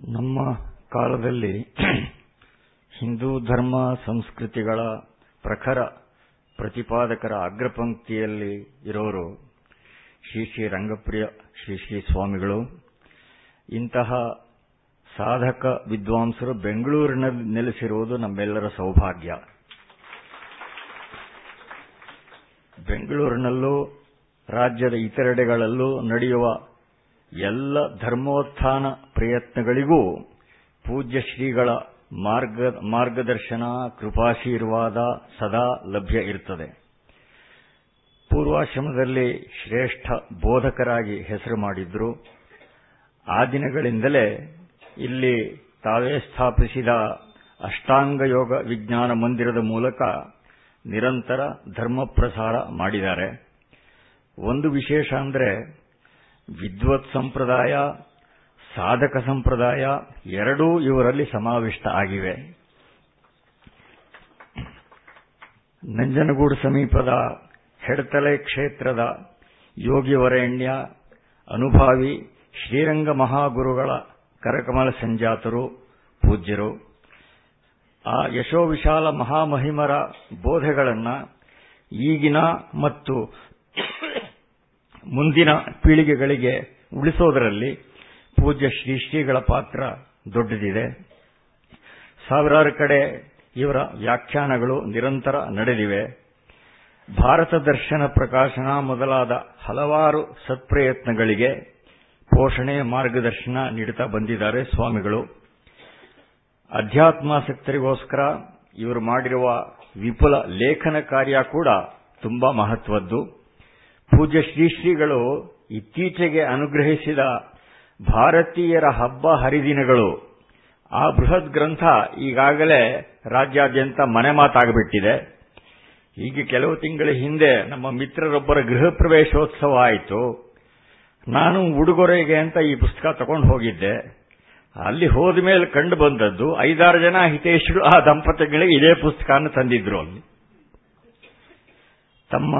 ನಮ್ಮ ಕಾಲದಲ್ಲಿ ಹಿಂದೂ ಧರ್ಮ ಸಂಸ್ಕೃತಿಗಳ ಪ್ರಖರ ಪ್ರತಿಪಾದಕರ ಅಗ್ರಪಂಕ್ತಿಯಲ್ಲಿ ಇರೋರು ಶ್ರೀ ಶ್ರೀ ರಂಗಪ್ರಿಯ ಶ್ರೀ ಶ್ರೀ ಸ್ವಾಮಿಗಳು. ಇಂತಹ ಸಾಧಕ ವಿದ್ವಾಂಸರು ಬೆಂಗಳೂರಿನಲ್ಲಿ ನೆಲೆಸಿರುವುದು ನಮ್ಮೆಲ್ಲರ ಸೌಭಾಗ್ಯ. ಬೆಂಗಳೂರಿನಲ್ಲೂ ರಾಜ್ಯದ ಇತರೆಡೆಗಳಲ್ಲೂ ನಡೆಯುವ ಎಲ್ಲ ಧರ್ಮೋತ್ಥಾನ ಪ್ರಯತ್ನಗಳಿಗೂ ಪೂಜ್ಯ ಶ್ರೀಗಳ ಮಾರ್ಗದರ್ಶನ, ಕೃಪಾಶೀರ್ವಾದ ಸದಾ ಲಭ್ಯ ಇರುತ್ತದೆ ಪೂರ್ವಾಶ್ರಮದಲ್ಲಿ ಶ್ರೇಷ್ಠ ಬೋಧಕರಾಗಿ ಹೆಸರು ಮಾಡಿದ್ರು. ಆ ದಿನಗಳಿಂದಲೇ ಇಲ್ಲಿ ತಾವೇ ಸ್ಥಾಪಿಸಿದ ಅಷ್ಟಾಂಗ ಯೋಗ ವಿಜ್ಞಾನ ಮಂದಿರದ ಮೂಲಕ ನಿರಂತರ ಧರ್ಮ ಪ್ರಸಾರ ಮಾಡಿದ್ದಾರೆ. ಒಂದು ವಿಶೇಷ ಅಂದರೆ ವಿದ್ವತ್ ಸಂಪ್ರದಾಯ, ಸಾಧಕ ಸಂಪ್ರದಾಯ, ಎರಡೂ ಇವರಲ್ಲಿ ಸಮಾವಿಷ್ಟ ಆಗಿವೆ. ನಂಜನಗೂಡು ಸಮೀಪದ ಹೆಡ್ತಲೆ ಕ್ಷೇತ್ರದ ಯೋಗಿವರೇಣ್ಯ ಅನುಭಾವಿ ಶ್ರೀರಂಗ ಮಹಾಗುರುಗಳ ಕರಕಮಲ ಸಂಜಾತರು, ಪೂಜ್ಯರು. ಆ ಯಶೋವಿಶಾಲ ಮಹಾಮಹಿಮರ ಬೋಧೆಗಳನ್ನು ಈಗಿನ ಮತ್ತು ಮುಂದಿನ ಪೀಳಿಗೆಗಳಿಗೆ ಉಳಿಸೋದರಲ್ಲಿ ಪೂಜ್ಯ ಶ್ರೀ ಶ್ರೀಗಳ ಪಾತ್ರ ದೊಡ್ಡದಿದೆ. ಸಾವಿರಾರು ಕಡೆ ಇವರ ವ್ಯಾಖ್ಯಾನಗಳು ನಿರಂತರ ನಡೆದಿವೆ. ಭಾರತ ದರ್ಶನ ಪ್ರಕಾಶನ ಮೊದಲಾದ ಹಲವಾರು ಸತ್ಪ್ರಯತ್ನಗಳಿಗೆ ಪೋಷಣೆ ಮಾರ್ಗದರ್ಶನ ನೀಡುತ್ತಾ ಬಂದಿದ್ದಾರೆ ಸ್ವಾಮಿಗಳು. ಅಧ್ಯಾತ್ಮಾಸಕ್ತರಿಗೋಸ್ಕರ ಇವರು ಮಾಡಿರುವ ವಿಪುಲ ಲೇಖನ ಕಾರ್ಯ ಕೂಡ ತುಂಬಾ ಮಹತ್ವದ್ದು. ಪೂಜ್ಯ ಶ್ರೀ ಶ್ರೀಗಳು ಇತ್ತೀಚೆಗೆ ಅನುಗ್ರಹಿಸಿದ ಭಾರತೀಯರ ಹಬ್ಬ ಹರಿದಿನಗಳು. ಆ ಬೃಹತ್ ಗ್ರಂಥ ಈಗಾಗಲೇ ರಾಜ್ಯಾದ್ಯಂತ ಮನೆ ಮಾತಾಗಬಿಟ್ಟಿದೆ. ಈಗ ಕೆಲವು ತಿಂಗಳ ಹಿಂದೆ ನಮ್ಮ ಮಿತ್ರರೊಬ್ಬರ ಗೃಹ ಪ್ರವೇಶೋತ್ಸವ ಆಯಿತು. ನಾನು ಉಡುಗೊರೆಗೆ ಅಂತ ಈ ಪುಸ್ತಕ ತಗೊಂಡು ಹೋಗಿದ್ದೆ. ಅಲ್ಲಿ ಹೋದ ಮೇಲೆ ಕಂಡು ಬಂದದ್ದು ಐದಾರು ಜನ ಹಿತೇಶರು ಆ ದಂಪತಿಗಳಿಗೆ ಇದೇ ಪುಸ್ತಕನ ತಂದಿದ್ರು ಅಲ್ಲಿ. ತಮ್ಮ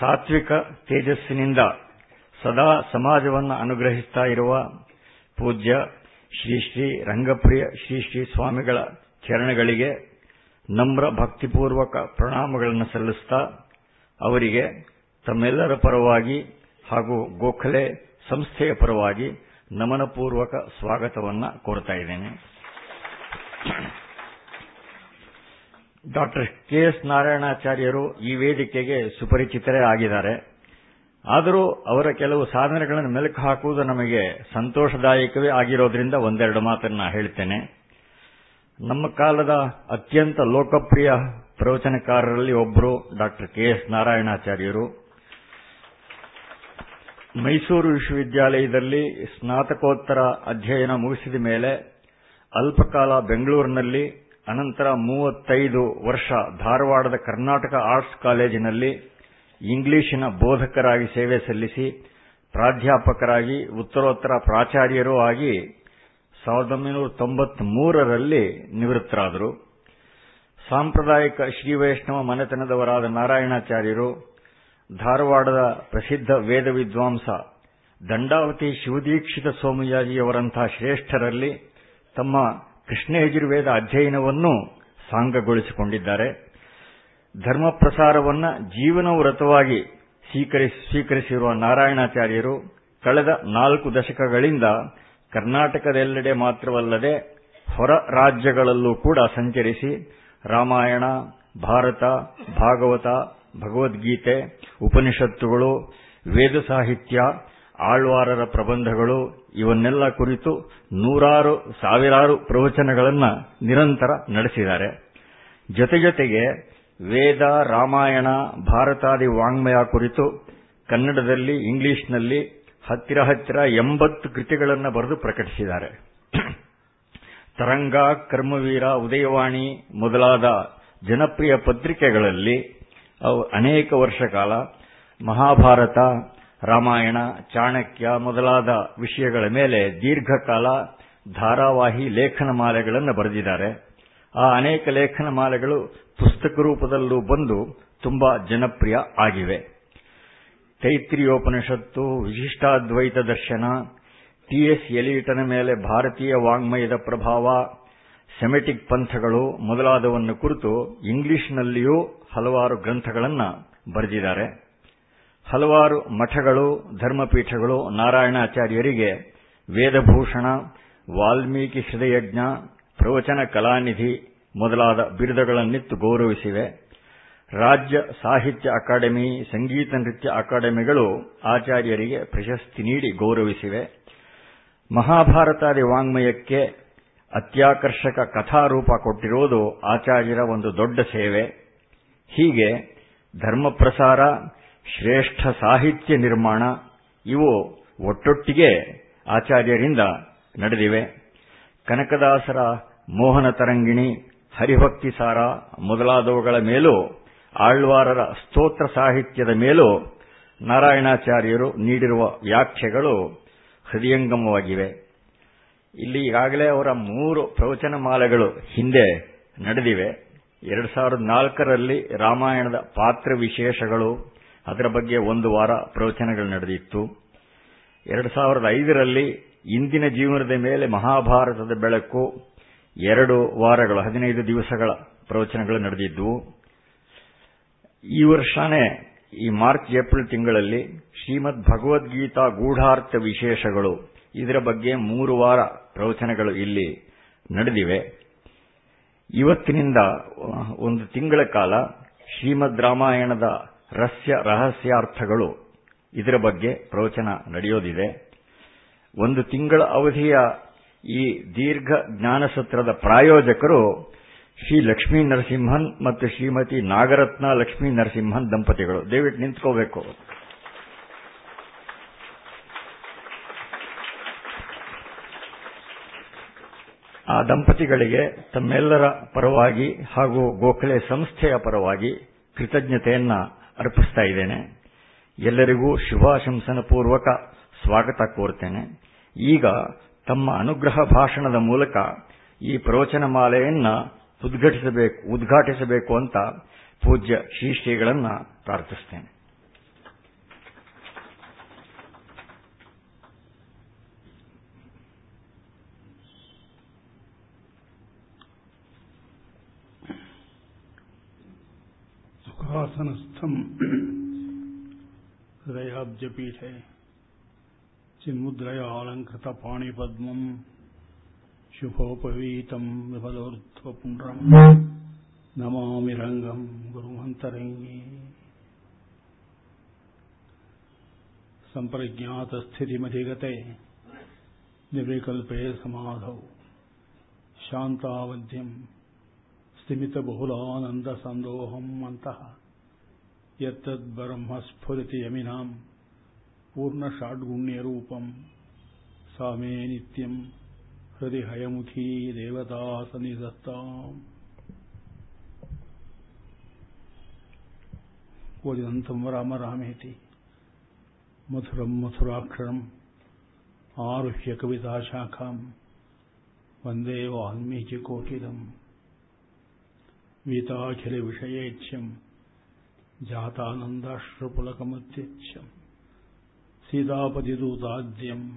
ಸಾತ್ವಿಕ ತೇಜಸ್ಸಿನಿಂದ ಸದಾ ಸಮಾಜವನ್ನು ಅನುಗ್ರಹಿಸ್ತಾ ಇರುವ ಪೂಜ್ಯ ಶ್ರೀ ಶ್ರೀ ರಂಗಪ್ರಿಯ ಶ್ರೀ ಶ್ರೀ ಸ್ವಾಮಿಗಳ ಚರಣಗಳಿಗೆ ನಮ್ರ ಭಕ್ತಿಪೂರ್ವಕ ಪ್ರಣಾಮಗಳನ್ನು ಸಲ್ಲಿಸ್ತಾ ಅವರಿಗೆ ತಮ್ಮೆಲ್ಲರ ಪರವಾಗಿ ಹಾಗೂ ಗೋಖಲೆ ಸಂಸ್ಥೆಯ ಪರವಾಗಿ ನಮನಪೂರ್ವಕ ಸ್ವಾಗತವನ್ನು ಕೋರ್ತಾ ಇದ್ದೇನೆ. ಡಾಕ್ಟರ್ ಕೆ ಎಸ್ ನಾರಾಯಣಾಚಾರ್ಯರು ಈ ವೇದಿಕೆಗೆ ಸುಪರಿಚಿತರೇ ಆಗಿದ್ದಾರೆ. ಆದರೂ ಅವರ ಕೆಲವು ಸಾಧನೆಗಳನ್ನು ಮೆಲುಕು ಹಾಕುವುದು ನಮಗೆ ಸಂತೋಷದಾಯಕವೇ ಆಗಿರೋದ್ರಿಂದ ಒಂದೆರಡು ಮಾತನ್ನು ಹೇಳ್ತೇನೆ. ನಮ್ಮ ಕಾಲದ ಅತ್ಯಂತ ಲೋಕಪ್ರಿಯ ಪ್ರವಚನಕಾರರಲ್ಲಿ ಒಬ್ಬರು ಡಾಕ್ಟರ್ ಕೆ ಎಸ್ ನಾರಾಯಣಾಚಾರ್ಯರು. ಮೈಸೂರು ವಿಶ್ವವಿದ್ಯಾಲಯದಲ್ಲಿ ಸ್ನಾತಕೋತ್ತರ ಅಧ್ಯಯನ ಮುಗಿಸಿದ ಮೇಲೆ ಅಲ್ಪಕಾಲ ಬೆಂಗಳೂರಿನಲ್ಲಿ ಅನಂತರ ಮೂವತ್ತೈದು ವರ್ಷ ಧಾರವಾಡದ ಕರ್ನಾಟಕ ಆರ್ಟ್ಸ್ ಕಾಲೇಜಿನಲ್ಲಿ ಇಂಗ್ಲಿಷಿನ ಬೋಧಕರಾಗಿ ಸೇವೆ ಸಲ್ಲಿಸಿ, ಪ್ರಾಧ್ಯಾಪಕರಾಗಿ, ಉತ್ತರೋತ್ತರ ಪ್ರಾಚಾರ್ಯರೂ ಆಗಿ ಸಾವಿರದ ಒಂಬೈನೂರ ತೊಂಬತ್ಮೂರರಲ್ಲಿ ನಿವೃತ್ತರಾದರು. ಸಾಂಪ್ರದಾಯಿಕ ಶ್ರೀ ವೈಷ್ಣವ ಮನೆತನದವರಾದ ನಾರಾಯಣಾಚಾರ್ಯರು, ಧಾರವಾಡದ ಪ್ರಸಿದ್ಧ ವೇದ ವಿದ್ವಾಂಸ ದಂಡಾವತಿ ಶಿವದೀಕ್ಷಿತ ಸೋಮಯಾಜಿಯವರಂತಹ ಶ್ರೇಷ್ಠರಲ್ಲಿ ತಮ್ಮ ಕೃಷ್ಣ ಯಜುರ್ವೇದ ಅಧ್ಯಯನವನ್ನು ಸಾಂಗಗೊಳಿಸಿಕೊಂಡಿದ್ದಾರೆ. ಧರ್ಮ ಪ್ರಸಾರವನ್ನ ಜೀವನ ವ್ರತವಾಗಿ ಸ್ವೀಕರಿಸಿರುವ ನಾರಾಯಣಾಚಾರ್ಯರು ಕಳೆದ ನಾಲ್ಕು ದಶಕಗಳಿಂದ ಕರ್ನಾಟಕದೆಲ್ಲೆಡೆ ಮಾತ್ರವಲ್ಲದೆ ಹೊರ ರಾಜ್ಯಗಳಲ್ಲೂ ಕೂಡ ಸಂಚರಿಸಿ ರಾಮಾಯಣ, ಭಾರತ, ಭಾಗವತ, ಭಗವದ್ಗೀತೆ, ಉಪನಿಷತ್ತುಗಳು, ವೇದ ಸಾಹಿತ್ಯ, ಆಳ್ವಾರರ ಪ್ರಬಂಧಗಳು ಇವನ್ನೆಲ್ಲ ಕುರಿತು ನೂರಾರು, ಸಾವಿರಾರು ಪ್ರವಚನಗಳನ್ನು ನಿರಂತರ ನಡೆಸಿದ್ದಾರೆ. ಜೊತೆ ಜೊತೆಗೆ ವೇದ, ರಾಮಾಯಣ, ಭಾರತಾದಿ ವಾಂಗ್ಮಯ ಕುರಿತು ಕನ್ನಡದಲ್ಲಿ, ಇಂಗ್ಲಿಷ್ನಲ್ಲಿ ಹತ್ತಿರ ಹತ್ತಿರ ಎಂಬತ್ತು ಕೃತಿಗಳನ್ನು ಬರೆದು ಪ್ರಕಟಿಸಿದ್ದಾರೆ. ತರಂಗ, ಕರ್ಮವೀರ, ಉದಯವಾಣಿ ಮೊದಲಾದ ಜನಪ್ರಿಯ ಪತ್ರಿಕೆಗಳಲ್ಲಿ ಅನೇಕ ವರ್ಷ ಕಾಲ ಮಹಾಭಾರತ ರಾಮಾಯಣ, ಚಾಣಕ್ಯ ಮೊದಲಾದ ವಿಷಯಗಳ ಮೇಲೆ ದೀರ್ಘಕಾಲ ಧಾರಾವಾಹಿ ಲೇಖನ ಮಾಲೆಗಳನ್ನು ಬರೆದಿದ್ದಾರೆ. ಆ ಅನೇಕ ಲೇಖನ ಮಾಲೆಗಳು ಪುಸ್ತಕ ರೂಪದಲ್ಲೂ ಬಂದು ತುಂಬಾ ಜನಪ್ರಿಯ ಆಗಿವೆ. ತೈತ್ರಿಯೋಪನಿಷತ್ತು, ವಿಶಿಷ್ಟಾದ್ವೈತ ದರ್ಶನ ಟಿಎಸ್ ಎಸ್ ಎಲಿಯಿಟನ ಮೇಲೆ ಭಾರತೀಯ ವಾಂಗ್ಮಯದ ಪ್ರಭಾವ, ಸೆಮೆಟಿಕ್ ಪಂಥಗಳು ಮೊದಲಾದವನ್ನು ಕುರಿತು ಇಂಗ್ಲಿಷ್ನಲ್ಲಿಯೂ ಹಲವಾರು ಗ್ರಂಥಗಳನ್ನು ಬರೆದಿದ್ದಾರೆ. ಹಲವಾರು ಮಠಗಳು, ಧರ್ಮಪೀಠಗಳು ನಾರಾಯಣಾಚಾರ್ಯರಿಗೆ ವೇದಭೂಷಣ, ವಾಲ್ಮೀಕಿ ಹೃದಯಜ್ಞ, ಪ್ರವಚನ ಕಲಾನಿಧಿ ಮೊದಲಾದ ಬಿರುದಗಳನ್ನಿತ್ತು ಗೌರವಿಸಿವೆ. ರಾಜ್ಯ ಸಾಹಿತ್ಯ ಅಕಾಡೆಮಿ, ಸಂಗೀತ ನೃತ್ಯ ಅಕಾಡೆಮಿಗಳು ಆಚಾರ್ಯರಿಗೆ ಪ್ರಶಸ್ತಿ ನೀಡಿ ಗೌರವಿಸಿವೆ. ಮಹಾಭಾರತಾದಿ ವಾಂಗ್ಮಯಕ್ಕೆ ಅತ್ಯಾಕರ್ಷಕ ಕಥಾರೂಪ ಕೊಟ್ಟಿರುವುದು ಆಚಾರ್ಯರ ಒಂದು ದೊಡ್ಡ ಸೇವೆ. ಹೀಗೆ ಧರ್ಮ ಪ್ರಸಾರ ಶ್ರೇಷ್ಠ ಸಾಹಿತ್ಯ ನಿರ್ಮಾಣ ಇವು ಒಟ್ಟೊಟ್ಟಿಗೆ ಆಚಾರ್ಯರಿಂದ ನಡೆದಿವೆ. ಕನಕದಾಸರ ಮೋಹನ ತರಂಗಿಣಿ, ಹರಿಭಕ್ತಿ ಸಾರ ಮೊದಲಾದವುಗಳ ಮೇಲೂ, ಆಳ್ವಾರರ ಸ್ತೋತ್ರ ಸಾಹಿತ್ಯದ ಮೇಲೂ ನಾರಾಯಣಾಚಾರ್ಯರು ನೀಡಿರುವ ವ್ಯಾಖ್ಯೆಗಳು ಹೃದಯಂಗಮವಾಗಿವೆ. ಇಲ್ಲಿ ಈಗಾಗಲೇ ಅವರ ಮೂರು ಪ್ರವಚನ ಮಾಲೆಗಳು ಹಿಂದೆ ನಡೆದಿವೆ. ಎರಡು ಸಾವಿರದ ನಾಲ್ಕರಲ್ಲಿ ರಾಮಾಯಣದ ಪಾತ್ರ ವಿಶೇಷಗಳು ಅದರ ಬಗ್ಗೆ ಒಂದು ವಾರ ಪ್ರವಚನಗಳು ನಡೆದಿತ್ತು. ಎರಡು ಸಾವಿರದ ಐದರಲ್ಲಿ ಇಂದಿನ ಜೀವನದ ಮೇಲೆ ಮಹಾಭಾರತದ ಬೆಳಕು ಎರಡು ವಾರಗಳು, ಹದಿನೈದು ದಿವಸಗಳ ಪ್ರವಚನಗಳು ನಡೆದಿದ್ದವು ಈ ವರ್ಷನೇ, ಈ ಮಾರ್ಚ್, ಏಪ್ರಿಲ್ ತಿಂಗಳಲ್ಲಿ ಶ್ರೀಮದ್ ಭಗವದ್ಗೀತಾ ಗೂಢಾರ್ಥ ವಿಶೇಷಗಳು, ಇದರ ಬಗ್ಗೆ ಮೂರು ವಾರ ಪ್ರವಚನಗಳು ಇಲ್ಲಿ ನಡೆದಿವೆ. ಇವತ್ತಿನಿಂದ, ಒಂದು ತಿಂಗಳ ಕಾಲ ಶ್ರೀಮದ್ ರಾಮಾಯಣದ ರಹಸ್ಯ ರಹಸ್ಯಾರ್ಥಗಳು. ಇದರ ಬಗ್ಗೆ ಪ್ರವಚನ ನಡೆಯೋದಿದೆ. ಒಂದು ತಿಂಗಳ ಅವಧಿಯ ಈ ದೀರ್ಘ ಜ್ಞಾನಸತ್ರದ ಪ್ರಾಯೋಜಕರು ಶ್ರೀ ಲಕ್ಷ್ಮೀ ನರಸಿಂಹನ್ ಮತ್ತು ಶ್ರೀಮತಿ ನಾಗರತ್ನ ಲಕ್ಷ್ಮೀ ನರಸಿಂಹನ್ ದಂಪತಿಗಳು. ದಯವಿಟ್ಟು ನಿಂತ್ಕೋಬೇಕು. ಆ ದಂಪತಿಗಳಿಗೆ ತಮ್ಮೆಲ್ಲರ ಪರವಾಗಿ ಹಾಗೂ ಗೋಖಲೆ ಸಂಸ್ಥೆಯ ಪರವಾಗಿ ಕೃತಜ್ಞತೆಯನ್ನ ಅರ್ಪಿಸ್ತಾ ಇದ್ದೇನೆ ಎಲ್ಲರಿಗೂ ಶುಭಾಶಂಸನ ಪೂರ್ವಕ ಸ್ವಾಗತ ಕೋರ್ತೇನೆ. ಈಗ ತಮ್ಮ ಅನುಗ್ರಹ ಭಾಷಣದ ಮೂಲಕ ಈ ಪ್ರವಚನ ಮಾಲೆಯನ್ನ ಉದ್ಘಾಟಿಸಬೇಕು ಉದ್ಘಾಟಿಸಬೇಕು ಅಂತ ಪೂಜ್ಯ ಶ್ರೀ ಶ್ರೀಗಳನ್ನ ಪ್ರಾರ್ಥಿಸ್ತೇನೆ. सुखासनस्थम हृदयाब्जपीठे चिन्मुद्रयालङ्कृत पाणिपद्मम्। शुभोपवीतम् विफलोर्ध्वपुण्ड्रम् नमामि रङ्गम् गुरुमन्तरङ्गी। सम्प्रज्ञातस्थितिमधिगते। निर्विकल्पे समाधौ। शान्तावध्यम्। स्थिमितबहुलानन्दसन्दोहम् अन्तः। यत्तद्ब्रह्मस्फुरति यमिनाम् पूर्णषाड्गुण्यरूपम् सा मे नित्यम् हृदि हयमुखी देवता सन्निधत्ताम्। ओदिदन्तम् राम रामेति। मधुरम् मथुराक्षरम् आरुह्य कविताशाखाम् वंदे वाल्मीकिकोकिलम् वीताखिलविषयेच्छम् जातानन्दाश्रुपुलकमत्यच्छम् सीतापतिदूताद्यम्,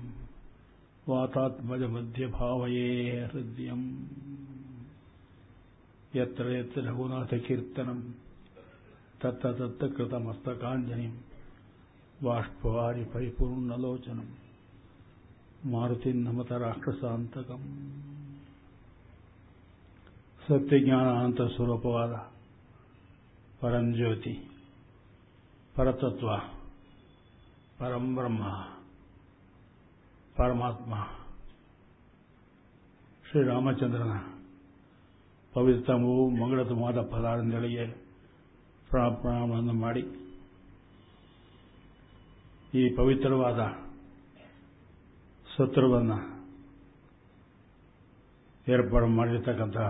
वातात्मजमध्यभावये हृद्यम्। यत्र यत्र रघुनाथकीर्तनम्, तत्र तत्र कृतमस्तकाञ्जलिम् बाष्पवारि परिपूर्णलोचनम् मारुतिन्नमतराष्ट्रसान्तकम् सत्यज्ञानान्तसुरपवाद परञ्ज्योति। ಪರತತ್ವ, ಪರಂಬ್ರಹ್ಮ, ಪರಮಾತ್ಮ, ಶ್ರೀರಾಮಚಂದ್ರನ ಪವಿತ್ರವೂ ಮಂಗಳತಮವಾದ ಪದಾರ್ಥಗಳಿಗೆ ಪ್ರಣಾಮವನ್ನು ಮಾಡಿ ಈ ಪವಿತ್ರವಾದ ಸತ್ರವನ್ನು ಏರ್ಪಾಡು ಮಾಡಿರ್ತಕ್ಕಂತಹ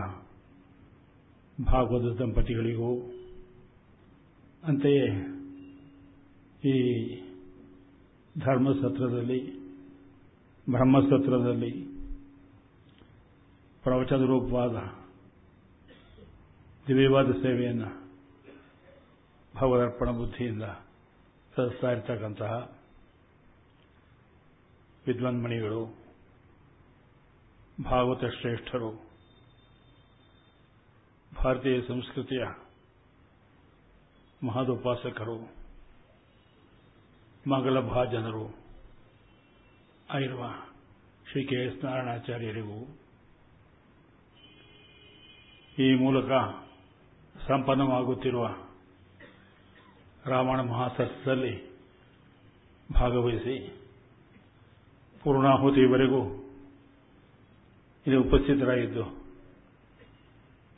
ಭಾಗವತ ದಂಪತಿಗಳಿಗೂ ಅಂತೆಯೇ ಈ ಧರ್ಮಸತ್ರದಲ್ಲಿ, ಬ್ರಹ್ಮಸತ್ರದಲ್ಲಿ ಪ್ರವಚನ ರೂಪವಾದ ದಿವ್ಯವಾದ ಸೇವೆಯನ್ನು, ಭಗವದರ್ಪಣ ಬುದ್ಧಿಯಿಂದ ಸಲ್ಲಿಸ್ತಾ ಇರ್ತಕ್ಕಂತಹ ವಿದ್ವಾನ್ಮಣಿಗಳು ಭಾಗವತ ಶ್ರೇಷ್ಠರು ಭಾರತೀಯ ಸಂಸ್ಕೃತಿಯ ಮಹದುಪಾಸಕರು ಮಂಗಲ ಭಾಜನರು ಆಗಿರುವ ಶ್ರೀ ಕೆ ಎಸ್ ನಾರಾಯಣಾಚಾರ್ಯರಿಗೂ. ಈ ಮೂಲಕ ಸಂಪನ್ನವಾಗುತ್ತಿರುವ ರಾವಣ ಮಹಾಸತ್ಸದಲ್ಲಿ ಭಾಗವಹಿಸಿ ಪೂರ್ಣಾಹುತಿವರೆಗೂ ಇದು ಉಪಸ್ಥಿತರಾಗಿದ್ದು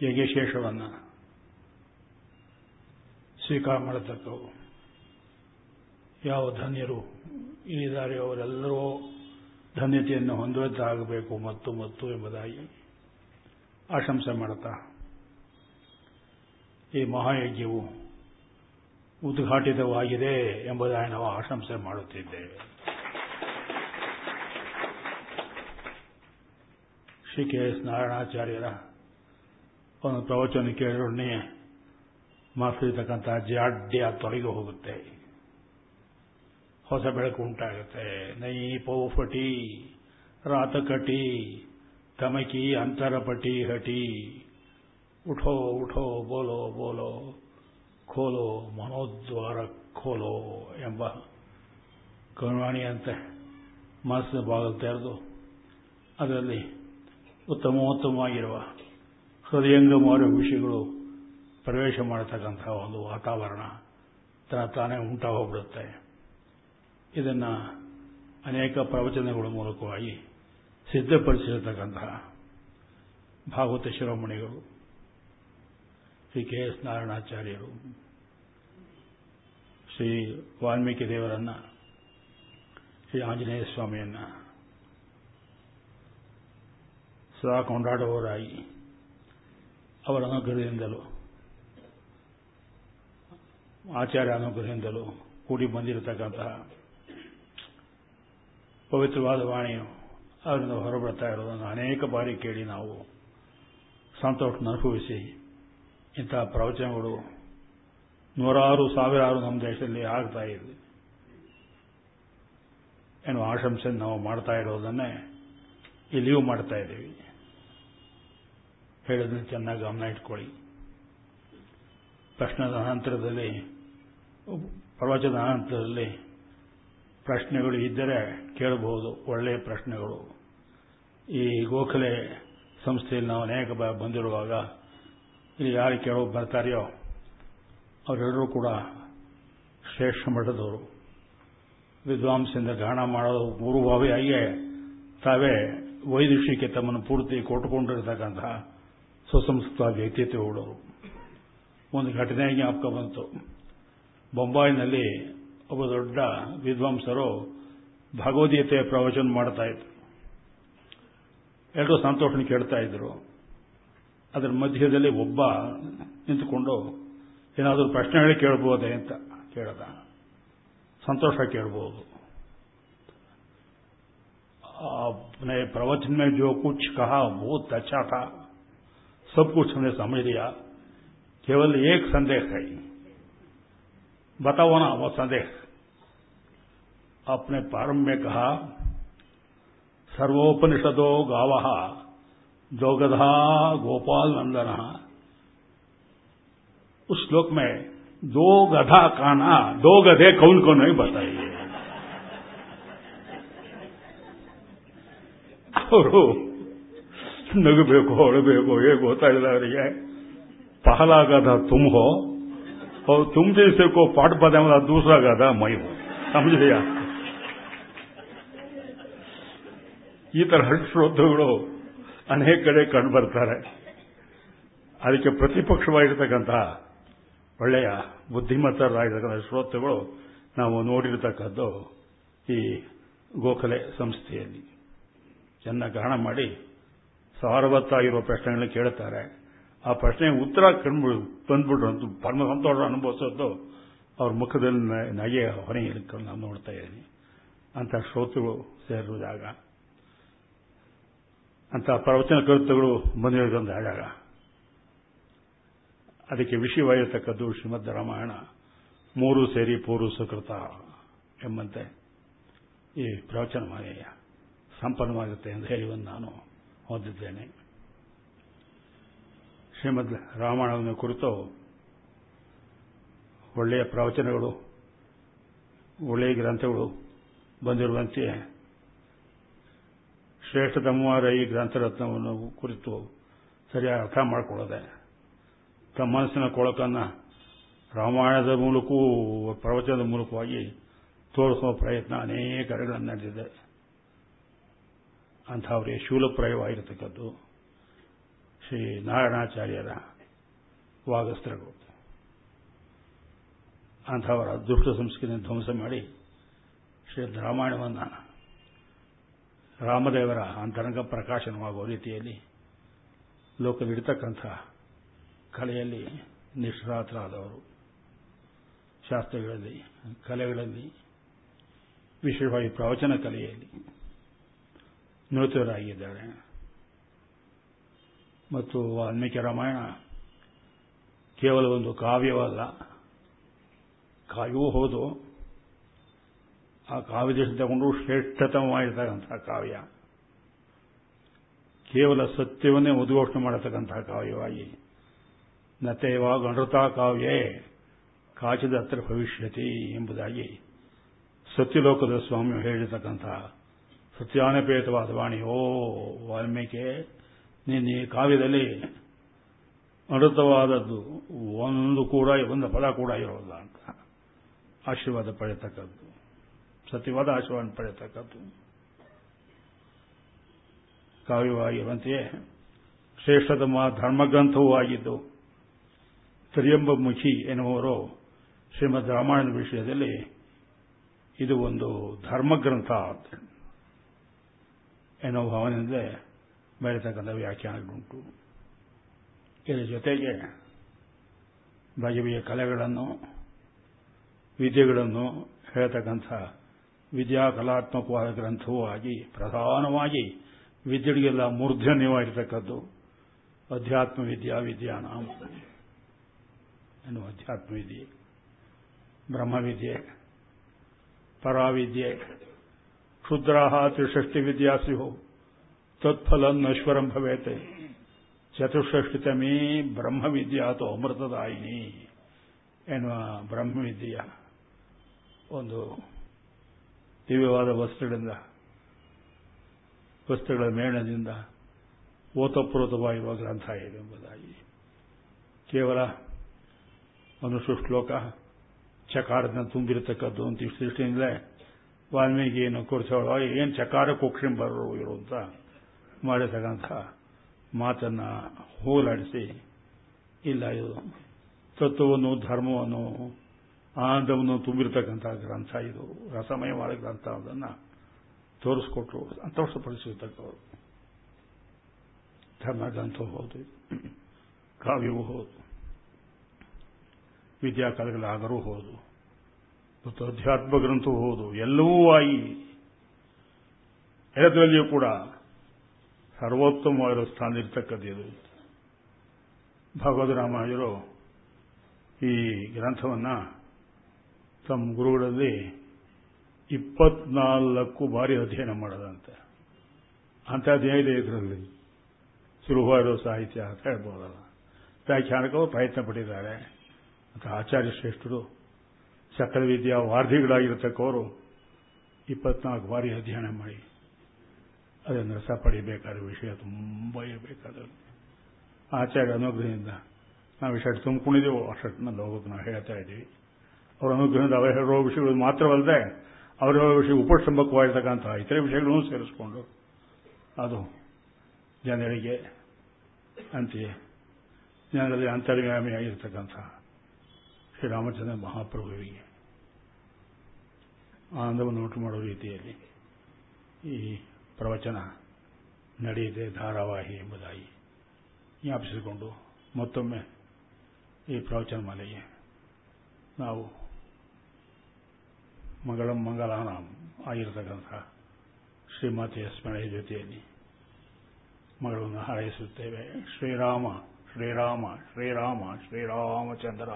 ಯಜ್ಞಶೇಷವನ್ನು ಸ್ವೀಕಾರ ಮಾಡತಕ್ಕವು ಯಾವ ಧನ್ಯರು ಇಲ್ಲಿದ್ದಾರೆ ಅವರೆಲ್ಲರೂ ಧನ್ಯತೆಯನ್ನು ಹೊಂದುವಂತಾಗಬೇಕು ಮತ್ತು ಮತ್ತು ಎಂಬುದಾಗಿ ಆಶಂಸೆ ಮಾಡುತ್ತಾ. ಈ ಮಹಾಯಜ್ಞವು ಉದ್ಘಾಟಿತವಾಗಿದೆ ಎಂಬುದಾಗಿ ನಾವು ಆಶಂಸೆ ಮಾಡುತ್ತಿದ್ದೇವೆ. ಶ್ರೀ ಕೆ ಎಸ್ ನಾರಾಯಣಾಚಾರ್ಯರ ಒಂದು ಪ್ರವಚನ ಕೇಳೊಡನೆ ಮಾತಿರ್ತಕ್ಕಂಥ ಜಾಡ್ಯ ತೊಲಗಿ ಹೋಗುತ್ತೆ. ಹೊಸ ಬೆಳಕು ಉಂಟಾಗುತ್ತೆ. ನೈ ಪೌಫಟಿ, ರಾತಕಟಿ, ತಮಕಿ, ಅಂತರಪಟಿ, ಹಟಿ. ಉಠೋ ಉಠೋ, ಬೋಲೋ ಬೋಲೋ, ಖೋಲೋ, ಮನೋದ್ವಾರ ಖೋಲೋ ಎಂಬ ಕರುವಾಣಿಯಂತೆ ಮನಸ್ಸಿನ ಭಾಗ ತೆರೆದು ಅದರಲ್ಲಿ ಉತ್ತಮೋತ್ತಮವಾಗಿರುವ ಹೃದಯಂಗಮಾರ ವಿಷಯಗಳು ಪ್ರವೇಶ ಮಾಡತಕ್ಕಂತಹ ಒಂದು ವಾತಾವರಣ ತನ್ನ ತಾನೇ ಉಂಟಾಗೋಗ್ಬಿಡುತ್ತೆ ಇದನ್ನು ಅನೇಕ ಪ್ರವಚನಗಳ ಮೂಲಕವಾಗಿ ಸಿದ್ಧಪಡಿಸಿರತಕ್ಕಂತಹ ಭಾಗವತ ಶಿರೋಮಣಿಗಳು, ಶ್ರೀ ಕೆ ಎಸ್ ನಾರಾಯಣಾಚಾರ್ಯರು, ಶ್ರೀ ವಾಲ್ಮೀಕಿ ದೇವರನ್ನ, ಶ್ರೀ ಆಂಜನೇಯ ಸ್ವಾಮಿಯನ್ನ, ಸದಾ ಕೊಂಡಾಡುವವರಾಗಿ ಅವರ ಅನುಗ್ರಹದಿಂದಲೂ, ಆಚಾರ್ಯ ಅನುಗ್ರಹದಿಂದಲೂ ಕೂಡಿ ಬಂದಿರತಕ್ಕಂತಹ ಪವಿತ್ರವಾದ ವಾಣಿಯು ಅದರಿಂದ ಹೊರಬರ್ತಾ ಇರೋದನ್ನು ಅನೇಕ ಬಾರಿ ಕೇಳಿ ನಾವು ಸಂತೋಷ ಅನುಭವಿಸಿ ಇಂತಹ ಪ್ರವಚನಗಳು ನೂರಾರು, ಸಾವಿರಾರು ನಮ್ಮ ದೇಶದಲ್ಲಿ ಆಗ್ತಾ ಇದೆ. ಎನ್ನುವ ಆಶಂಸೆ ನಾವು ಮಾಡ್ತಾ ಇರೋದನ್ನೇ ಇಲ್ಲಿಯೂ ಮಾಡ್ತಾ ಇದ್ದೀವಿ. ಹೇಳೋದನ್ನು ಚೆನ್ನಾಗಿ ಗಮನ ಇಟ್ಕೊಳ್ಳಿ. ಪ್ರಶ್ನದ ಅನಂತರದಲ್ಲಿ, ಪ್ರವಚನದ ಅನಂತರದಲ್ಲಿ ಪ್ರಶ್ನೆಗಳು ಇದ್ದರೆ ಕೇಳಬಹುದು ಒಳ್ಳೆಯ ಪ್ರಶ್ನೆಗಳು. ಈ ಗೋಖಲೆ ಸಂಸ್ಥೆಯಲ್ಲಿ ನಾವು ಅನೇಕ ಬಂದಿರುವಾಗ ಇಲ್ಲಿ ಯಾರು ಕೇಳೋ ಬರ್ತಾರೆಯೋ ಅವರೆಲ್ಲರೂ ಕೂಡ ಶ್ರೇಷ್ಠ ಮಠದವರು. ವಿದ್ವಾಂಸದಿಂದ ಗಾಣ ಮಾಡೋದು ಪೂರ್ವಭಾವಿಯಾಗಿಯೇ ತಾವೇ ವೈದುಷಿಕೆ ತಮ್ಮನ್ನು ಪೂರ್ತಿ ಕೊಟ್ಟುಕೊಂಡಿರತಕ್ಕಂತಹ ಸುಸಂಸ್ಕೃತ ವ್ಯಕ್ತಿತ್ವಗಳು ಒಂದು ಘಟನೆ ಜ್ಞಾಪಕ ಬಂತು. ಬೊಂಬಾಯಿನಲ್ಲಿ ಒಬ್ಬ ದೊಡ್ಡ ವಿದ್ವಾಂಸರು ಭಗವದ್ಗೀತೆಯ ಪ್ರವಚನ ಮಾಡ್ತಾ ಇದ್ರು ಎಲ್ಲರೂ ಸಂತೋಷನ ಕೇಳ್ತಾ ಇದ್ರು ಅದರ ಮಧ್ಯದಲ್ಲಿ ಒಬ್ಬ ನಿಂತುಕೊಂಡು ಏನಾದರೂ ಪ್ರಶ್ನೆಗಳು ಕೇಳಬಹುದೇ ಅಂತ ಕೇಳದ संतोष ಕೇಳಬಹುದು आपने प्रवचन में जो कुछ कहा बहुत अच्छा था सब कुछ हमने समझ लिया केवल एक संदेह है बताओ ना वो संदेह आपने प्रारंभ में कहा सर्वोपनिषदो गाव जोगधा गोपाल नंदन उस श्लोक में दो गधा काना दो गधे कौन कौन नहीं बताइए ಅವರು ನಗಬೇಕು ಹೊಳಬೇಕು ಹೇಗೆ ಗೊತ್ತಾಗಿಲ್ಲ ಅವರಿಗೆ पहला गधा तुम हो और तुम जैसे को पाठ पदा वाला दूसरा गधा मैं हूं समझ लिया ಈ ತರಹ ಶ್ರೋತೃಗಳು ಅನೇಕ ಕಡೆ ಕಂಡು ಬರ್ತಾರೆ. ಅದಕ್ಕೆ ಪ್ರತಿಪಕ್ಷವಾಗಿರ್ತಕ್ಕಂತಹ ಒಳ್ಳೆಯ ಬುದ್ಧಿಮತ್ತರಾಗಿರ್ತಕ್ಕಂಥ ಶ್ರೋತೃಗಳು ನಾವು ನೋಡಿರತಕ್ಕದ್ದು ಈ ಗೋಖಲೆ ಸಂಸ್ಥೆಯಲ್ಲಿ. ಚೆನ್ನಾಗಿ ಗ್ರಹಣ ಮಾಡಿ ಸಾರವತ್ತಾಗಿರುವ ಪ್ರಶ್ನೆಗಳನ್ನ ಕೇಳುತ್ತಾರೆ. ಆ ಪ್ರಶ್ನೆ ಉತ್ತರ ಕಂಡು ಬಂದ್ಬಿಟ್ರು ಪರಮ ಸಂತೋಷ ಅನುಭವಿಸೋದು ಅವ್ರ ಮುಖದಲ್ಲಿ ನಗೆಯ ಇಳಿಕೊಂಡು ನಾವು ನೋಡ್ತಾ ಇದ್ದೀನಿ ಅಂತ ಶ್ರೋತೃಗಳು ಸೇರುವುದಾಗ ಅಂತ ಪ್ರವಚನ ಕರ್ತೃಗಳು ಬಂದಿರೋದೊಂದು ಆದಾಗ ಅದಕ್ಕೆ ವಿಷಯವಾಗಿರತಕ್ಕದ್ದು ಶ್ರೀಮದ್ ರಾಮಾಯಣ, ಮೂರು ಸೇರಿ ಪೂರ್ವ ಸುಕೃತ ಎಂಬಂತೆ ಈ ಪ್ರವಚನ ಮಾಲೆಯ ಸಂಪನ್ನವಾಗುತ್ತೆ ಎಂದು ಹೇಳಿ ಒಂದು ನಾನು ಹೊಂದಿದ್ದೇನೆ ಶ್ರೀಮದ್ ರಾಮಾಯಣವನ್ನು ಕುರಿತು ಒಳ್ಳೆಯ ಪ್ರವಚನಗಳು, ಒಳ್ಳೆಯ ಗ್ರಂಥಗಳು ಬಂದಿರುವಂತೆ ಶ್ರೇಷ್ಠತಮವಾದ ಈ ಗ್ರಂಥರತ್ನವನ್ನು ಕುರಿತು ಸರಿಯಾಗಿ ಅರ್ಥ ಮಾಡಿಕೊಳ್ಳದೆ ತಮ್ಮ ಮನಸ್ಸಿನ ಕೊಳಕನ್ನು ರಾಮಾಯಣದ ಮೂಲಕವೂ ಪ್ರವಚನದ ಮೂಲಕವಾಗಿ ತೋರಿಸುವ ಪ್ರಯತ್ನ ಅನೇಕ ಕಡೆಗಳಲ್ಲಿ ನಡೆದಿದೆ. ಅಂಥವರಿಗೆ ಶೂಲಪ್ರಾಯವಾಗಿರತಕ್ಕದ್ದು ಶ್ರೀ ನಾರಾಯಣಾಚಾರ್ಯರ ವಾಗಸ್ತ್ರಗಳು. ಅಂಥವರ ದುಷ್ಟ ಸಂಸ್ಕೃತಿಯನ್ನು ಧ್ವಂಸ ಮಾಡಿ ಶ್ರೀ ರಾಮಾಯಣವನ್ನು ರಾಮದೇವರ ಅಂತರಂಗ ಪ್ರಕಾಶನವಾಗುವ ರೀತಿಯಲ್ಲಿ ಲೋಕವಿಡತಕ್ಕಂಥ ಕಲೆಯಲ್ಲಿ ನಿಷ್ಣಾತರಾದವರು ಶಾಸ್ತ್ರಗಳಲ್ಲಿ, ಕಲೆಗಳಲ್ಲಿ, ವಿಶೇಷವಾಗಿ ಪ್ರವಚನ ಕಲೆಯಲ್ಲಿ ನುರಿತವರಾಗಿದ್ದಾರೆ ಮತ್ತು ವಾಲ್ಮೀಕಿ ರಾಮಾಯಣ ಕೇವಲ ಒಂದು ಕಾವ್ಯವಲ್ಲ ಕಾವ್ಯವೂ ಹೌದು ಆ ಕಾವ್ಯದೇಶ ತಗೊಂಡು ಶ್ರೇಷ್ಠತಮವಾಗಿರ್ತಕ್ಕಂತಹ ಕಾವ್ಯ. ಕೇವಲ ಸತ್ಯವನ್ನೇ ಉದ್ಘೋಷಣೆ ಮಾಡತಕ್ಕಂತಹ ಕಾವ್ಯವಾಗಿ. ನತೇವಾಗ ಅನೃತ ಕಾವ್ಯೇ ಕಾಚಿದ ಹತ್ರ ಭವಿಷ್ಯತಿ ಎಂಬುದಾಗಿ ಸತ್ಯಲೋಕದ ಸ್ವಾಮಿ ಹೇಳಿರ್ತಕ್ಕಂತಹ ಸತ್ಯಾನಪೇತವಾದ ವಾಣಿ, ಓ ವಾಲ್ಮೀಕಿ ನೀನು ಈ ಕಾವ್ಯದಲ್ಲಿ ಅನೃತವಾದದ್ದು ಒಂದು ಕೂಡ, ಒಂದು ಪದ ಕೂಡ ಇರೋಲ್ಲ ಅಂತ. ಆಶೀರ್ವಾದ ಪಡೆಯತಕ್ಕದ್ದು. ಸತ್ಯವಾದ ಆಶೀರ್ವಾದ ಪಡೆಯತಕ್ಕದ್ದು. ಕಾವ್ಯವಾಗಿರುವಂತೆಯೇ ಶ್ರೇಷ್ಠತಮ ಧರ್ಮಗ್ರಂಥವೂ ಆಗಿದ್ದು, ತ್ರಿಯಂಬ ಮುಖಿ ಎನ್ನುವರು ಶ್ರೀಮದ್ ರಾಮಾಯಣದ ವಿಷಯದಲ್ಲಿ ಇದು ಒಂದು ಧರ್ಮಗ್ರಂಥ ಎನ್ನುವ ಭಾವನೆಯಿಂದ ಬರೆಯತಕ್ಕಂಥ ವ್ಯಾಖ್ಯಾನಗಳುಂಟು. ಇದರ ಜೊತೆಗೆ ಬಗೆ ಬಗೆಯ ಕಲೆಗಳನ್ನು, ವಿದ್ಯೆಗಳನ್ನು ಹೇಳ್ತಕ್ಕಂಥ ವಿದ್ಯಾ ಕಲಾತ್ಮಕವಾದ ಗ್ರಂಥವೂ ಆಗಿ, ಪ್ರಧಾನವಾಗಿ ವಿದ್ಯೆಗಳಿಗೆಲ್ಲ ಮೂರ್ಧನ್ಯವಾಗಿರ್ತಕ್ಕದ್ದು. ಅಧ್ಯಾತ್ಮ ವಿದ್ಯಾ ವಿದ್ಯಾನ ಎನ್ನುವ ಅಧ್ಯಾತ್ಮ ವಿದ್ಯೆ ಬ್ರಹ್ಮವಿದ್ಯೆ. ಪರಾವಿದ್ಯೆ. ಕ್ಷುದ್ರಾಹ ತ್ರಿಷಷ್ಟಿ ವಿದ್ಯಾಸ್ಯು ತತ್ಫಲಂ ನಶ್ವರಂ ಭವೇತೆ. ಚತುಷ್ಷಷ್ಟಿತಮೇ ಬ್ರಹ್ಮವಿದ್ಯಾತೋ ಅಮೃತದಾಯಿನಿ ಎನ್ನುವ ಬ್ರಹ್ಮವಿದ್ಯೆಯ ಒಂದು ದಿವ್ಯವಾದ ವಸ್ತ್ರಗಳಿಂದ ವಸ್ತುಗಳ ಮೇಣದಿಂದ ಓತಪ್ರೋತವಾಗಿರುವ ಗ್ರಂಥ ಇದೆ ಎಂಬುದಾಗಿ. ಕೇವಲ ಮನುಷ್ಯ ಶ್ಲೋಕ ಚಕಾರದಿಂದ ತುಂಬಿರತಕ್ಕದ್ದು ಅಂತ ಇಷ್ಟು ದೃಷ್ಟಿಯಿಂದಲೇ ಏನು ಕುರಿಸೋಳ. ಏನು ಚಕಾರ ಕುಕ್ಷಿಂಬರು ಇರುವಂತ ಮಾಡಿರ್ತಕ್ಕಂಥ ಮಾತನ್ನ ಹೋಲಾಡಿಸಿ, ಇಲ್ಲ ಇದು ತತ್ವವನ್ನು, ಧರ್ಮವನ್ನು ಆನಂದವನ್ನು ತುಂಬಿರತಕ್ಕಂಥ ಗ್ರಂಥ ಇದು. ರಸಮಯವಾದ ಗ್ರಂಥ ಅದನ್ನ ತೋರಿಸ್ಕೊಟ್ರು. ಸಂತೋಷಪಡಿಸಿರ್ತಕ್ಕವರು. ಧರ್ಮ ಗ್ರಂಥವೂ ಹೌದು. ಕಾವ್ಯವೂ ಹೌದು. ವಿದ್ಯಾಕಾಲಗಳಾದರೂ ಹೌದು. ಮತ್ತು ಅಧ್ಯಾತ್ಮ ಗ್ರಂಥವೂ ಹೌದು. ಎಲ್ಲವೂ ಆಗಿ ಎಲ್ಲದರಲ್ಲಿಯೂ ಕೂಡ ಸರ್ವೋತ್ತಮವಾಗಿರೋ ಸ್ಥಾನ ಇದು. ಭಗವದ್ ರಾಮಾಯರು ಈ ಗ್ರಂಥವನ್ನ ತಮ್ಮ ಗುರುಗಳಲ್ಲಿ ಇಪ್ಪತ್ನಾಲ್ಕು ಬಾರಿ ಅಧ್ಯಯನ ಮಾಡೋದಂತೆ. ಅಂಥದ್ದೇನಿದೆ ಇದರಲ್ಲಿ. ಸುಲಭವಾಗಿರೋ ಸಾಹಿತ್ಯ ಅಂತ ಹೇಳ್ಬೋದಲ್ಲ. ವ್ಯಾಖ್ಯಾನಕ್ಕೂ ಪ್ರಯತ್ನ ಪಟ್ಟಿದ್ದಾರೆ. ಮತ್ತು ಆಚಾರ್ಯ ಶ್ರೇಷ್ಠರು ಸಕಲ ವಿದ್ಯಾ ವಾರ್ಧಿಗಳಾಗಿರತಕ್ಕವರು ಇಪ್ಪತ್ನಾಲ್ಕು ಬಾರಿ ಅಧ್ಯಯನ ಮಾಡಿ. ಅದನ್ನು ರಸ ಪಡೆಯಬೇಕಾದ ವಿಷಯ ತುಂಬ ಇರಬೇಕಾದ ಆಚಾರ್ಯ ಅನುಗ್ರಹದಿಂದ ನಾವು ಇಷ್ಟು ತುಂಬಿಕೊಂಡಿದ್ದೇವೋ ಅಷ್ಟನ್ನು ಹೋಗೋದು ನಾವು ಹೇಳ್ತಾ ಇದ್ದೀವಿ. ಅವರ ಅನುಗ್ರಹದಿಂದ ಅವರ ಹೇಳುವ ವಿಷಯಗಳು ಮಾತ್ರವಲ್ಲದೆ ಅವರ ಹೇಳುವ ವಿಷಯ ಉಪಸಂಬಕವಾಗಿರ್ತಕ್ಕಂತಹ ಇತರೆ ವಿಷಯಗಳನ್ನು ಸೇರಿಸಿಕೊಂಡು ಅದು ಜನರಿಗೆ ಅಂತೆಯೇ ಜನರಲ್ಲಿ ಅಂತರ್ಗಾಮಿಯಾಗಿರ್ತಕ್ಕಂಥ ಶ್ರೀರಾಮಚಂದ್ರ ಮಹಾಪ್ರಭುವಿಗೆ ಆನಂದವನ್ನು ಉಂಟು ಮಾಡುವ ರೀತಿಯಲ್ಲಿ ಈ ಪ್ರವಚನ ನಡೆಯಿದೆ ಧಾರಾವಾಹಿ ಎಂಬುದಾಗಿ ಜ್ಞಾಪಿಸಿಕೊಂಡು ಮತ್ತೊಮ್ಮೆ ಈ ಪ್ರವಚನ ಮಾಲೆಗೆ ನಾವು ಮಂಗಳಂ ಮಂಗಲಾನ ಆಗಿರತಕ್ಕಂಥ ಶ್ರೀಮಾತೆಯ ಸ್ಮರಣೆಯ ಜೊತೆಯಲ್ಲಿ ಮಗಳನ್ನು ಹಾರೈಸುತ್ತೇವೆ ಶ್ರೀರಾಮ ಶ್ರೀರಾಮ ಶ್ರೀರಾಮ ಶ್ರೀರಾಮಚಂದ್ರ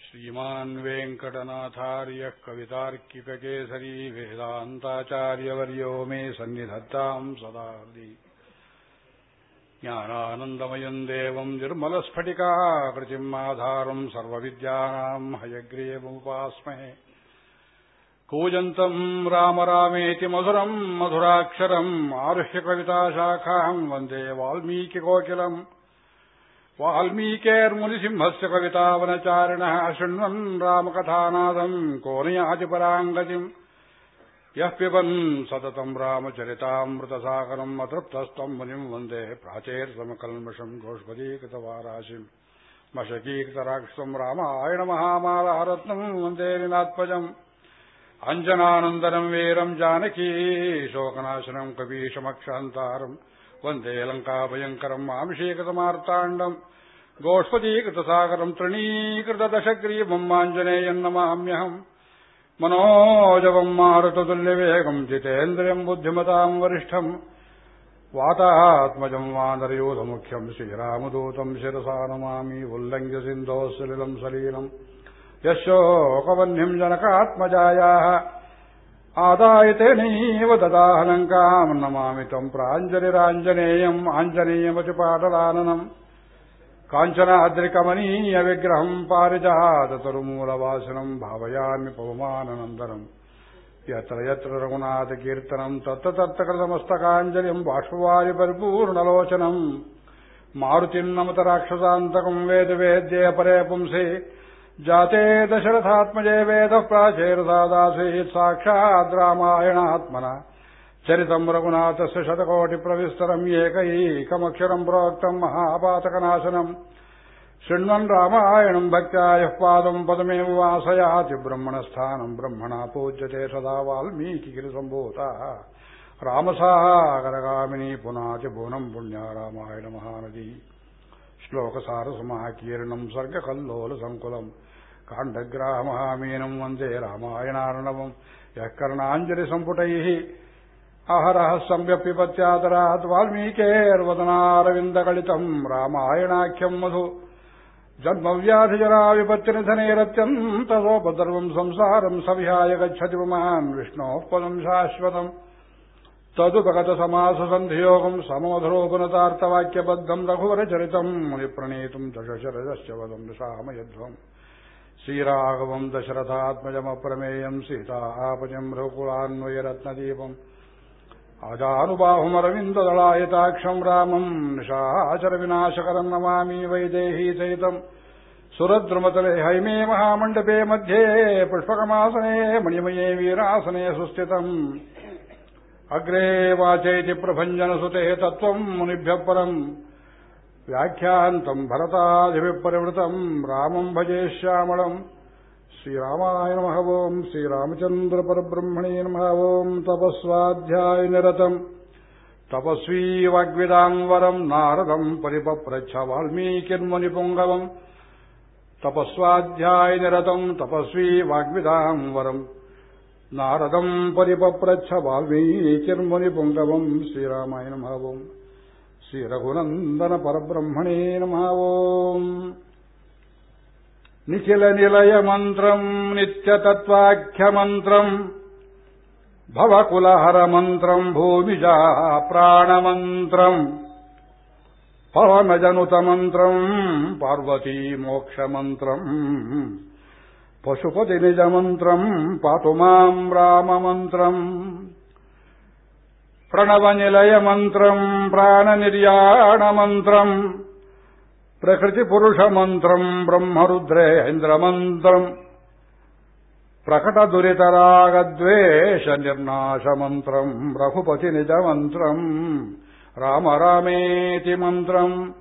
ಶ್ರೀ श्रीमान् वेङ्कटनाथार्यः कवितार्किककेसरी वेदान्ताचार्यवर्यो मे सन्निधत्ताम् सदा हृदि ज्ञानानन्दमयम् देवम् निर्मलस्फटिकाकृतिम् आधारम् सर्वविद्यानाम् हयग्रीवमुपास्महे कूजन्तम् राम रामेति मधुरम् मधुराक्षरम् आरुह्य कविताशाखाम् वन्दे वाल्मीकिकोकिलम् वाल्मीकेर्मुनिसिंहस्य कवितावनचारिणः शृण्वन् रामकथानादम् कोनयातिपराङ्गतिम् यः पिबन् सततम् रामचरितामृतसागरम् अतृप्तस्तम् मुनिम् वन्दे प्राचेर्समकल्मषम् गोष्पदीकृतवाराशिम् मशकीकृतराक्षसम् रामायणमहामालारत्नम् वन्दे विनात्मजम् अञ्जनानन्दनम् वीरम् जानकी शोकनाशनम् कपीशमक्षहन्तारम् वन्दे लङ्काभयङ्करम् मामिषीकृतमार्ताण्डम् गोष्पदीकृतसागरम् तृणीकृतदशग्रीवम् आञ्जनेयम् नमाम्यहम् मनोजवम् मारुततुल्यवेगम् जितेन्द्रियम् बुद्धिमताम् वरिष्ठम् वातात्मजम् वानरयूथमुख्यम् श्रीरामदूतम् शिरसा नमामि उल्लङ्घ्य सिन्धोः सलिलम् सलीलम् यशोकवह्निम् जनकात्मजायाः आदाय तेनैव ददाहलङ्काम् नमामि त्वम् प्राञ्जलिराञ्जनेयम् आञ्जनेयमतिपाटलाननम् ಕಾಂಚನ ಅದ್ರಿಕಮನೀಯ ವಿಗ್ರಹಂ ಪಾರಿಜಹಾದ ತರುಮೂಲವಾಸನಂ ಭಾವಯಾಮಿ ಪವಮಾನನಂದನಂ ಯತ್ರ ಯತ್ರ ರಘುನಾಥ ಕೀರ್ತನಂ ತತ್ತ ತತ್ತ ಕೃತಮಸ್ತಕಾಂಜಲಿಂ ಬಾಷ್ಪವಾರಿ ಪರಿಪೂರ್ಣಲೋಚನಂ ಮಾರುತಿಂ ನಮತ ರಾಕ್ಷಸಾಂತಕಂ ವೇದ ವೇದ್ಯೇ ಪರೇ ಪುಂಸಿ ಜಾತೇ ದಶರಥಾತ್ಮಜೇ ವೇದ ಪ್ರಾಚೇರದಾದಾಸೀತ್ ಸಾಕ್ಷಾತ್ ರಾಮಾಯಣಾತ್ಮನ चरितम् रघुनाथस्य शतकोटिप्रविस्तरम् एकैकमक्षरम् प्रोक्तम् महापातकनाशनम् शृण्वन् रामायणम् भक्त्या यः पादम् पदमेव वासयाति ब्रह्मणस्थानम् ब्रह्मणा पूज्यते सदा वाल्मीकिगिरिसम्भूतः रामसागरगामिनी पुनाति भुवनम् पुण्या रामायणमहानदी श्लोकसारसमाकीर्णम् सर्गकल्लोलसङ्कुलम् काण्डग्रामहामीनम् वन्दे रामायणार्णवम् यः कर्णाञ्जलिसम्पुटैः ಅಹರಹ ಸಂವ್ಯಪಿಪತ್ಯಾದರಾತ್ ವಾಲ್ಮೀಕೇರ್ವದನಾರವಿಂದಗಳಿತಂ ರಾಮಾಯಣಾಖ್ಯಂ ಮಧು. ಜನ್ಮವ್ಯಾಧಿಜರಾ ವಿಪತ್ತಿನಿಧನೇರತ್ಯಂತಸೋಪದರ್ವಂ ಸಂಸಾರಂ ಸವಿಹಾಯ ಗಚ್ಚತಿ ಮಹಾನ್ ವಿಷ್ಣೋಃ ಪದಂ ಶಾಶ್ವತಂ. ತದುಪಗತ ಸಮಾಸ ಸಂಧಿಯೋಗಂ ಸಮಮಧುರೋಪನತಾರ್ಥವಾಕ್ಯಬದ್ಧಂ ರಘುವರಚರಿತಂ ಮುನಿಪ್ರಣೀತಂ ದಶಶರದಶ್ಚ ವದಂ ನಿಶಾಮಯಧ್ವಂ ಶ್ರೀರಾಘವಂ ದಶರಥಾತ್ಮಜಮಪ್ರಮೇಯಂ ಸೀತಾ ಆಪಜಂ ರಘುಕುಲಾನ್ವಯರತ್ನದೀಪಂ अजानुबाहुमरविन्ददलायताक्षम् रामम् निशाचरविनाशकरम् नमामि वैदेही सहितम् सुरद्रुमतले हैमे महामण्डपे मध्ये पुष्पकमासने मणिमये वीरासने सुस्थितम् अग्रे वाचेति प्रभञ्जनसुते तत्त्वम् मुनिभ्यः परम् व्याख्यान्तम् भरतादिभिः परिवृतम् रामम् भजे श्यामलम् श्रीरामाय नमः ओम् श्रीरामचन्द्रपरब्रह्मणे नमः ओम् तपस्वाध्यायनिरतम् तपस्वी वाग्विदाम् वरम् नारदम् परिपप्रच्छ वाल्मीकिर्मुनिपुङ्गवम् तपस्वाध्यायनिरतम् तपस्वी वाग्विदाम् वरम् नारदम् परिपप्रच्छ वाल्मीकिर्मुनिपुङ्गवम् श्रीरामाय नमः ओम् श्रीरघुनन्दनपरब्रह्मणे नमः ओम् निखिलनिलयमन्त्रम् नित्यतत्त्वाख्यमन्त्रम् भवकुलहरमन्त्रम् भूमिजा प्राणमन्त्रम् पवनजनुतमन्त्रम् पार्वतीमोक्षमन्त्रम् पशुपतिनिजमन्त्रम् पातु माम् राममन्त्रम् प्रणवनिलयमन्त्रम् प्राणनिर्याणमन्त्रम् ಪ್ರಕೃತಿಪುರುಷಮಂತ್ರಂ ಬ್ರಹ್ಮರುದ್ರೇಂದ್ರಮಂತ್ರಂ ಪ್ರಕಟ ದುರಿತರಾಗದ್ವೇಷ ನಿರ್ನಾಶ ಮಂತ್ರಂ ರಘುಪತಿ ನಿಜ ಮಂತ್ರಂ. ರಾಮ ರಾಮೇತಿ ಮಂತ್ರಂ.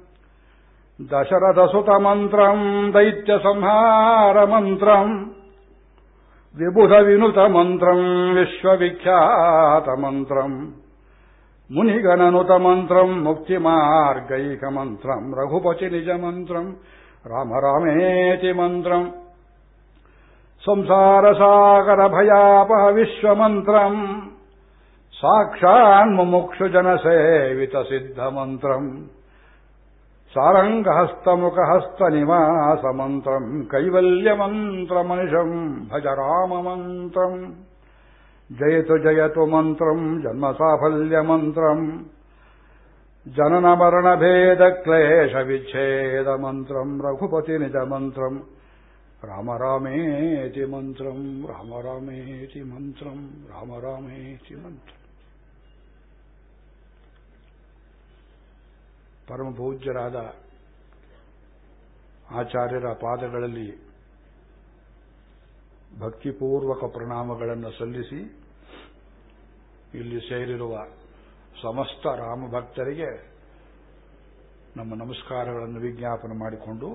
ದಶರಥಸುತ ಮಂತ್ರಂ ದೈತ್ಯ ಸಂಹಾರ ಮಂತ್ರಂ. ವಿಬುಧ ವಿನುತ ಮಂತ್ರಂ ವಿಶ್ವವಿಖ್ಯಾತ ಮಂತ್ರಂ. मुनिगणनुतमन्त्रम् मुक्तिमार्गैकमन्त्रम् रघुपतिनिजमन्त्रम् राम रामेति मन्त्रम् संसारसागरभयापह विश्वमन्त्रम् साक्षान्मुमुक्षुजनसेवितसिद्धमन्त्रम् सारङ्गहस्तमुखहस्तनिवासमन्त्रम् कैवल्यमन्त्रमनिशम् भज राममन्त्रम् जयतु जयतु मन्त्रम् जन्मसाफल्यमन्त्रम् जननमरणभेदक्लेशविच्छेदमन्त्रम् रघुपतिनिजमन्त्रम् राम रामेति मन्त्रम् राम रामेति मन्त्रम् राम रामेति मन्त्रम् ಪರಮ ಪೂಜ್ಯರಾದ ಆಚಾರ್ಯರ ಪಾದಗಳಲ್ಲಿ ಭಕ್ತಿಪೂರ್ವಕ ಪ್ರಣಾಮಗಳನ್ನು ಸಲ್ಲಿಸಿ ಇಲ್ಲಿ ಸೇರಿರುವ ಸಮಸ್ತ ರಾಮಭಕ್ತರಿಗೆ ನಮ್ಮ ನಮಸ್ಕಾರಗಳನ್ನು ವಿಜ್ಞಾಪನೆ ಮಾಡಿಕೊಂಡು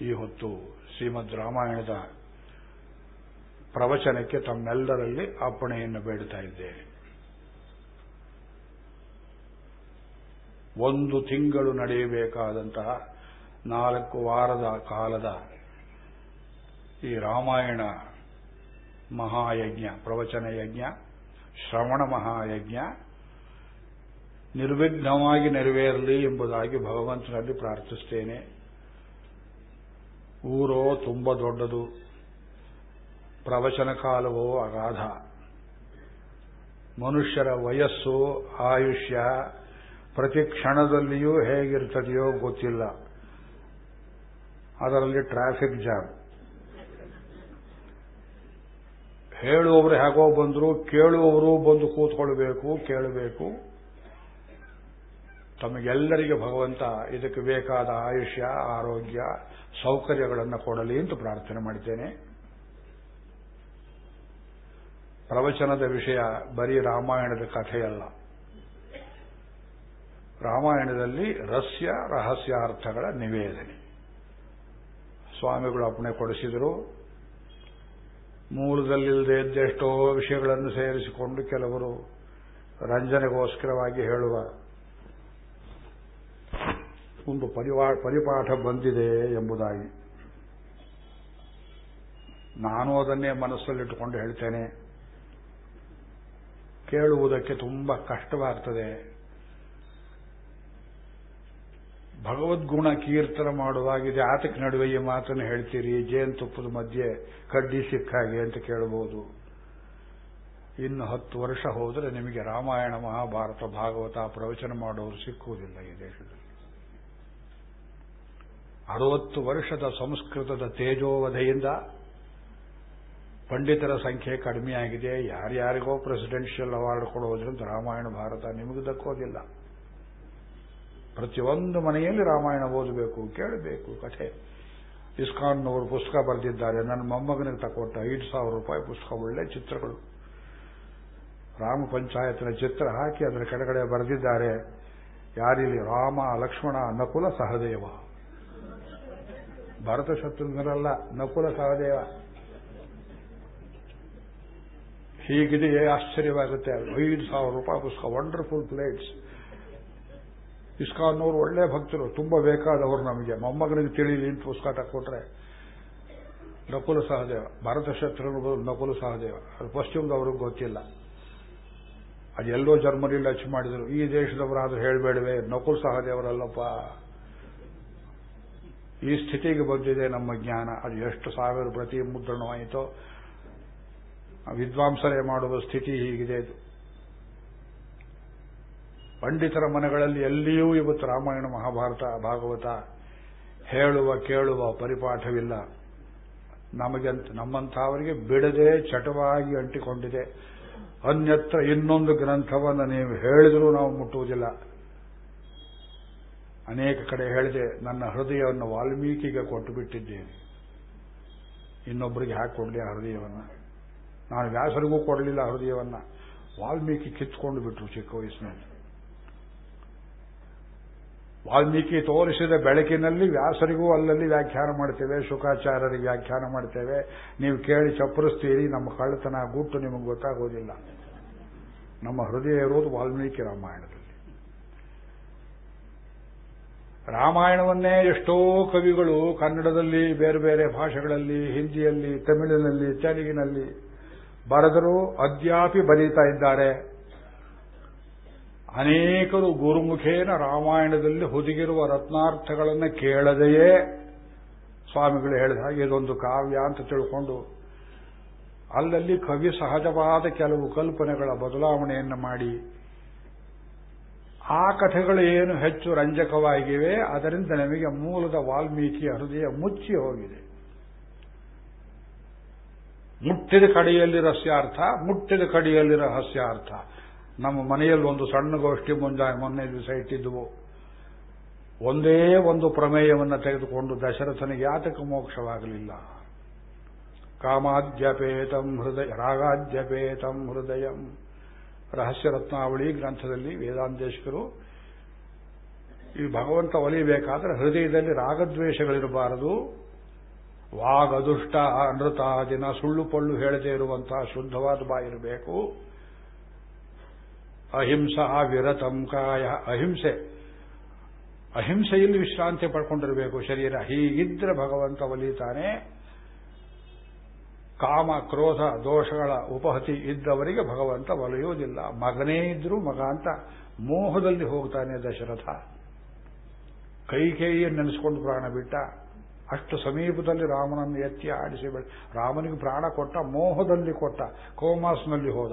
ಈ ಹೊತ್ತು ಶ್ರೀಮದ್ ರಾಮಾಯಣದ ಪ್ರವಚನಕ್ಕೆ ತಮ್ಮೆಲ್ಲರಲ್ಲಿ ಅಪ್ಪಣೆಯನ್ನು ಬೇಡ್ತಾ ಇದ್ದೇನೆ. ಒಂದು ತಿಂಗಳು ನಡೆಯಬೇಕಾದಂತಹ ನಾಲ್ಕು ವಾರದ ಕಾಲದ ಈ ರಾಮಾಯಣ ಮಹಾಯಜ್ಞ, ಪ್ರವಚನ ಯಜ್ಞ, ಶ್ರವಣ ಮಹಾಯಜ್ಞ, ನಿರ್ವಿಘ್ನವಾಗಿ ನೆರವೇರಲಿ ಎಂಬುದಾಗಿ ಭಗವಂತನಲ್ಲಿ ಪ್ರಾರ್ಥಿಸುತ್ತೇನೆ ಊರೋ ತುಂಬ ದೊಡ್ಡದು, ಪ್ರವಚನ ಕಾಲವೋ ಅಗಾಧ. ಮನುಷ್ಯರ ವಯಸ್ಸು, ಆಯುಷ್ಯ ಪ್ರತಿ ಕ್ಷಣದಲ್ಲಿಯೂ ಹೇಗಿರ್ತದೆಯೋ ಗೊತ್ತಿಲ್ಲ. ಅದರಲ್ಲಿ ಟ್ರಾಫಿಕ್ ಜಾಮ್ ಹೇಳುವವರು ಹೇಗೋ ಬಂದರು, ಕೇಳುವವರು ಬಂದು ಕೂತ್ಕೊಳ್ಬೇಕು, ಕೇಳಬೇಕು. ತಮಗೆಲ್ಲರಿಗೆ ಭಗವಂತ ಇದಕ್ಕೆ ಬೇಕಾದ ಆಯುಷ್ಯ, ಆರೋಗ್ಯ, ಸೌಕರ್ಯಗಳನ್ನು ಕೊಡಲಿ ಅಂತ ಪ್ರಾರ್ಥನೆ ಮಾಡಿದ್ದೇನೆ. ಪ್ರವಚನದ ವಿಷಯ ಬರೀ ರಾಮಾಯಣದ ಕಥೆಯಲ್ಲ. ರಾಮಾಯಣದಲ್ಲಿ ರಸ್ಯ ರಹಸ್ಯಾರ್ಥಗಳ ನಿವೇದನೆ. ಸ್ವಾಮಿಗಳು ಅಪ್ಪಣೆ ಕೊಡಿಸಿದರು. ಮೂಲದಲ್ಲಿಲ್ಲದೆ ಇದ್ದೆಷ್ಟೋ ವಿಷಯಗಳನ್ನು ಸೇರಿಸಿಕೊಂಡು ಕೆಲವರು ರಂಜನೆಗೋಸ್ಕರವಾಗಿ ಹೇಳುವ ಒಂದು ಪರಿಪಾಠ ಬಂದಿದೆ ಎಂಬುದಾಗಿ. ನಾನು ಅದನ್ನೇ ಮನಸ್ಸಲ್ಲಿಟ್ಟುಕೊಂಡು ಹೇಳ್ತೇನೆ. ಕೇಳುವುದಕ್ಕೆ ತುಂಬಾ ಕಷ್ಟವಾಗ್ತದೆ. ಭಗವದ್ಗುಣ ಕೀರ್ತನ ಮಾಡುವಾಗಿದೆ, ಆತಕ್ಕೆ ನಡುವೆ ಈ ಮಾತನ್ನು ಹೇಳ್ತೀರಿ ಜೇನುತುಪ್ಪದ ಮಧ್ಯೆ ಕಡ್ಡಿ ಸಿಕ್ಕಾಗೆ ಅಂತ ಕೇಳಬಹುದು ಇನ್ನು ಹತ್ತು ವರ್ಷ ಹೋದರೆ ನಿಮಗೆ ರಾಮಾಯಣ, ಮಹಾಭಾರತ, ಭಾಗವತ ಪ್ರವಚನ ಮಾಡೋರು ಸಿಕ್ಕುವುದಿಲ್ಲ ಈ ದೇಶದಲ್ಲಿ. ಅರವತ್ತು ವರ್ಷದ ಸಂಸ್ಕೃತದ ತೇಜೋವಧೆಯಿಂದ ಪಂಡಿತರ ಸಂಖ್ಯೆ ಕಡಿಮೆಯಾಗಿದೆ. ಯಾರ್ಯಾರಿಗೋ ಪ್ರೆಸಿಡೆನ್ಷಿಯಲ್ ಅವಾರ್ಡ್ ಕೊಡೋದ್ರಿಂದ ರಾಮಾಯಣ, ಭಾರತ ನಿಮಗೆ ದಕ್ಕೋದಿಲ್ಲ. ಪ್ರತಿಯೊಂದು ಮನೆಯಲ್ಲಿ ರಾಮಾಯಣ ಓದಬೇಕು, ಕೇಳಬೇಕು, ಕಥೆ. ಇಸ್ಕಾನ್ ಇಸ್ಕಾನ್ನವರು ಪುಸ್ತಕ ಬರೆದಿದ್ದಾರೆ. ನನ್ನ ಮೊಮ್ಮಗನಿಗೆ ತಕೊಟ್ಟ ಐದು ಸಾವಿರ ರೂಪಾಯಿ ಪುಸ್ತಕ, ಒಳ್ಳೆ ಚಿತ್ರಗಳು. ರಾಮ ಪಂಚಾಯತ್ನ ಚಿತ್ರ ಹಾಕಿ ಅದರ ಕೆಳಗಡೆ ಬರೆದಿದ್ದಾರೆ. ಯಾರಿಲ್ಲಿ ರಾಮ, ಲಕ್ಷ್ಮಣ, ನಕುಲ, ಸಹದೇವ. ಭರತ ಶತ್ರುಘ್ನರಲ್ಲ, ನಕುಲ, ಸಹದೇವ. ಹೀಗಿದೆಯೇ ಆಶ್ಚರ್ಯವಾಗುತ್ತೆ. ಐದು ಸಾವಿರ ರೂಪಾಯಿ ಪುಸ್ತಕ ವಂಡರ್ಫುಲ್ ಪ್ಲೇಟ್ಸ್ ಇಸ್ಕಾನ್ನವರು ಒಳ್ಳೆ ಭಕ್ತರು, ತುಂಬಾ ಬೇಕಾದವರು ನಮಗೆ. ಮೊಮ್ಮಗನಿಗೆ ತಿಳಿಲಿ ಅಂತ ಪುಸ್ತಕ ಕೊಟ್ರೆ, ನಕುಲ ಸಹದೇವ. ಭಾರತ ಶತ್ರು ನಕುಲ ಸಹದೇವ. ಅದು ಪಶ್ಚಿಮದವ್ರಿಗೆ ಗೊತ್ತಿಲ್ಲ. ಅದೆಲ್ಲೋ ಜರ್ಮನಿ ಅಚ್ಚು ಮಾಡಿದರು. ಈ ದೇಶದವರಾದ್ರೂ ಹೇಳಬೇಡವೆ, ನಕುಲ್ ಸಹದೇವರಲ್ಲಪ್ಪ. ಈ ಸ್ಥಿತಿಗೆ ಬಂದಿದೆ ನಮ್ಮ ಜ್ಞಾನ. ಅದು ಎಷ್ಟು ಸಾವಿರ ಪ್ರತಿ ಮುದ್ರಣವಾಯಿತೋ ವಿದ್ವಾಂಸರೇ ಮಾಡುವ ಸ್ಥಿತಿ ಹೀಗಿದೆ. ಪಂಡಿತರ ಮನೆಗಳಲ್ಲಿ ಎಲ್ಲಿಯೂ ಇವತ್ತು ರಾಮಾಯಣ ಮಹಾಭಾರತ, ಭಾಗವತ ಹೇಳುವ, ಕೇಳುವ ಪರಿಪಾಠವಿಲ್ಲ. ನಮಗಂತ, ನಮ್ಮಂಥವರಿಗೆ ಬಿಡದೆ ಚಟವಾಗಿ ಅಂಟಿಕೊಂಡಿದೆ. ಅನ್ಯತ್ರ ಇನ್ನೊಂದು ಗ್ರಂಥವನ್ನು ನೀವು ಹೇಳಿದರೂ ನಾವು ಮುಟ್ಟುವುದಿಲ್ಲ. ಅನೇಕ ಕಡೆ ಹೇಳಿದೆ, ನನ್ನ ಹೃದಯವನ್ನು ವಾಲ್ಮೀಕಿಗೆ ಕೊಟ್ಟು ಬಿಟ್ಟಿದ್ದೇನೆ. ಇನ್ನೊಬ್ಬರಿಗೆ ಹಾಕಿ ಕೊಡಲಿ ಆ ಹೃದಯವನ್ನು? ನಾನು ವ್ಯಾಸರಿಗೂ ಕೊಡಲಿಲ್ಲ ಹೃದಯವನ್ನ. ವಾಲ್ಮೀಕಿ ಕಿತ್ಕೊಂಡು ಬಿಟ್ರು ಚಿಕ್ಕ ವಯಸ್ಸಿನಲ್ಲಿ. ವಾಲ್ಮೀಕಿ ತೋರಿಸಿದ ಬೆಳಕಿನಲ್ಲಿ ವ್ಯಾಸರಿಗೂ ಅಲ್ಲಲ್ಲಿ ವ್ಯಾಖ್ಯಾನ ಮಾಡ್ತೇವೆ, ಶುಕಾಚಾರ್ಯರಿಗೆ ವ್ಯಾಖ್ಯಾನ ಮಾಡ್ತೇವೆ. ನೀವು ಕೇಳಿ ಚಪ್ಪರಿಸ್ತೀರಿ, ನಮ್ಮ ಕಳ್ಳತನ ಗುಟ್ಟು ನಿಮಗೆ ಗೊತ್ತಾಗೋದಿಲ್ಲ. ನಮ್ಮ ಹೃದಯ ಇರೋದು ವಾಲ್ಮೀಕಿ ರಾಮಾಯಣದಲ್ಲಿ. ರಾಮಾಯಣವನ್ನೇ ಎಷ್ಟೋ ಕವಿಗಳು ಕನ್ನಡದಲ್ಲಿ, ಬೇರೆ ಬೇರೆ ಭಾಷೆಗಳಲ್ಲಿ, ಹಿಂದಿಯಲ್ಲಿ, ತಮಿಳಿನಲ್ಲಿ, ತೆಲುಗಿನಲ್ಲಿ ಬರೆದರೂ ಅದ್ಯಾಪಿ ಬರೀತಾ ಇದ್ದಾರೆ. ಅನೇಕರು ಗುರುಮುಖೇನ ರಾಮಾಯಣದಲ್ಲಿ ಹುದುಗಿರುವ ರತ್ನಾರ್ಥಗಳನ್ನು ಕೇಳದೆಯೇ? ಸ್ವಾಮಿಗಳು ಹೇಳಿದ ಹಾಗೆ ಇದೊಂದು ಕಾವ್ಯ ಅಂತ ತಿಳ್ಕೊಂಡು, ಅಲ್ಲಲ್ಲಿ ಕವಿ ಸಹಜವಾದ ಕೆಲವು ಕಲ್ಪನೆಗಳ ಬದಲಾವಣೆಯನ್ನು ಮಾಡಿ, ಆ ಕಥೆಗಳು ಏನು ಹೆಚ್ಚು ರಂಜಕವಾಗಿವೆ, ಅದರಿಂದ ನಮಗೆ ಮೂಲದ ವಾಲ್ಮೀಕಿಯ ಹೃದಯ ಮುಚ್ಚಿ ಹೋಗಿದೆ. ಮುಟ್ಟಿದ ಕಡೆಯಲ್ಲಿ ರಸ್ಯಾರ್ಥ ಮುಟ್ಟಿದ ಕಡೆಯಲ್ಲಿ ರಹಸ್ಯಾರ್ಥ. ನಮ್ಮ ಮನೆಯಲ್ಲಿ ಒಂದು ಸಣ್ಣ ಗೋಷ್ಠಿ ಮುಂಜಾನೆ ಮೊನ್ನೆ ದಿವಸ ಇಟ್ಟಿದ್ದುವು ಒಂದೇ ಒಂದು ಪ್ರಮೇಯವನ್ನು ತೆಗೆದುಕೊಂಡು ದಶರಥನಿಗೆ ಯಾತಕ ಮೋಕ್ಷವಾಗಲಿಲ್ಲ. ಕಾಮಾದ್ಯಪೇತಂ ಹೃದಯ, ರಾಗಾದ್ಯಪೇತಂ ಹೃದಯಂ. ರಹಸ್ಯ ರತ್ನಾವಳಿ ಗ್ರಂಥದಲ್ಲಿ ವೇದಾಂತೇಶಕರು ಈ ಭಗವಂತ ಒಲಿಬೇಕಾದ್ರೆ ಹೃದಯದಲ್ಲಿ ರಾಗದ್ವೇಷಗಳಿರಬಾರದು. ವಾಗದುಷ್ಟ ನೃತ ದಿನ ಸುಳ್ಳು ಪಳ್ಳು ಹೇಳದೇ ಇರುವಂತಹ ಶುದ್ಧವಾದ ಬಾಯಿರಬೇಕು ಅಹಿಂಸಾ ವಿರತಂ ಕಾಯ. ಅಹಿಂಸೆ. ಅಹಿಂಸೆಯಲ್ಲಿ ವಿಶ್ರಾಂತಿ ಪಡ್ಕೊಂಡಿರಬೇಕು ಶರೀರ. ಹೀಗಿದ್ರೆ ಭಗವಂತ ಒಲಿತಾನೆ. ಕಾಮ, ಕ್ರೋಧ, ದೋಷಗಳ ಉಪಹತಿ ಇದ್ದವರಿಗೆ ಭಗವಂತ ಒಲಿಯುವುದಿಲ್ಲ. ಮಗನೇ ಇದ್ರೂ ಮಗ ಅಂತ ಮೋಹದಲ್ಲಿ ಹೋಗ್ತಾನೆ ದಶರಥ. ಕೈಕೇಯಿಯನ್ನು ನೆನೆಸ್ಕೊಂಡು ಪ್ರಾಣ ಬಿಟ್ಟ. ಅಷ್ಟು ಸಮೀಪದಲ್ಲಿ ರಾಮನನ್ನು ಎತ್ತಿ ಆಡಿಸಿ ರಾಮನಿಗೆ ಪ್ರಾಣ ಕೊಟ್ಟ, ಮೋಹದಲ್ಲಿ ಕೊಟ್ಟ, ಕೋಮಾಸ್ನಲ್ಲಿ ಹೋದ.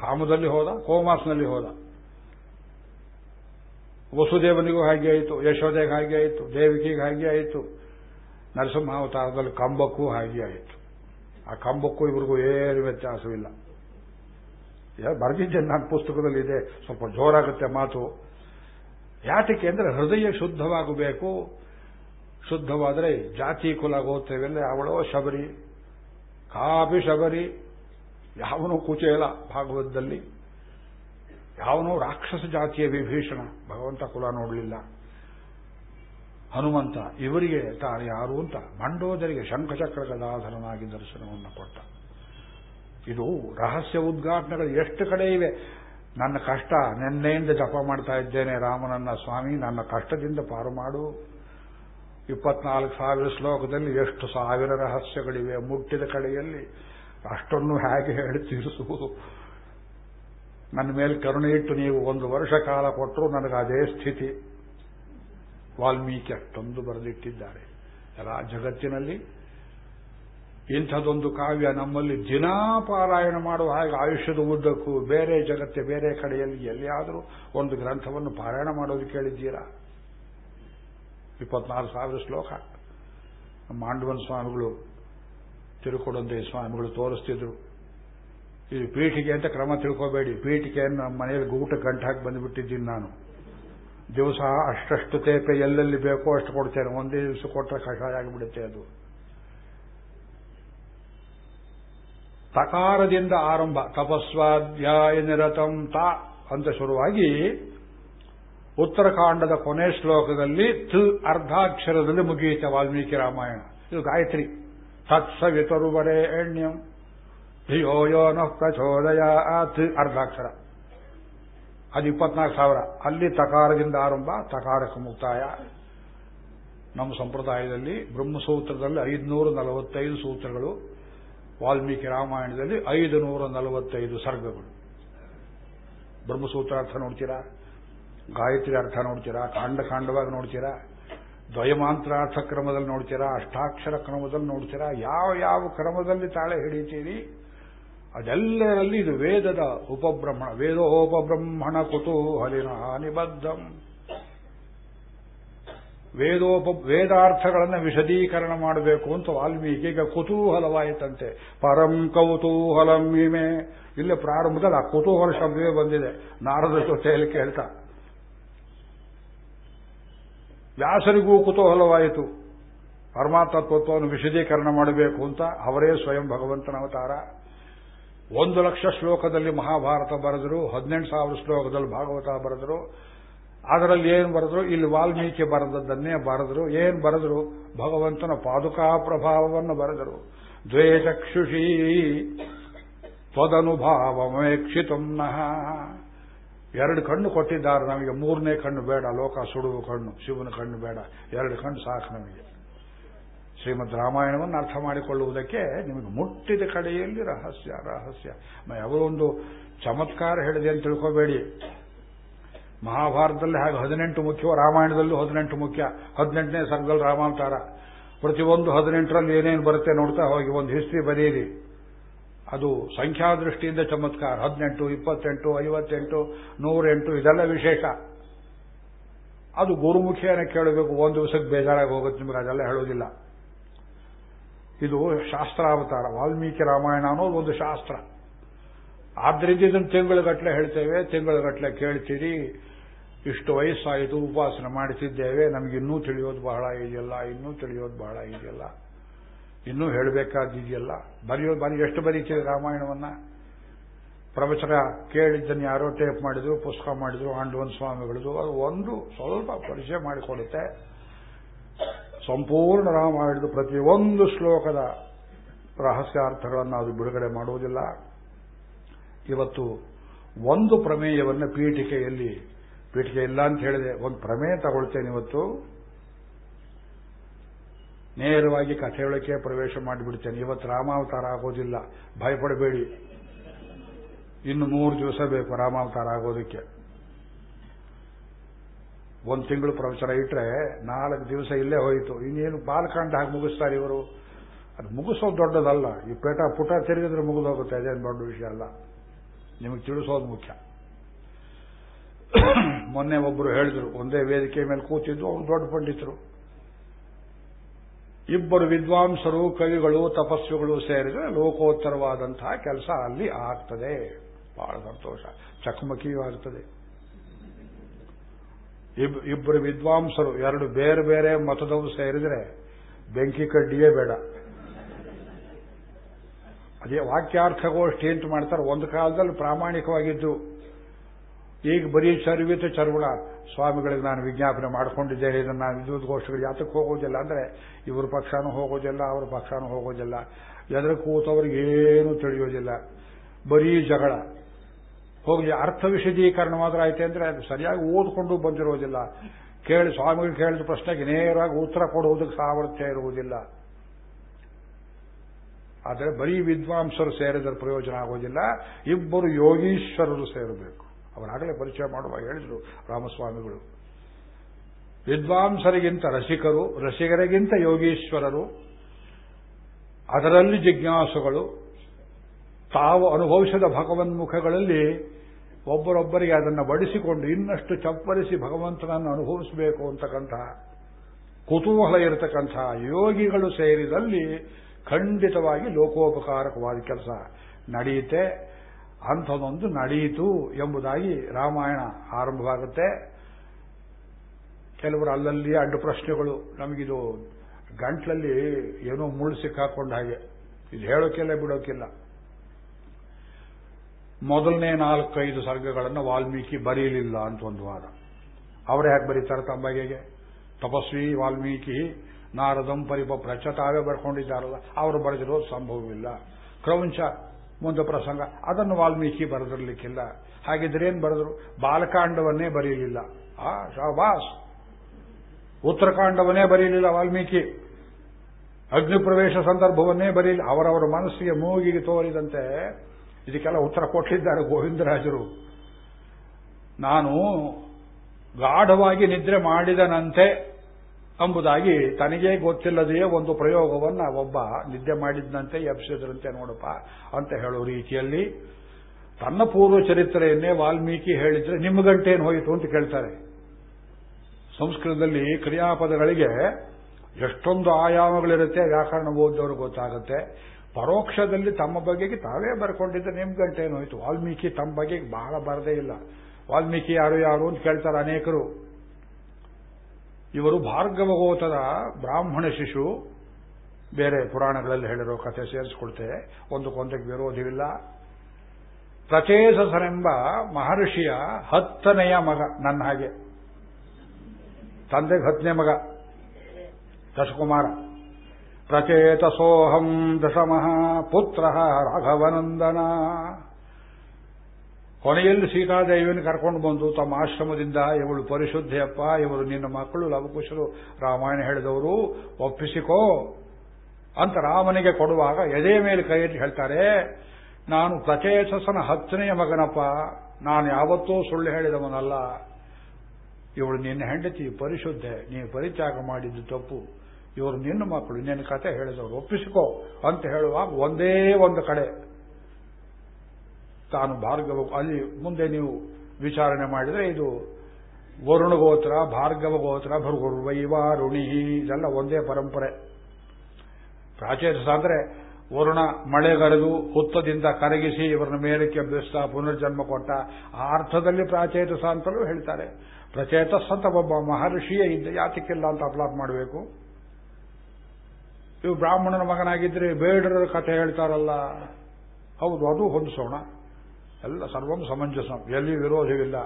ಕಾಮದಲ್ಲಿ ಹೋದ, ಕೋಮಾಸ್ನಲ್ಲಿ ಹೋದ. ವಸುದೇವನಿಗೂ ಹಾಗೆ ಆಯಿತು, ಯಶೋದೆಗೆ ಹಾಗೆ ಆಯಿತು, ದೇವಿಕೆಗೆ ಹಾಗೆ ಆಯಿತು, ನರಸಿಂಹಾವತಾರದಲ್ಲಿ ಕಂಬಕ್ಕೂ ಹಾಗೆ ಆಯಿತು. ಆ ಕಂಬಕ್ಕೂ ಇವ್ರಿಗೂ ಏನು ವ್ಯತ್ಯಾಸವಿಲ್ಲ. ಬರೆದಿದ್ದೇನೆ ನಾನು ಪುಸ್ತಕದಲ್ಲಿ ಇದೆ, ಸ್ವಲ್ಪ ಜೋರಾಗುತ್ತೆ ಮಾತು. ಯಾತಕ್ಕೆ ಅಂದರೆ ಹೃದಯ ಶುದ್ಧವಾಗಬೇಕು. ಶುದ್ಧವಾದರೆ ಜಾತಿ ಕುಲ ಗೋತ್ರವೆಲ್ಲ, ಅವಳೋ ಶಬರಿ, ಕಾಪಿ ಶಬರಿ ಯಾವನೂ ಕುಚೇಲ ಭಾಗವತದಲ್ಲಿ, ಯಾವನೋ ರಾಕ್ಷಸ ಜಾತಿಯ ವಿಭೀಷಣ, ಭಗವಂತ ಕುಲ ನೋಡಲಿಲ್ಲ. ಹನುಮಂತ, ಇವರಿಗೆ ತಾನು ಯಾರು ಅಂತ ಮಂಡೋದರಿಗೆ ಶಂಖಚಕ್ರ ಗದಾಧರನಾಗಿ ದರ್ಶನವನ್ನು ಕೊಟ್ಟ. ಇದು ರಹಸ್ಯ ಉದ್ಘಾಟನೆಗಳು ಎಷ್ಟು ಕಡೆ ಇವೆ. ನನ್ನ ಕಷ್ಟ ನಿನ್ನೆಯಿಂದ ಜಪ ಮಾಡ್ತಾ ಇದ್ದೇನೆ ರಾಮನನ್ನ ಸ್ವಾಮಿ, ನನ್ನ ಕಷ್ಟದಿಂದ ಪಾರು ಮಾಡು. ಇಪ್ಪತ್ನಾಲ್ಕು ಸಾವಿರ ಶ್ಲೋಕದಲ್ಲಿ ಎಷ್ಟು ಸಾವಿರ ರಹಸ್ಯಗಳಿವೆ ಮುಟ್ಟಿದ ಕಡೆಯಲ್ಲಿ. ಅಷ್ಟನ್ನು ಹೇಗೆ ಹೇಳಿ ತೀರಿಸುವುದು? ನನ್ನ ಮೇಲೆ ಕರುಣೆ ಇಟ್ಟು ನೀವು ಒಂದು ವರ್ಷ ಕಾಲ ಕೊಟ್ಟರು ನನಗೆ ಅದೇ ಸ್ಥಿತಿ. ವಾಲ್ಮೀಕಿ ಅಷ್ಟೊಂದು ಬರೆದಿಟ್ಟಿದ್ದಾರೆ. ಎಲ್ಲ ಜಗತ್ತಿನಲ್ಲಿ ಇಂಥದೊಂದು ಕಾವ್ಯ ನಮ್ಮಲ್ಲಿ ದಿನಾ ಪಾರಾಯಣ ಮಾಡುವ ಹಾಗೆ ಆಯುಷ್ಯದ ಉದ್ದಕ್ಕೂ ಬೇರೆ ಜಗತ್ತೆ ಬೇರೆ ಕಡೆಯಲ್ಲಿ ಎಲ್ಲಿಯಾದರೂ ಒಂದು ಗ್ರಂಥವನ್ನು ಪಾರಾಯಣ ಮಾಡೋದು ಕೇಳಿದ್ದೀರಾ? ಇಪ್ಪತ್ನಾಲ್ಕು ಸಾವಿರ ಶ್ಲೋಕ. ಮಾಂಡವನ್ ಸ್ವಾಮಿಗಳು ತಿರುಕೊಡಂತೆ ಸ್ವಾಮಿಗಳು ತೋರಿಸ್ತಿದ್ರು. ಈ ಪೀಠಿಗೆ ಅಂತ ಕ್ರಮ ತಿಳ್ಕೋಬೇಡಿ. ಪೀಠಿಕೆಯನ್ನು ನಮ್ಮ ಮನೆಯಲ್ಲಿ ಗೂಟ ಹಾಕಿ ಬಂದುಬಿಟ್ಟಿದ್ದೀನಿ ನಾನು. ದಿವಸ ಅಷ್ಟಷ್ಟು ತೇಪೆ ಎಲ್ಲೆಲ್ಲಿ ಬೇಕೋ ಅಷ್ಟು ಕೊಡ್ತೇನೆ. ಒಂದೇ ದಿವಸ ಕೊಟ್ಟರೆ ಕಷಾಯ ಆಗಿಬಿಡುತ್ತೆ ಅದು. ತಕಾರದಿಂದ ಆರಂಭ. ತಪಸ್ವಾಧ್ಯಾಯ ನಿರತಂ ತ ಅಂತ ಶುರುವಾಗಿ ಉತ್ತರಕಾಂಡದ ಕೊನೆ ಶ್ಲೋಕದಲ್ಲಿ ತ್ ಅರ್ಧಾಕ್ಷರದಲ್ಲಿ ಮುಗಿಯುತ್ತೆ ವಾಲ್ಮೀಕಿ ರಾಮಾಯಣ. ಇದು ಗಾಯತ್ರಿ. ತತ್ಸವಿತರುವರೇ ಎಣ್ಯಂ. ಧಿಯೋ ಯೋ ನಃ ಪ್ರಚೋದಯ ತ್ ಅರ್ಧಾಕ್ಷರ. ಅದು ಇಪ್ಪತ್ನಾಲ್ಕು ಸಾವಿರ. ಅಲ್ಲಿ ತಕಾರದಿಂದ ಆರಂಭ, ತಕಾರಕ್ಕೆ ಮುಕ್ತಾಯ. ನಮ್ಮ ಸಂಪ್ರದಾಯದಲ್ಲಿ ಬ್ರಹ್ಮಸೂತ್ರದಲ್ಲಿ ಐದುನೂರ ನಲವತ್ತೈದು ಸೂತ್ರಗಳು. ವಾಲ್ಮೀಕಿ ರಾಮಾಯಣದಲ್ಲಿ ಐದು ನೂರ ನಲವತ್ತೈದು ಸರ್ಗಗಳು. ಬ್ರಹ್ಮಸೂತ್ರ ಅರ್ಥ ನೋಡ್ತೀರಾ? ಗಾಯತ್ರಿ ಅರ್ಥ ನೋಡ್ತೀರಾ? ಕಾಂಡ ಕಾಂಡವಾಗಿ ನೋಡ್ತೀರಾ? ದ್ವಯಮಾಂತ್ರಾರ್ಥ ಕ್ರಮದಲ್ಲಿ ನೋಡ್ತೀರಾ ಅಷ್ಟಾಕ್ಷರ ಕ್ರಮದಲ್ಲಿ ನೋಡ್ತೀರಾ, ಯಾವ ಯಾವ ಕ್ರಮದಲ್ಲಿ ತಾಳೆ ಹಿಡಿತೀರಿ, ಅದೆಲ್ಲರಲ್ಲಿ ಇದು ವೇದದ ಉಪಬ್ರಹ್ಮಣ ವೇದೋಪಬ್ರಹ್ಮಣ ಕುತೂಹಲಿನ ನಿಬದ್ಧಂ. ವೇದೋಪ, ವೇದಾರ್ಥಗಳನ್ನು ವಿಶದೀಕರಣ ಮಾಡಬೇಕು ಅಂತ ವಾಲ್ಮೀಕಿಗೆ ಕುತೂಹಲವಾಯಿತಂತೆ. ಪರಂ ಕೌತೂಹಲಂ ಇಮೆ ಇಲ್ಲಿ ಪ್ರಾರಂಭದಲ್ಲಿ ಆ ಕುತೂಹಲ ಶಬ್ದವೇ ಬಂದಿದೆ. ನಾರದ ಜೊತೆಯಲ್ಲಿ ಕೇಳ್ತಾ. ವ್ಯಾಸರಿಗೂ ಕುತೂಹಲವಾಯಿತು. ಪರಮಾತ್ಮತ್ವವನ್ನು ವಿಶದೀಕರಣ ಮಾಡಬೇಕು ಅಂತ ಅವರೇ ಸ್ವಯಂ ಭಗವಂತನ ಅವತಾರ. ಒಂದು ಲಕ್ಷ ಶ್ಲೋಕದಲ್ಲಿ ಮಹಾಭಾರತ ಬರೆದರು, ಹದಿನೆಂಟು ಸಾವಿರ ಶ್ಲೋಕದಲ್ಲಿ ಭಾಗವತ ಬರೆದರು. ಅದರಲ್ಲಿ ಏನು ಬರೆದ್ರು? ಇಲ್ಲಿ ವಾಲ್ಮೀಕಿ ಬರೆದದ್ದನ್ನೇ ಬರೆದರು. ಏನು ಬರೆದರು? ಭಗವಂತನ ಪಾದುಕಾ ಪ್ರಭಾವವನ್ನು ಬರೆದರು. ದ್ವೇಷಕ್ಷುಷಿ ತ್ವದನುಭಾವಮೇಕ್ಷಿತುಂ ನಃ ಎರಡು ಕಣ್ಣು ಕೊಟ್ಟಿದ್ದಾರೆ ನಮಗೆ, ಮೂರನೇ ಕಣ್ಣು ಬೇಡ, ಲೋಕ ಸುಡುವ ಕಣ್ಣು, ಶಿವನ ಕಣ್ಣು ಬೇಡ, ಎರಡು ಕಣ್ಣು ಸಾಕು ನಮಗೆ. ಶ್ರೀಮದ್ ರಾಮಾಯಣವನ್ನು ಅರ್ಥ ಮಾಡಿಕೊಳ್ಳುವುದಕ್ಕೆ ನಿಮಗೆ ಮುಟ್ಟಿದ ಕಡೆಯಲ್ಲಿ ರಹಸ್ಯ ರಹಸ್ಯ. ಅವರೊಂದು ಚಮತ್ಕಾರ ಹೇಳಿದೆ ಅಂತ ತಿಳ್ಕೋಬೇಡಿ. ಮಹಾಭಾರತದಲ್ಲಿ ಹಾಗೆ ಹದಿನೆಂಟು ಮುಖ್ಯವೋ ರಾಮಾಯಣದಲ್ಲೂ ಹದಿನೆಂಟು ಮುಖ್ಯ, ಹದಿನೆಂಟನೇ ಸರ್ಗಲ್ ರಾಮಾವತಾರ. ಪ್ರತಿಯೊಂದು ಹದಿನೆಂಟರಲ್ಲಿ ಏನೇನು ಬರುತ್ತೆ ನೋಡ್ತಾ ಹೋಗಿ, ಒಂದು ಹಿಸ್ಟ್ರಿ ಬರೆಯಿರಿ. ಅದು ಸಂಖ್ಯಾ ದೃಷ್ಟಿಯಿಂದ ಚಮತ್ಕಾರ. ಹದಿನೆಂಟು, ಇಪ್ಪತ್ತೆಂಟು, ಐವತ್ತೆಂಟು, ನೂರೆಂಟು, ಇದೆಲ್ಲ ವಿಶೇಷ. ಅದು ಗುರುಮುಖಿಯನ್ನ ಕೇಳಬೇಕು, ಒಂದು ದಿವಸಕ್ಕೆ ಬೇಜಾರಾಗಿ ಹೋಗುತ್ತೆ ನಿಮಗೆ, ಅದೆಲ್ಲ ಹೇಳೋದಿಲ್ಲ. ಇದು ಶಾಸ್ತ್ರಾವತಾರ, ವಾಲ್ಮೀಕಿ ರಾಮಾಯಣ ಅನ್ನೋದು ಒಂದು ಶಾಸ್ತ್ರ. ಆದ್ರಿಂದ ಇದನ್ನು ತಿಂಗಳುಗಟ್ಟಲೆ ಹೇಳ್ತೇವೆ ತಿಂಗಳುಗಟ್ಟಲೆ ಕೇಳ್ತೀರಿ. ಇಷ್ಟು ವಯಸ್ಸಾಯಿತು, ಉಪಾಸನೆ ಮಾಡುತ್ತಿದ್ದೇವೆ ನಮಗಿನ್ನೂ ತಿಳಿಯೋದು ಬಹಳ ಇದೆಯಲ್ಲ, ಇನ್ನೂ ತಿಳಿಯೋದು ಬಹಳ ಇದೆಯಲ್ಲ. ಇನ್ನೂ ಹೇಳಬೇಕಾದಿದೆಯಲ್ಲ? ಬರೆಯೋ ಬರಿ ಎಷ್ಟು ಬರೀತೀರಿ ರಾಮಾಯಣವನ್ನ? ಪ್ರವಚನ ಕೇಳಿದ್ದನ್ನು ಯಾರೋ ಟೇಪ್ ಮಾಡಿದ್ರು, ಪುಸ್ತಕ ಮಾಡಿದ್ರು ಆಂಡವನ್ ಸ್ವಾಮಿಗಳದು ಅದು ಒಂದು ಸ್ವಲ್ಪ ಪರಿಚಯ ಮಾಡಿಕೊಡುತ್ತೆ ಸಂಪೂರ್ಣ ರಾಮಾಯಣದ ಪ್ರತಿಯೊಂದು ಶ್ಲೋಕದ ರಹಸ್ಯಾರ್ಥಗಳನ್ನು ಅದು ಬಿಡುಗಡೆ ಮಾಡುವುದಿಲ್ಲ. ಇವತ್ತು ಒಂದು ಪ್ರಮೇಯವನ್ನು ಪೀಠಿಕೆಯಲ್ಲಿ, ಪೀಠಿಕೆ ಇಲ್ಲ ಅಂತ ಹೇಳಿದೆ, ಒಂದು ಪ್ರಮೇಯ ತಗೊಳ್ತೇನೆ ಇವತ್ತು. ನೇರವಾಗಿ ಕಥೆಯೊಳಕ್ಕೆ ಪ್ರವೇಶ ಮಾಡಿಬಿಡ್ತೇನೆ. ಇವತ್ತು ರಾಮಾವತಾರ ಆಗೋದಿಲ್ಲ. ಭಯಪಡಬೇಡಿ. ಇನ್ನು ಮೂರು ದಿವಸ ಬೇಕು ರಾಮಾವತಾರ ಆಗೋದಕ್ಕೆ. ಒಂದು ತಿಂಗಳು ಪ್ರವಚನ ಇಟ್ರೆ ನಾಲ್ಕು ದಿವಸ ಇಲ್ಲೇ ಹೋಯಿತು. ಇನ್ನೇನು ಬಾಲಕಾಂಡ ಹಾಗೆ ಮುಗಿಸ್ತಾರೆ ಇವರು? ಅದು ಮುಗಿಸೋದು ದೊಡ್ಡದಲ್ಲ. ಈ ಪೇಟ ಪುಟ ತಿರುಗಿದ್ರೆ ಮುಗಿದೋಗುತ್ತೆ. ಅದೇನು ದೊಡ್ಡ ವಿಷಯ ಅಲ್ಲ. ನಿಮಗೆ ತಿಳಿಸೋದು ಮುಖ್ಯ. ಮೊನ್ನೆ ಒಬ್ಬರು ಹೇಳಿದ್ರು. ಒಂದೇ ವೇದಿಕೆ ಮೇಲೆ ಕೂತಿದ್ದು. ಅವರು ದೊಡ್ಡ ಪಂಡಿತರು. ಇಬ್ಬರು ವಿದ್ವಾಂಸರು, ಕವಿಗಳು, ತಪಸ್ವಿಗಳು ಸೇರಿದರೆ ಲೋಕೋತ್ತರವಾದಂತಹ ಕೆಲಸ ಅಲ್ಲಿ ಆಗ್ತದೆ. ಬಹಳ ಸಂತೋಷ. ಚಕಮಕಿಯೂ ಆಗ್ತದೆ ಇಬ್ಬರು ವಿದ್ವಾಂಸರು, ಎರಡು ಬೇರೆ ಬೇರೆ ಮತದವರು ಸೇರಿದರೆ ಬೆಂಕಿ ಕಡ್ಡಿಯೇ ಬೇಡ. ಅದೇ ವಾಕ್ಯಾರ್ಥಗೋಷ್ಠಿ ಅಂತ ಮಾಡ್ತಾರೆ. ಒಂದು ಕಾಲದಲ್ಲಿ ಪ್ರಾಮಾಣಿಕವಾಗಿದ್ದು ಈಗ ಬರೀ ಚರ್ವಿತ ಚರ್ವಣ ಸ್ವಾಮಿಗಳಿಗೆ ನಾನು ವಿಜ್ಞಾಪನೆ ಮಾಡಿಕೊಂಡಿದ್ದೇನೆ. ಇದನ್ನು ನಾನು ವಿದ್ಯುತ್ ಗೋಷ್ಠಿಗಳು ಯಾತಕ್ಕೆ ಹೋಗೋದಿಲ್ಲ ಅಂದ್ರೆ ಇವ್ರ ಪಕ್ಷನೂ ಹೋಗೋದಿಲ್ಲ, ಅವ್ರ ಪಕ್ಷನೂ ಹೋಗೋದಿಲ್ಲ. ಎದುರು ಕೂತವ್ರಿಗೆ ಏನೂ ತಿಳಿಯೋದಿಲ್ಲ. ಬರೀ ಜಗಳ. ಹೋಗಿ ಅರ್ಥ ವಿಶದೀಕರಣ ಮಾತ್ರ ಐತೆ ಅಂದ್ರೆ ಅದು ಸರಿಯಾಗಿ ಓದ್ಕೊಂಡು ಬಂದಿರೋದಿಲ್ಲ. ಕೇಳಿ ಸ್ವಾಮಿಗಳು ಕೇಳಿದ ಪ್ರಶ್ನೆಗೆ ನೇರವಾಗಿ ಉತ್ತರ ಕೊಡುವುದಕ್ಕೆ ಸಾಮರ್ಥ್ಯ ಇರುವುದಿಲ್ಲ. ಆದರೆ ಬರೀ ವಿದ್ವಾಂಸರು ಸೇರಿದ್ರೆ ಪ್ರಯೋಜನ ಆಗೋದಿಲ್ಲ. ಇಬ್ಬರು ಯೋಗೀಶ್ವರರು ಸೇರಬೇಕು. ಅವರಾಗಲೇ ಪರಿಚಯ ಮಾಡುವಾಗ ಹೇಳಿದರು ರಾಮಸ್ವಾಮಿಗಳು. ವಿದ್ವಾಂಸರಿಗಿಂತ ರಸಿಕರು ರಸಿಕರಿಗಿಂತ ಯೋಗೀಶ್ವರರು, ಅದರಲ್ಲಿ ಜಿಜ್ಞಾಸುಗಳು, ತಾವು ಅನುಭವಿಸಿದ ಭಗವನ್ಮುಖಗಳಲ್ಲಿ ಒಬ್ಬರೊಬ್ಬರಿಗೆ ಅದನ್ನು ಬಡಿಸಿಕೊಂಡು ಇನ್ನಷ್ಟು ಚಪ್ಪರಿಸಿ ಭಗವಂತನನ್ನು ಅನುಭವಿಸಬೇಕು ಅಂತಕ್ಕಂಥ ಕುತೂಹಲ ಇರತಕ್ಕಂಥ ಯೋಗಿಗಳು ಸೇರಿದಲ್ಲಿ ಖಂಡಿತವಾಗಿ ಲೋಕೋಪಕಾರಕವಾದ ಕೆಲಸ ನಡೆಯುತ್ತೆ. ಅಂಥದೊಂದು ನಡೆಯಿತು ಎಂಬುದಾಗಿ ರಾಮಾಯಣ ಆರಂಭವಾಗುತ್ತೆ. ಕೆಲವರು ಅಲ್ಲಲ್ಲಿ ಅಡ್ಡು ಪ್ರಶ್ನೆಗಳು, ನಮಗಿದು ಗಂಟ್ಲಲ್ಲಿ ಏನೋ ಮುಳ್ಳು ಸಿಕ್ಕಾಕೊಂಡ ಹಾಗೆ. ಇದು ಹೇಳೋಕ್ಕಿಲ್ಲ ಬಿಡೋಕ್ಕಿಲ್ಲ ಮೊದಲನೇ ನಾಲ್ಕೈದು ಸರ್ಗಗಳನ್ನು ವಾಲ್ಮೀಕಿ ಬರೀಲಿಲ್ಲ ಅಂತ ಒಂದು ವಾದ ಅವರೇ ಯಾಕೆ ಬರೀತಾರೆ ತಂಬಗೆಗೆ ತಪಸ್ವಿ, ವಾಲ್ಮೀಕಿ, ನಾರದಂ ಪರಿಪಪ್ರಚ ತಾವೇ ಬರ್ಕೊಂಡಿದ್ದಾರಲ್ಲ, ಅವರು ಬರೆದಿರೋದು ಸಂಭವವಿಲ್ಲ. ಕ್ರೌಂಚ ಮುಂದೆ ಪ್ರಸಂಗ. ಅದನ್ನು ವಾಲ್ಮೀಕಿ ಬರೆದಿರಲಿಕ್ಕಿಲ್ಲ. ಹಾಗಿದ್ರೆ ಏನ್ ಬರೆದ್ರು? ಬಾಲಕಾಂಡವನ್ನೇ ಬರೀಲಿಲ್ಲ ಆ, ಶಾಬಾಸ್. ಉತ್ತರಕಾಂಡವನ್ನೇ ಬರೀಲಿಲ್ಲ ವಾಲ್ಮೀಕಿ. ಅಗ್ನಿ ಪ್ರವೇಶ ಸಂದರ್ಭವನ್ನೇ ಬರೀಲಿ ಅವರವರ ಮನಸ್ಸಿಗೆ ಮೂಗಿಗೆ ತೋರಿದಂತೆ ಇದಕ್ಕೆಲ್ಲ ಉತ್ತರ ಕೊಟ್ಟಿದ್ದಾರೆ ಗೋವಿಂದರಾಜರು. ನಾನು ಗಾಢವಾಗಿ ನಿದ್ರೆ ಮಾಡಿದನಂತೆ ಎಂಬುದಾಗಿ ತನಗೇ ಗೊತ್ತಿಲ್ಲದೆಯೇ ಒಂದು ಪ್ರಯೋಗವನ್ನ ಒಬ್ಬ ನಿದ್ದೆ ಮಾಡಿದ್ದಂತೆ ಎಬ್ಸಿದ್ರಂತೆ ನೋಡಪ್ಪ ಅಂತ ಹೇಳೋ ರೀತಿಯಲ್ಲಿ ತನ್ನ ಪೂರ್ವ ಚರಿತ್ರೆಯನ್ನೇ ವಾಲ್ಮೀಕಿ ಹೇಳಿದ್ರೆ ನಿಮ್ಮ ಗಂಟೇನು ಹೋಯಿತು ಅಂತ ಕೇಳ್ತಾರೆ. ಸಂಸ್ಕೃತದಲ್ಲಿ ಕ್ರಿಯಾಪದಗಳಿಗೆ ಎಷ್ಟೊಂದು ಆಯಾಮಗಳಿರುತ್ತೆ, ವ್ಯಾಕರಣ ಓದಿದವರು ಗೊತ್ತಾಗುತ್ತೆ. ಪರೋಕ್ಷದಲ್ಲಿ ತಮ್ಮ ಬಗೆಗೆ ತಾವೇ ಬರ್ಕೊಂಡಿದ್ದರೆ ನಿಮ್ಮ ಗಂಟೆ ಹೋಯ್ತು. ವಾಲ್ಮೀಕಿ ತಮ್ಮ ಬಗೆಗೆ ಬಹಳ ಬರದೇ ಇಲ್ಲ. ವಾಲ್ಮೀಕಿ ಯಾರು ಯಾರು ಅಂತ ಕೇಳ್ತಾರೆ ಅನೇಕರು. ಇವರು ಭಾರ್ಗವಗೋತದ ಬ್ರಾಹ್ಮಣ ಶಿಶು. ಬೇರೆ ಪುರಾಣಗಳಲ್ಲಿ ಹೇಳಿರೋ ಕಥೆ ಸೇರಿಸಿಕೊಳ್ತೇವೆ ಒಂದಕ್ಕೊಂದಕ್ಕೆ ವಿರೋಧವಿಲ್ಲ. ಪ್ರಚೇಸಸನೆಂಬ ಮಹರ್ಷಿಯ ಹತ್ತನೆಯ ಮಗ, ನನ್ನ ಹಾಗೆ. ತಂದೆಗೆ ಹತ್ತನೇ ಮಗ, ದಶಕುಮಾರ. ಪ್ರಚೇತಸೋಹಂ ದಶಮಃ ಪುತ್ರ ರಾಘವನಂದನ. ಕೊನೆಯಲ್ಲಿ ಸೀತಾದೇವಿಯನ್ನು ಕರ್ಕೊಂಡು ಬಂದು ತಮ್ಮ ಆಶ್ರಮದಿಂದ, ಇವಳು ಪರಿಶುದ್ಧಿಯಪ್ಪ ಇವರು ನಿನ್ನ ಮಕ್ಕಳು ಲವಕುಶರು ರಾಮಾಯಣ ಹೇಳಿದವರು, ಒಪ್ಪಿಸಿಕೋ ಅಂತ ರಾಮನಿಗೆ ಕೊಡುವಾಗ ಎದೆ ಮೇಲೆ ಕೈ ಇಟ್ಟು ಹೇಳ್ತಾರೆ, ನಾನು ಪ್ರಚೇತಸನ ಹತ್ತನೆಯ ಮಗನಪ್ಪ, ನಾನು ಯಾವತ್ತೂ ಸುಳ್ಳು ಹೇಳಿದವನಲ್ಲ. ಇವಳು ನಿನ್ನ ಹೆಂಡತಿ, ಪರಿಶುದ್ಧೆ ನೀವು ಪರಿತ್ಯಾಗ ಮಾಡಿದ್ದು ತಪ್ಪು. ಇವರು ನಿನ್ನ ಮಕ್ಕಳು, ನಿನ್ನ ಕತೆ ಹೇಳಿದವರು, ಒಪ್ಪಿಸಿಕೋ ಅಂತ ಹೇಳುವಾಗ ಒಂದೇ ಒಂದು ಕಡೆ ತಾನು ಭಾರ್ಗವ, ಅಲ್ಲಿ ಮುಂದೆ ನೀವು ವಿಚಾರಣೆ ಮಾಡಿದರೆ ಇದು ವರುಣ ಗೋತ್ರ, ಭಾರ್ಗವ ಗೋತ್ರ ಭರ್ಗುರ್ವೈವಾರುಣಿ ಇದೆಲ್ಲ ಒಂದೇ ಪರಂಪರೆ. ಪ್ರಾಚೇತಸ ಅಂದ್ರೆ ವರುಣ ಮಳೆಗರೆದು ಹುತ್ತದಿಂದ ಕರಗಿಸಿ ಇವರನ್ನ ಮೇಲಕ್ಕೆ ಬೆಸ್ತ ಪುನರ್ಜನ್ಮ ಕೊಟ್ಟ. ಆ ಅರ್ಥದಲ್ಲಿ ಪ್ರಾಚೇತಸ ಅಂತಲೂ ಹೇಳ್ತಾರೆ. ಪ್ರಚೇತಸ್ ಅಂತ ಒಬ್ಬ ಮಹರ್ಷಿಯೇ ಇದ್ದ, ಯಾತಕ್ಕಿಲ್ಲ ಅಂತ ಅಪ್ಲಾಪ್ ಮಾಡಬೇಕು. ಇವು ಬ್ರಾಹ್ಮಣನ ಮಗನಾಗಿದ್ರೆ ಬೇಡರ ಕಥೆ ಹೇಳ್ತಾರಲ್ಲ. ಹೌದು, ಅದು ಹೊಂದಿಸೋಣ. ಎಲ್ಲ ಸರ್ವಂ ಸಮಂಜಸ, ಎಲ್ಲಿ ವಿರೋಧವಿಲ್ಲ.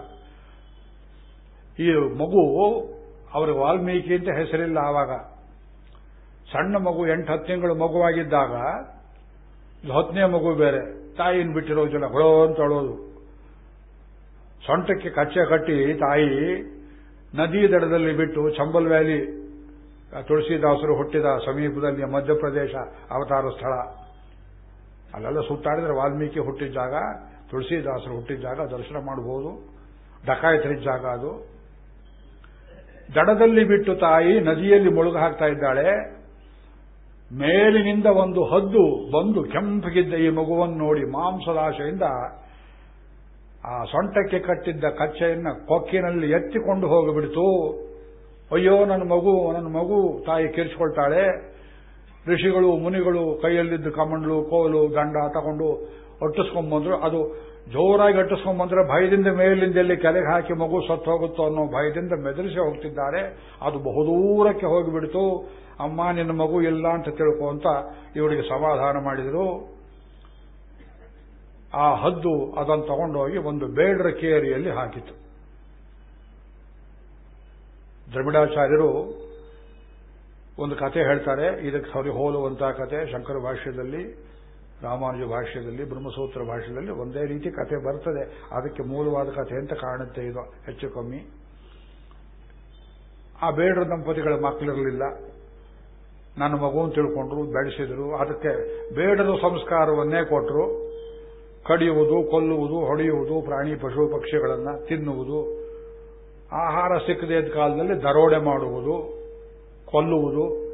ಈ ಮಗು ಅವರಿಗೆ ವಾಲ್ಮೀಕಿ ಅಂತ ಹೆಸರಿಲ್ಲ ಆವಾಗ. ಸಣ್ಣ ಮಗು ಎಂಟು ಹತ್ತು ತಿಂಗಳು ಮಗುವಾಗಿದ್ದಾಗ, ಹತ್ತನೇ ಮಗು ಬೇರೆ, ತಾಯಿನ ಬಿಟ್ಟಿರೋದಿಲ್ಲ ಹೊಳೋ ಅಂತ ಹೇಳೋದು ಸೊಂಟಕ್ಕೆ ಕಚ್ಚೆ ಕಟ್ಟಿ ತಾಯಿ ನದಿ ದಡದಲ್ಲಿ ಬಿಟ್ಟು ಚಂಬಲ್ ವ್ಯಾಲಿ, ತುಳಸಿದಾಸರು ಹುಟ್ಟಿದ ಸಮೀಪದಲ್ಲಿ ಮಧ್ಯಪ್ರದೇಶ ಅವತಾರ ಸ್ಥಳ. ಅಲ್ಲೆಲ್ಲ ಸುತ್ತಾಡಿದ್ರೆ ವಾಲ್ಮೀಕಿ ಹುಟ್ಟಿದ ಜಾಗ ತುಳಸಿದಾಸರು ಹುಟ್ಟಿದ್ದಾಗ ದರ್ಶನ ಮಾಡಬಹುದು ಡಕಾಯತರಿದ್ದ ಜಾಗ ಅದು. ದಡದಲ್ಲಿ ಬಿಟ್ಟು ತಾಯಿ ನದಿಯಲ್ಲಿ ಮುಳುಗು ಹಾಕ್ತಾ ಇದ್ದಾಳೆ. ಮೇಲಿನಿಂದ ಒಂದು ಹದ್ದು ಬಂದು ಕೆಂಪಗಿದ್ದ ಈ ಮಗುವನ್ನು ನೋಡಿ ಮಾಂಸದಾಶೆಯಿಂದ ಆ ಸೊಂಟಕ್ಕೆ ಕಟ್ಟಿದ್ದ ಕಚ್ಚೆಯನ್ನು ಕೊಕ್ಕಿನಲ್ಲಿ ಎತ್ತಿಕೊಂಡು ಹೋಗಿಬಿಡ್ತು. ಅಯ್ಯೋ, ನನ್ನ ಮಗು ನನ್ನ ಮಗು, ತಾಯಿ ಕಿರಿಸಿಕೊಳ್ತಾಳೆ ಋಷಿಗಳು, ಮುನಿಗಳು ಕೈಯಲ್ಲಿದ್ದ ಕಮಂಡ್ಲು, ಕೋಲು ದಂಡ ತಗೊಂಡು ಒಟ್ಟಿಸ್ಕೊಂಡ್ಬಂದ್ರು ಅದು ಜೋರಾಗಿ ಅಟ್ಟಿಸ್ಕೊಂಡ್ಬಂದ್ರೆ ಭಯದಿಂದ ಮೇಲಿಂದ ಎಲ್ಲಿ ಕೆರೆಗೆ ಹಾಕಿ ಮಗು ಸತ್ತು ಹೋಗುತ್ತೋ ಅನ್ನೋ ಭಯದಿಂದ ಮೆದರಿಸಿ ಹೋಗ್ತಿದ್ದಾರೆ. ಅದು ಬಹುದೂರಕ್ಕೆ ಹೋಗಿಬಿಡ್ತು. ಅಮ್ಮ, ನಿನ್ನ ಮಗು ಇಲ್ಲ ಅಂತ ತಿಳ್ಕೊ ಅಂತ ಇವರಿಗೆ ಸಮಾಧಾನ ಮಾಡಿದರು. ಆ ಹದ್ದು ಅದನ್ನು ತಗೊಂಡೋಗಿ ಒಂದು ಬೇಡ್ರ ಕೇರಿಯಲ್ಲಿ ಹಾಕಿತು ದ್ರವಿಡಾಚಾರ್ಯರು ಒಂದು ಕತೆ ಹೇಳ್ತಾರೆ. ಇದಕ್ಕೆ ಸರಿ ಹೋಲುವಂತಹ ಕತೆ ಶಂಕರ ಭಾಷ್ಯದಲ್ಲಿ. ರಾಮಾನುಜ ಭಾಷ್ಯದಲ್ಲಿ, ಬ್ರಹ್ಮಸೂತ್ರ ಭಾಷೆಯಲ್ಲಿ ಒಂದೇ ರೀತಿ ಕಥೆ ಬರ್ತದೆ. ಅದಕ್ಕೆ ಮೂಲವಾದ ಕಥೆ ಅಂತ ಕಾಣುತ್ತೆ ಇದು, ಹೆಚ್ಚು ಕಮ್ಮಿ. ಆ ಬೇಡರ ದಂಪತಿಗಳ ಮಕ್ಕಳಿರಲಿಲ್ಲ. ನನ್ನ ಮಗುವನ್ನು ತಿಳ್ಕೊಂಡ್ರು, ಬೆಳೆಸಿದ್ರು. ಅದಕ್ಕೆ ಬೇಡದ ಸಂಸ್ಕಾರವನ್ನೇ ಕೊಟ್ಟರು ಕಡಿಯುವುದು, ಕೊಲ್ಲುವುದು, ಹೊಡೆಯುವುದು, ಪ್ರಾಣಿ, ಪಶು, ಪಕ್ಷಿಗಳನ್ನು ತಿನ್ನುವುದು. ಆಹಾರ ಸಿಕ್ಕದೇ ಕಾಲದಲ್ಲಿ ದರೋಡೆ ಮಾಡುವುದು, ಕೊಲ್ಲುವುದು,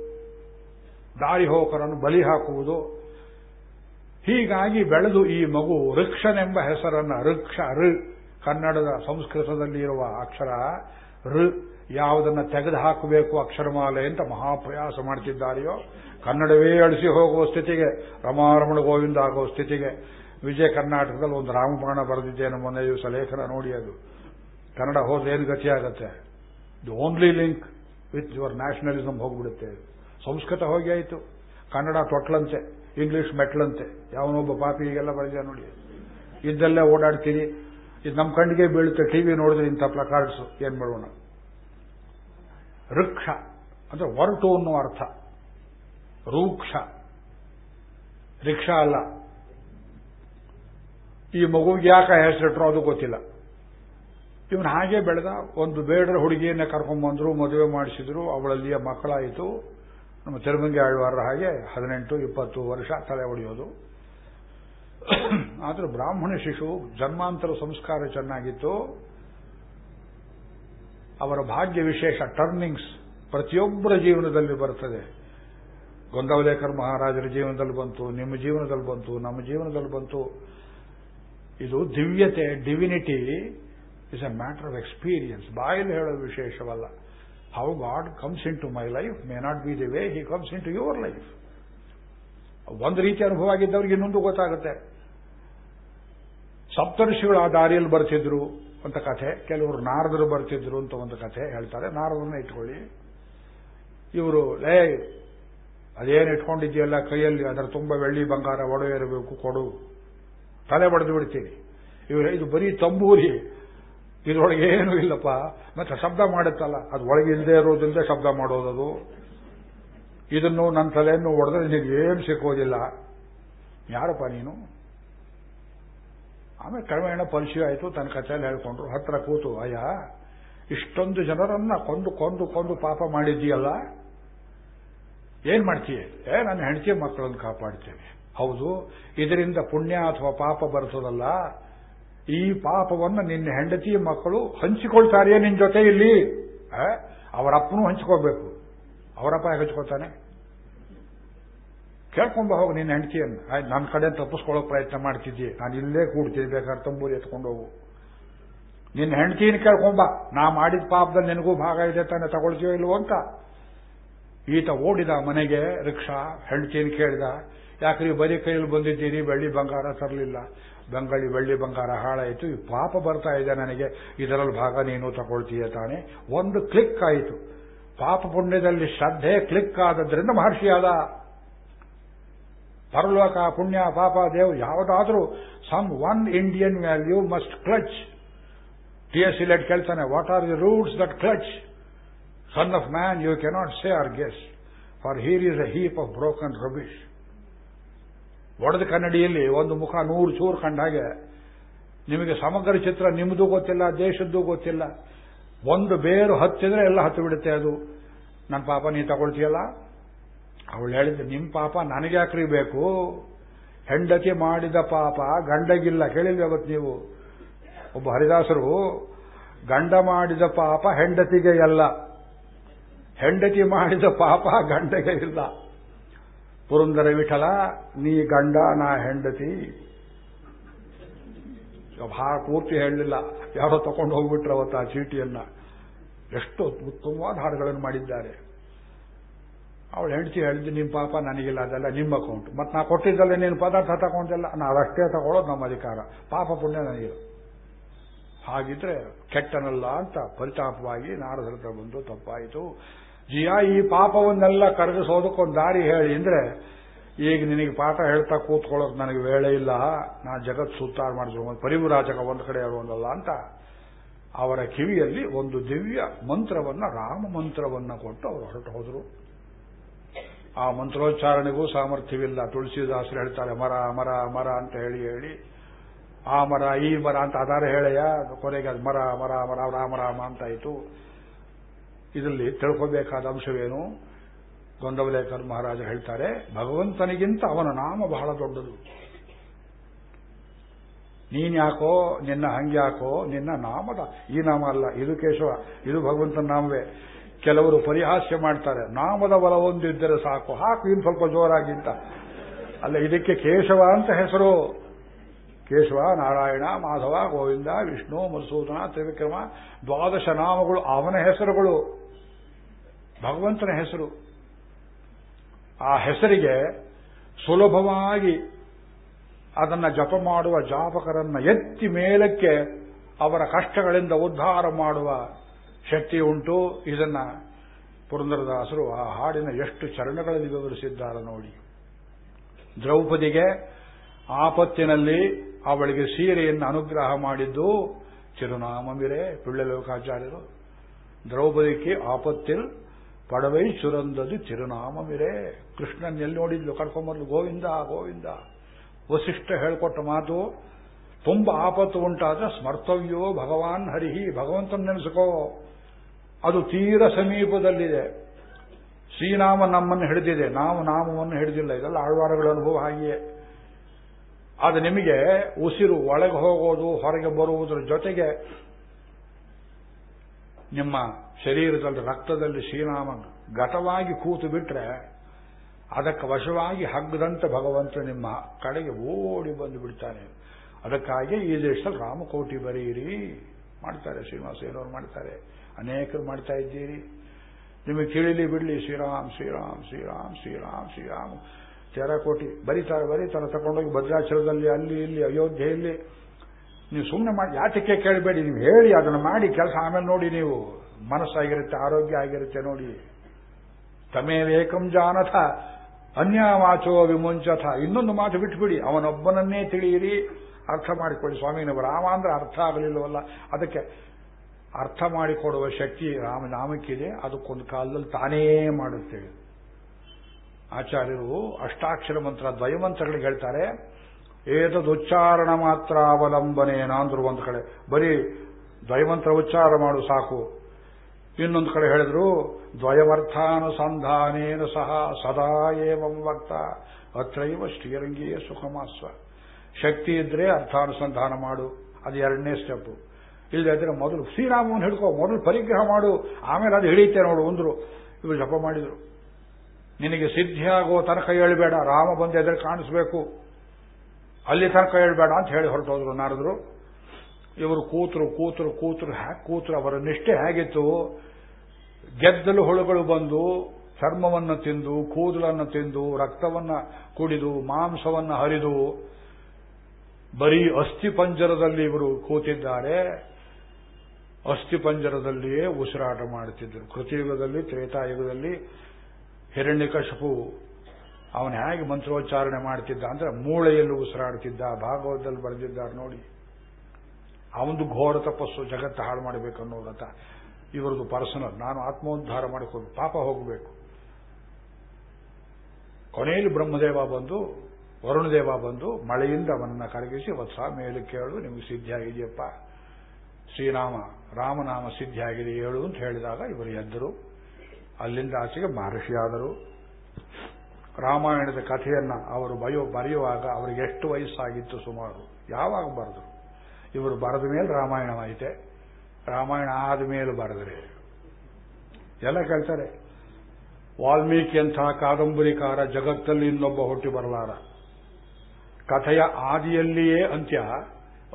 ದಾರಿ ಹೋಕರನ್ನು ಬಲಿ ಹಾಕುವುದು. ಹೀಗಾಗಿ ಬೆಳೆದು ಈ ಮಗು ಋಕ್ಷನೆಂಬ ಹೆಸರನ್ನ ಋಕ್ಷ ಋ ಕನ್ನಡದ ಸಂಸ್ಕೃತದಲ್ಲಿ ಇರುವ ಅಕ್ಷರ ಋ. ಯಾವುದನ್ನ ತೆಗೆದು ಹಾಕಬೇಕು ಅಕ್ಷರಮಾಲೆ ಅಂತ ಮಹಾಪ್ರಯಾಸ ಮಾಡ್ತಿದ್ದಾರೆಯೋ? ಕನ್ನಡವೇ ಅಳಿಸಿ ಹೋಗುವ ಸ್ಥಿತಿಗೆ, ರಮಾರಮಣ ಗೋವಿಂದ ಆಗುವ ಸ್ಥಿತಿಗೆ. ವಿಜಯ ಕರ್ನಾಟಕದಲ್ಲಿ ಒಂದು ರಾಮಪಾಣ ಬರೆದಿದ್ದೇನೆ ಮೊನ್ನೆ ದಿವಸ ಲೇಖನ ನೋಡಿ ಅದು. ಕನ್ನಡ ಹೋದ್ರೆ ಏನು ಗತಿಯಾಗತ್ತೆ the only link with your nationalism ಹೋಗ್ಬಿಡುತ್ತೆ. ಸಂಸ್ಕೃತ ಹೋಗಿ ಆಯಿತು. ಕನ್ನಡ ತೊಟ್ಲಂತೆ. ಇಂಗ್ಲಿಷ್ ಮೆಟ್ಲಂತೆ. ಯಾವನೊಬ್ಬ ಪಾಪಿ ಈಗೆಲ್ಲ ಬರೆದ ನೋಡಿ. ಇದ್ದಲ್ಲೇ ಓಡಾಡ್ತೀರಿ. ಇದು ನಮ್ಮ ಕಣ್ಣಿಗೆ ಬೀಳುತ್ತೆ ಟಿವಿ ನೋಡಿದ್ರೆ ಇಂಥ ಪ್ಲಕಾರ್ಡ್ಸ್. ಏನ್ ಮಾಡೋಣ? ರುಕ್ಷ ಅಂದ್ರೆ ಹೊರಟು ಅನ್ನೋ ಅರ್ಥ. ರೂಕ್ಷ. ರಿಕ್ಷಾ ಅಲ್ಲ. ಈ ಮಗುವಿಗೆ ಯಾಕೆ ಹೆಸರಿಟ್ರು ಅದು ಗೊತ್ತಿಲ್ಲ. ಇವನು ಹಾಗೆ ಬೆಳೆದ, ಒಂದು ಬೇಡರ ಹುಡುಗಿಯನ್ನ ಕರ್ಕೊಂಡ್ಬಂದ್ರು, ಮದುವೆ ಮಾಡಿಸಿದ್ರು, ಅವಳಲ್ಲಿಯ ಮಕ್ಕಳಾಯಿತು. ನಮ್ಮ ತಿರುಮಂಗಿ ಆಳ್ವಾರ ಹಾಗೆ ಹದಿನೆಂಟು, ಇಪ್ಪತ್ತು ವರ್ಷ ತಲೆ ಒಡೆಯೋದು. ಆದರೂ ಬ್ರಾಹ್ಮಣ ಶಿಶು ಜನ್ಮಾಂತರ ಸಂಸ್ಕಾರ ಚೆನ್ನಾಗಿತ್ತು. ಅವರ ಭಾಗ್ಯ ವಿಶೇಷ ಟರ್ನಿಂಗ್ಸ್ ಪ್ರತಿಯೊಬ್ಬರ ಜೀವನದಲ್ಲಿ ಬರ್ತದೆ ಗೊಂದವಲೇಕರ್ ಮಹಾರಾಜರ ಜೀವನದಲ್ಲಿ ಬಂತು, ನಿಮ್ಮ ಜೀವನದಲ್ಲಿ ಬಂತು, ನಮ್ಮ ಜೀವನದಲ್ಲಿ ಬಂತು. ಇದು ದಿವ್ಯತೆ divinity is a matter of experience ಬಾಯಲ್ಲಿ ಹೇಳೋ ವಿಶೇಷವಲ್ಲ. How God comes into my my life may not be the way he comes your life. ಒಂದು ರೀತಿ ಅನುಭವ ಆಗಿದ್ದವ್ರಿಗೆ ಇನ್ನೊಂದು ಗೊತ್ತಾಗುತ್ತೆ. ಸಪ್ತರ್ಷಿಗಳು ಆ ದಾರಿಯಲ್ಲಿ ಬರ್ತಿದ್ರು ಅಂತ ಕಥೆ, ಕೆಲವರು ನಾರದರು ಬರ್ತಿದ್ರು ಅಂತ ಒಂದು ಕಥೆ ಹೇಳ್ತಾರೆ. ನಾರದನ್ನ ಇಟ್ಕೊಳ್ಳಿ. ಇವರು, ಲೇ, ಅದೇನು ಇಟ್ಕೊಂಡಿದ್ಯಲ್ಲ ಕೈಯಲ್ಲಿ? ಅದರ ತುಂಬ ಬೆಳ್ಳಿ ಬಂಗಾರ ಒಡವೆ ಇರಬೇಕು ಕೊಡು. ತಲೆ ಬಡಿದು ಬಿಡ್ತೀನಿ. ಇವರು, ಇದು ಬರೀ ತಂಬೂರಿ. ಇದರೊಳಗೆ ಏನೂ ಇಲ್ಲಪ್ಪ. ಮತ್ತೆ ಶಬ್ದ ಮಾಡುತ್ತಲ್ಲ. ಅದು ಒಳಗೆ ಇಲ್ಲದೆ ಇರೋದ್ರಿಂದ ಶಬ್ದ ಮಾಡೋದದು ಇದನ್ನು ನನ್ನ ತಲೆಯನ್ನು ಹೊಡೆದ್ರೆ ನಿನಗೆ ಏನು ಸಿಕ್ಕೋದಿಲ್ಲ. ಯಾರಪ್ಪ ನೀನು? ಆಮೇಲೆ ಕ್ರಮೇಣ ಪರಿಚಯ ಆಯಿತು. ತನ್ನ ಕಥೆಯಲ್ಲಿ ಹೇಳ್ಕೊಂಡ್ರು. ಹತ್ರ ಕೂತು, ಅಯ್ಯ, ಇಷ್ಟೊಂದು ಜನರನ್ನ ಕೊಂದು ಕೊಂದು ಕೊಂದು ಪಾಪ ಮಾಡಿದ್ದೀಯಲ್ಲ. ಏನ್ ಮಾಡ್ತೀಯ? ಏ, ನನ್ನ ಹೆಂಡತಿ ಮಕ್ಕಳನ್ನು ಕಾಪಾಡ್ತೇವೆ. ಹೌದು. ಇದರಿಂದ ಪುಣ್ಯ ಅಥವಾ ಪಾಪ ಬರ್ತದಲ್ಲ. ಈ ಪಾಪವನ್ನು ನಿನ್ನ ಹೆಂಡತಿ ಮಕ್ಕಳು ಹಂಚಿಕೊಳ್ತಾರೆಯೇ ನಿನ್ನ ಜೊತೆ ಇಲ್ಲಿ? ಆ? ಅವರ ಅಪ್ಪನೂ ಹಂಚ್ಕೋಬೇಕು ಅವರಪ್ಪ ಯಾಕೆ ಹಂಚ್ಕೋತಾನೆ ಕೇಳ್ಕೊಂಬ ಹೋಗು ನಿನ್ನ ಹೆಂಡತಿಯನ್ನು. ಆಯ್ತು, ನನ್ನ ಕಡೆ ತಪ್ಪಿಸ್ಕೊಳ್ಳೋ ಪ್ರಯತ್ನ ಮಾಡ್ತಿದ್ದೆ. ನಾನು ಇಲ್ಲೇ ಕೂಡ್ತೀನಿ, ಬೇಕಾದ್ರೆ ತಂಬೂರಿ ಎತ್ಕೊಂಡು ಹೋಗು. ನಿನ್ನ ಹೆಂಡತಿನ ಕೇಳ್ಕೊಂಬ. ನಾ ಮಾಡಿದ ಪಾಪದಲ್ಲಿ ನಿನಗೂ ಭಾಗ ಇದೆ ತಾನೆ, ತಗೊಳ್ತೀಯೋ ಇಲ್ವೋ ಅಂತ. ಈತ ಓಡಿದ ಮನೆಗೆ ರಿಕ್ಷಾ ಹೆಂಡತಿನ ಕೇಳಿದ. ಯಾಕ್ರಿ ಬರೀ ಕೈಯಲ್ಲಿ ಬಂದಿದ್ದೀರಿ, ಬೆಳ್ಳಿ ಬಂಗಾರ ತರಲಿಲ್ಲ. ಬೆಂಗಳಿ ಬೆಳ್ಳಿ ಬಂಗಾರ ಹಾಳಾಯಿತು ಈ ಪಾಪ ಬರ್ತಾ ಇದೆ ನನಗೆ. ಇದರಲ್ಲಿ ಭಾಗ ನೀನು ತಗೊಳ್ತೀಯ ತಾನೆ. ಒಂದು ಕ್ಲಿಕ್ ಆಯಿತು. ಪಾಪ ಪುಣ್ಯದಲ್ಲಿ ಶ್ರದ್ಧೆ ಕ್ಲಿಕ್ ಆದದ್ರಿಂದ ಮಹರ್ಷಿಯಾದ ಪರಲೋಕ, ಪುಣ್ಯ, ಪಾಪ, ದೇವ್, ಯಾವುದಾದ್ರೂ someone Indian value must clutch T S Eliot ಕೇಳ್ತಾನೆ what are the roots that clutch son of man you cannot say or guess for here is a heap of broken rubbish ಒಡೆದ ಕನ್ನಡಿಯಲ್ಲಿ ಒಂದು ಮುಖ ನೂರು ಚೂರು ಕಂಡ ಹಾಗೆ ನಿಮಗೆ ಸಮಗ್ರ ಚಿತ್ರ ನಿಮ್ಮದು ಗೊತ್ತಿಲ್ಲ, ದೇಶದ್ದು ಗೊತ್ತಿಲ್ಲ. ಒಂದು ಬೇರು ಹತ್ತಿದ್ರೆ ಎಲ್ಲ ಹತ್ತು ಬಿಡುತ್ತೆ ಅದು. ನನ್ನ ಪಾಪ ನೀ ತಗೊಳ್ತೀಯಲ್ಲ? ಅವಳು ಹೇಳಿದ್ರು ನಿಮ್ಮ ಪಾಪ ನನಗೆ ಯಾಕ್ರಿ ಬೇಕು? ಹೆಂಡತಿ ಮಾಡಿದ ಪಾಪ ಗಂಡಗಿಲ್ಲ. ಕೇಳಿಲ್ವ ಅವತ್ತು ನೀವು? ಒಬ್ಬ ಹರಿದಾಸರು, ಗಂಡ ಮಾಡಿದ ಪಾಪ ಹೆಂಡತಿಗೆ ಎಲ್ಲ. ಹೆಂಡತಿ ಮಾಡಿದ ಪಾಪ ಗಂಡಗೆ ಇಲ್ಲ. ಪುರಂದರ ವಿಠಲ, ನೀ ಗಂಡ, ನಾ ಹೆಂಡತಿ. ಭಾಳ ಪೂರ್ತಿ ಹೇಳಲಿಲ್ಲ. ಯಾರೋ ತಗೊಂಡು ಹೋಗ್ಬಿಟ್ರು ಅವತ್ತು ಆ ಚೀಟಿಯನ್ನ. ಎಷ್ಟು ಉತ್ತಮವಾದ ಹಾಡುಗಳನ್ನು ಮಾಡಿದ್ದಾರೆ. ಅವಳು ಹೆಂಡತಿ ಹೇಳಿದ್ದು ನಿಮ್ಮ ಪಾಪ ನನಗಿಲ್ಲ, ಅದೆಲ್ಲ ನಿಮ್ಮ ಅಕೌಂಟ್ ಮತ್ತೆ ನಾ ಕೊಟ್ಟಿದ್ದಲ್ಲ ನೀನು ಪದಾರ್ಥ ತಗೊಂಡಿಲ್ಲ ಅಷ್ಟೇ ತಗೊಳ್ಳೋದು ನಮ್ಮ ಅಧಿಕಾರ. ಪಾಪ ಪುಣ್ಯ ನನಗಿಲ್ಲ. ಹಾಗಿದ್ರೆ ಕೆಟ್ಟನಲ್ಲ ಅಂತ ಪರಿತಾಪವಾಗಿ ನಾರದ ಹತ್ರ ಬಂದು ತಪ್ಪಾಯಿತು. ಜಿಯಾ ಈ ಪಾಪವನ್ನೆಲ್ಲ ಕರಗಿಸೋದಕ್ಕೊಂದು ದಾರಿ ಹೇಳಿ ಅಂದ್ರೆ, ಈಗ ನಿನಗೆ ಪಾಠ ಹೇಳ್ತಾ ಕೂತ್ಕೊಳ್ಳೋಕೆ ನನಗೆ ವೇಳೆ ಇಲ್ಲ, ನಾ ಜಗತ್ ಸುತ್ತಾರ ಮಾಡಿದ್ರು ಒಂದು ರಾಜಕ ಒಂದು ಕಡೆ ಇರುವುದಲ್ಲ ಅಂತ, ಅವರ ಕಿವಿಯಲ್ಲಿ ಒಂದು ದಿವ್ಯ ಮಂತ್ರವನ್ನ, ರಾಮ ಮಂತ್ರವನ್ನ ಕೊಟ್ಟು ಅವರು ಹೊರಟು ಹೋದರು. ಆ ಮಂತ್ರೋಚ್ಚಾರಣೆಗೂ ಸಾಮರ್ಥ್ಯವಿಲ್ಲ. ತುಳಸಿದಾಸರು ಹೇಳ್ತಾರೆ, ಮರ ಮರ ಮರ ಅಂತ ಹೇಳಿ ಹೇಳಿ, ಆ ಮರ, ಈ ಮರ ಅಂತ ಅದಾರ ಹೇಳೆಯ ಕೊನೆಗೆ ಅದು ಮರ ಮರ ಮರ, ರಾಮ ರಾಮ ಅಂತಾಯಿತು ಇದರಲ್ಲಿ ತಿಳ್ಕೋಬೇಕಾದ ಅಂಶವೇನು? ಗೊಂದವಲೇಕರ್ ಮಹಾರಾಜ ಹೇಳ್ತಾರೆ, ಭಗವಂತನಿಗಿಂತ ಅವನ ನಾಮ ಬಹಳ ದೊಡ್ಡದು. ನೀನ್ಯಾಕೋ, ನಿನ್ನ ಹಂಗ್ಯಾಕೋ, ನಿನ್ನ ನಾಮದ, ಈ ನಾಮ ಅಲ್ಲ, ಇದು ಕೇಶವ, ಇದು ಭಗವಂತನ ನಾಮವೇ. ಕೆಲವರು ಪರಿಹಾಸ್ಯ ಮಾಡ್ತಾರೆ, ನಾಮದ ಬಲವೊಂದಿದ್ದರೆ ಸಾಕು, ಹಾಕು ಇನ್ ಸ್ವಲ್ಪ ಜೋರಾಗಿ ಅಂತ. ಅಲ್ಲ, ಇದಕ್ಕೆ ಕೇಶವ ಅಂತ ಹೆಸರು. ಕೇಶವ, ನಾರಾಯಣ, ಮಾಧವ, ಗೋವಿಂದ, ವಿಷ್ಣು, ಮಧುಸೂದನ, ತ್ರಿವಿಕ್ರಮ, ದ್ವಾದಶ ನಾಮಗಳು ಅವನ ಹೆಸರುಗಳು. ಭಗವಂತನ ಹೆಸರು. ಆ ಹೆಸರಿಗೆ ಸುಲಭವಾಗಿ ಅದನ್ನ ಜಪ ಮಾಡುವ ಜಾಪಕರನ್ನ ಎತ್ತಿ ಮೇಲಕ್ಕೆ ಅವರ ಕಷ್ಟಗಳಿಂದ ಉದ್ಧಾರ ಮಾಡುವ ಶಕ್ತಿ ಉಂಟು. ಇದನ್ನ ಪುರಂದರದಾಸರು ಆ ಹಾಡಿನ ಎಷ್ಟು ಚರಣಗಳಲ್ಲಿ ವಿವರಿಸಿದ್ದಾರೆ ನೋಡಿ. ದ್ರೌಪದಿಗೆ ಆಪತ್ತಿನಲ್ಲಿ ಅವಳಿಗೆ ಸೀರೆಯನ್ನು ಅನುಗ್ರಹ ಮಾಡಿದ್ದು ತಿರುನಾಮಮಿರೆ ಪಿಳ್ಳಲೋಕಾಚಾರ್ಯರು ದ್ರೌಪದಿಗೆ ಆಪತ್ತಿಲ್ ಪಡವೈ ಸುರಂದದು ತಿರುನಾಮವಿರೇ. ಕೃಷ್ಣನ್ ಎಲ್ಲಿ ನೋಡಿದ್ಲು? ಕರ್ಕೊಂಬರ್ಲು, ಗೋವಿಂದ ಗೋವಿಂದ. ವಸಿಷ್ಠ ಹೇಳ್ಕೊಟ್ಟ ಮಾತು, ತುಂಬ ಆಪತ್ತು ಉಂಟಾದ್ರೆ ಸ್ಮರ್ತವ್ಯೋ ಭಗವಾನ್ ಹರಿಹಿ, ಭಗವಂತನ ನೆನೆಸ್ಕೋ. ಅದು ತೀರ ಸಮೀಪದಲ್ಲಿದೆ. ಶ್ರೀನಾಮ ನಮ್ಮನ್ನು ಹಿಡಿದಿದೆ. ನಾವು ನಾಮವನ್ನು ಹಿಡಿದಿಲ್ಲ. ಇದೆಲ್ಲ ಆಳ್ವಾರಗಳ ಅನುಭವ ಹಾಗೆಯೇ. ಅದು ನಿಮಗೆ ಉಸಿರು ಒಳಗೆ ಹೋಗೋದು, ಹೊರಗೆ ಬರುವುದರ ಜೊತೆಗೆ ನಿಮ್ಮ ಶರೀರದಲ್ಲಿ, ರಕ್ತದಲ್ಲಿ ಶ್ರೀರಾಮ ಘಟವಾಗಿ ಕೂತು ಬಿಟ್ರೆ ಅದಕ್ಕೆ ವಶವಾಗಿ ಹಗ್ಗದಂತೆ ಭಗವಂತ ನಿಮ್ಮ ಕಡೆಗೆ ಓಡಿ ಬಂದು ಬಿಡ್ತಾನೆ. ಅದಕ್ಕಾಗಿ ಈ ದೇಶದಲ್ಲಿ ರಾಮಕೋಟಿ ಬರೆಯಿರಿ ಮಾಡ್ತಾರೆ, ಶ್ರೀನಿವಾಸ ಏನೋರು ಮಾಡ್ತಾರೆ. ಅನೇಕರು ಮಾಡ್ತಾ ಇದ್ದೀರಿ. ನಿಮಗೆ ಕೇಳಿಲಿ ಬಿಡ್ಲಿ, ಶ್ರೀರಾಮ್ ಶ್ರೀರಾಮ್ ಶ್ರೀರಾಮ್ ಶ್ರೀರಾಮ್ ಶ್ರೀರಾಮ್. ಕೋಟಿ ಬರೀತಾರೆ ಬರೀತಾರೆ. ತಗೊಂಡೋಗಿ ಭದ್ರಾಚಲದಲ್ಲಿ, ಅಲ್ಲಿ, ಇಲ್ಲಿ, ಅಯೋಧ್ಯೆಯಲ್ಲಿ. ನೀವು ಸುಮ್ಮನೆ ಮಾಡಿ ಯಾತಕ್ಕೆ ಕೇಳಬೇಡಿ, ನೀವು ಹೇಳಿ, ಅದನ್ನು ಮಾಡಿ ಕೆಲಸ ಆಮೇಲೆ ನೋಡಿ ನೀವು. ಮನಸ್ಸಾಗಿರುತ್ತೆ ಆರೋಗ್ಯ ಆಗಿರುತ್ತೆ ನೋಡಿ. ತಮೇವೇಕಂ ಜಾನಥ, ಅನ್ಯವಾಚೋ ವಿಮುಂಚಥ. ಇನ್ನೊಂದು ಮಾತು ಬಿಟ್ಬಿಡಿ. ಅವನೊಬ್ಬನನ್ನೇ ತಿಳಿಯಿರಿ. ಅರ್ಥ ಮಾಡಿಕೊಳ್ಳಿ. ಸ್ವಾಮಿ ರಾಮ ಅಂದ್ರೆ ಅರ್ಥ ಆಗಲಿಲ್ಲವಲ್ಲ. ಅದಕ್ಕೆ ಅರ್ಥ ಮಾಡಿಕೊಡುವ ಶಕ್ತಿ ರಾಮನಾಮಕ್ಕಿದೆ ಅದಕ್ಕೊಂದು ಕಾಲದಲ್ಲಿ ತಾನೇ ಮಾಡುತ್ತೇವೆ. ಆಚಾರ್ಯರು ಅಷ್ಟಾಕ್ಷರ ಮಂತ್ರ ದ್ವಯಮಂತ್ರಗಳಿಗೆ ಹೇಳ್ತಾರೆ. ಏತದುಚ್ಚಾರಣ ಮಾತ್ರ ಅವಲಂಬನೇನ ಅಂದ್ರು ಒಂದು ಕಡೆ. ಬರೀ ದ್ವಯಮಂತ್ರ ಉಚ್ಚಾರ ಮಾಡು ಸಾಕು. ಇನ್ನೊಂದು ಕಡೆ ಹೇಳಿದ್ರು ದ್ವಯಮರ್ಥಾನುಸಂಧಾನೇನು ಸಹ ಸದಾ ಏವಂ ವಕ್ತ, ಅತ್ರೈವ ಶ್ರೀರಂಗಿಯೇ ಸುಖಮಾಸ್ವ. ಶಕ್ತಿ ಇದ್ರೆ ಅರ್ಥಾನುಸಂಧಾನ ಮಾಡು. ಅದು ಎರಡನೇ ಸ್ಟೆಪ್ ಇಲ್ಲದ್ರೆ ಮೊದಲು ಶ್ರೀರಾಮವನ್ನು ಹಿಡ್ಕೋ, ಮೊದಲು ಪರಿಗ್ರಹ ಮಾಡು, ಆಮೇಲೆ ಅದು ಹಿಡಿಯುತ್ತೆ ನೋಡು ಅಂದ್ರು. ಇವರು ಜಪ ಮಾಡಿದ್ರು. ನಿನಗೆ ಸಿದ್ಧಿಯಾಗೋ ತನಕ ಹೇಳಬೇಡ, ರಾಮ ಬಂದು ಎದುರು ಕಾಣಿಸ್ಬೇಕು. ಅಲ್ಲಿ ತನಕ ಹೇಳ್ಬೇಡ ಅಂತ ಹೇಳಿ ಹೊರಟೋದ್ರು ನಾರದ್ರು. ಇವರು ಕೂತರು ಕೂತರು ಕೂತರು ಕೂತರು, ಅವರ ನಿಷ್ಠೆ ಹೇಗಿತ್ತು? ಗೆದ್ದಲು ಹುಳುಗಳು ಬಂದು ಚರ್ಮವನ್ನು ತಿಂದು, ಕೂದಲನ್ನು ತಿಂದು, ರಕ್ತವನ್ನು ಕುಡಿದು, ಮಾಂಸವನ್ನು ಹರಿದು, ಬರೀ ಅಸ್ಥಿಪಂಜರದಲ್ಲಿ ಇವರು ಕೂತಿದ್ದಾರೆ. ಅಸ್ಥಿಪಂಜರದಲ್ಲಿಯೇ ಉಸಿರಾಟ ಮಾಡುತ್ತಿದ್ದರು. ಕೃತಿಯುಗದಲ್ಲಿ, ತ್ರೇತಾಯುಗದಲ್ಲಿ ಹಿರಣ್ಯಕಶಪು ಅವನು ಹೇಗೆ ಮಂತ್ರೋಚ್ಚಾರಣೆ ಮಾಡ್ತಿದ್ದ ಅಂದ್ರೆ ಮೂಳೆಯಲ್ಲಿ ಉಸಿರಾಡ್ತಿದ್ದ, ಭಾಗವತದಲ್ಲಿ ಬರೆದಿದ್ದಾರೆ ನೋಡಿ. ಅವನದು ಘೋರ ತಪಸ್ಸು, ಜಗತ್ತು ಹಾಳು ಮಾಡಬೇಕನ್ನೋದತ್ತ. ಇವರದು ಪರ್ಸನಲ್, ನಾನು ಆತ್ಮೋದ್ಧಾರ ಮಾಡಿಕೊಂಡು ಪಾಪ ಹೋಗಬೇಕು. ಕೊನೆಯಲ್ಲಿ ಬ್ರಹ್ಮದೇವ ಬಂದು, ವರುಣದೇವ ಬಂದು ಮಳೆಯಿಂದ ಅವನನ್ನ ಕರಗಿಸಿ, ವತ್ಸ, ಮೇಲೆ ಕೇಳು, ನಿಮಗೆ ಸಿದ್ಧಿ ಆಗಿದೆಯಪ್ಪ ಶ್ರೀರಾಮ ರಾಮನಾಮ ಸಿದ್ಧಿ ಆಗಿದೆ ಹೇಳು ಅಂತ ಹೇಳಿದಾಗ ಇವರು ಎದ್ದರು. ಅಲ್ಲಿಂದ ಆಚೆಗೆ ಮಹರ್ಷಿಯಾದರು. ರಾಮಾಯಣದ ಕಥೆಯನ್ನ ಅವರು ಬಯೋ, ಬರೆಯುವಾಗ ಅವರಿಗೆ ಎಷ್ಟು ವಯಸ್ಸಾಗಿತ್ತು ಸುಮಾರು? ಯಾವಾಗ ಬರೆದ್ರು? ಇವರು ಬರೆದ ಮೇಲೆ ರಾಮಾಯಣವಾಯಿತೆ ರಾಮಾಯಣ ಆದ ಮೇಲೆ ಬರೆದರೆ. ಎಲ್ಲ ಕೇಳ್ತಾರೆ. ವಾಲ್ಮೀಕಿ ಅಂತಹ ಕಾದಂಬರಿಕಾರ ಜಗತ್ತಲ್ಲಿ ಇನ್ನೊಬ್ಬ ಹುಟ್ಟಿ ಬರಲಾರ. ಕಥೆಯ ಆದಿಯಲ್ಲಿಯೇ ಅಂತ್ಯ,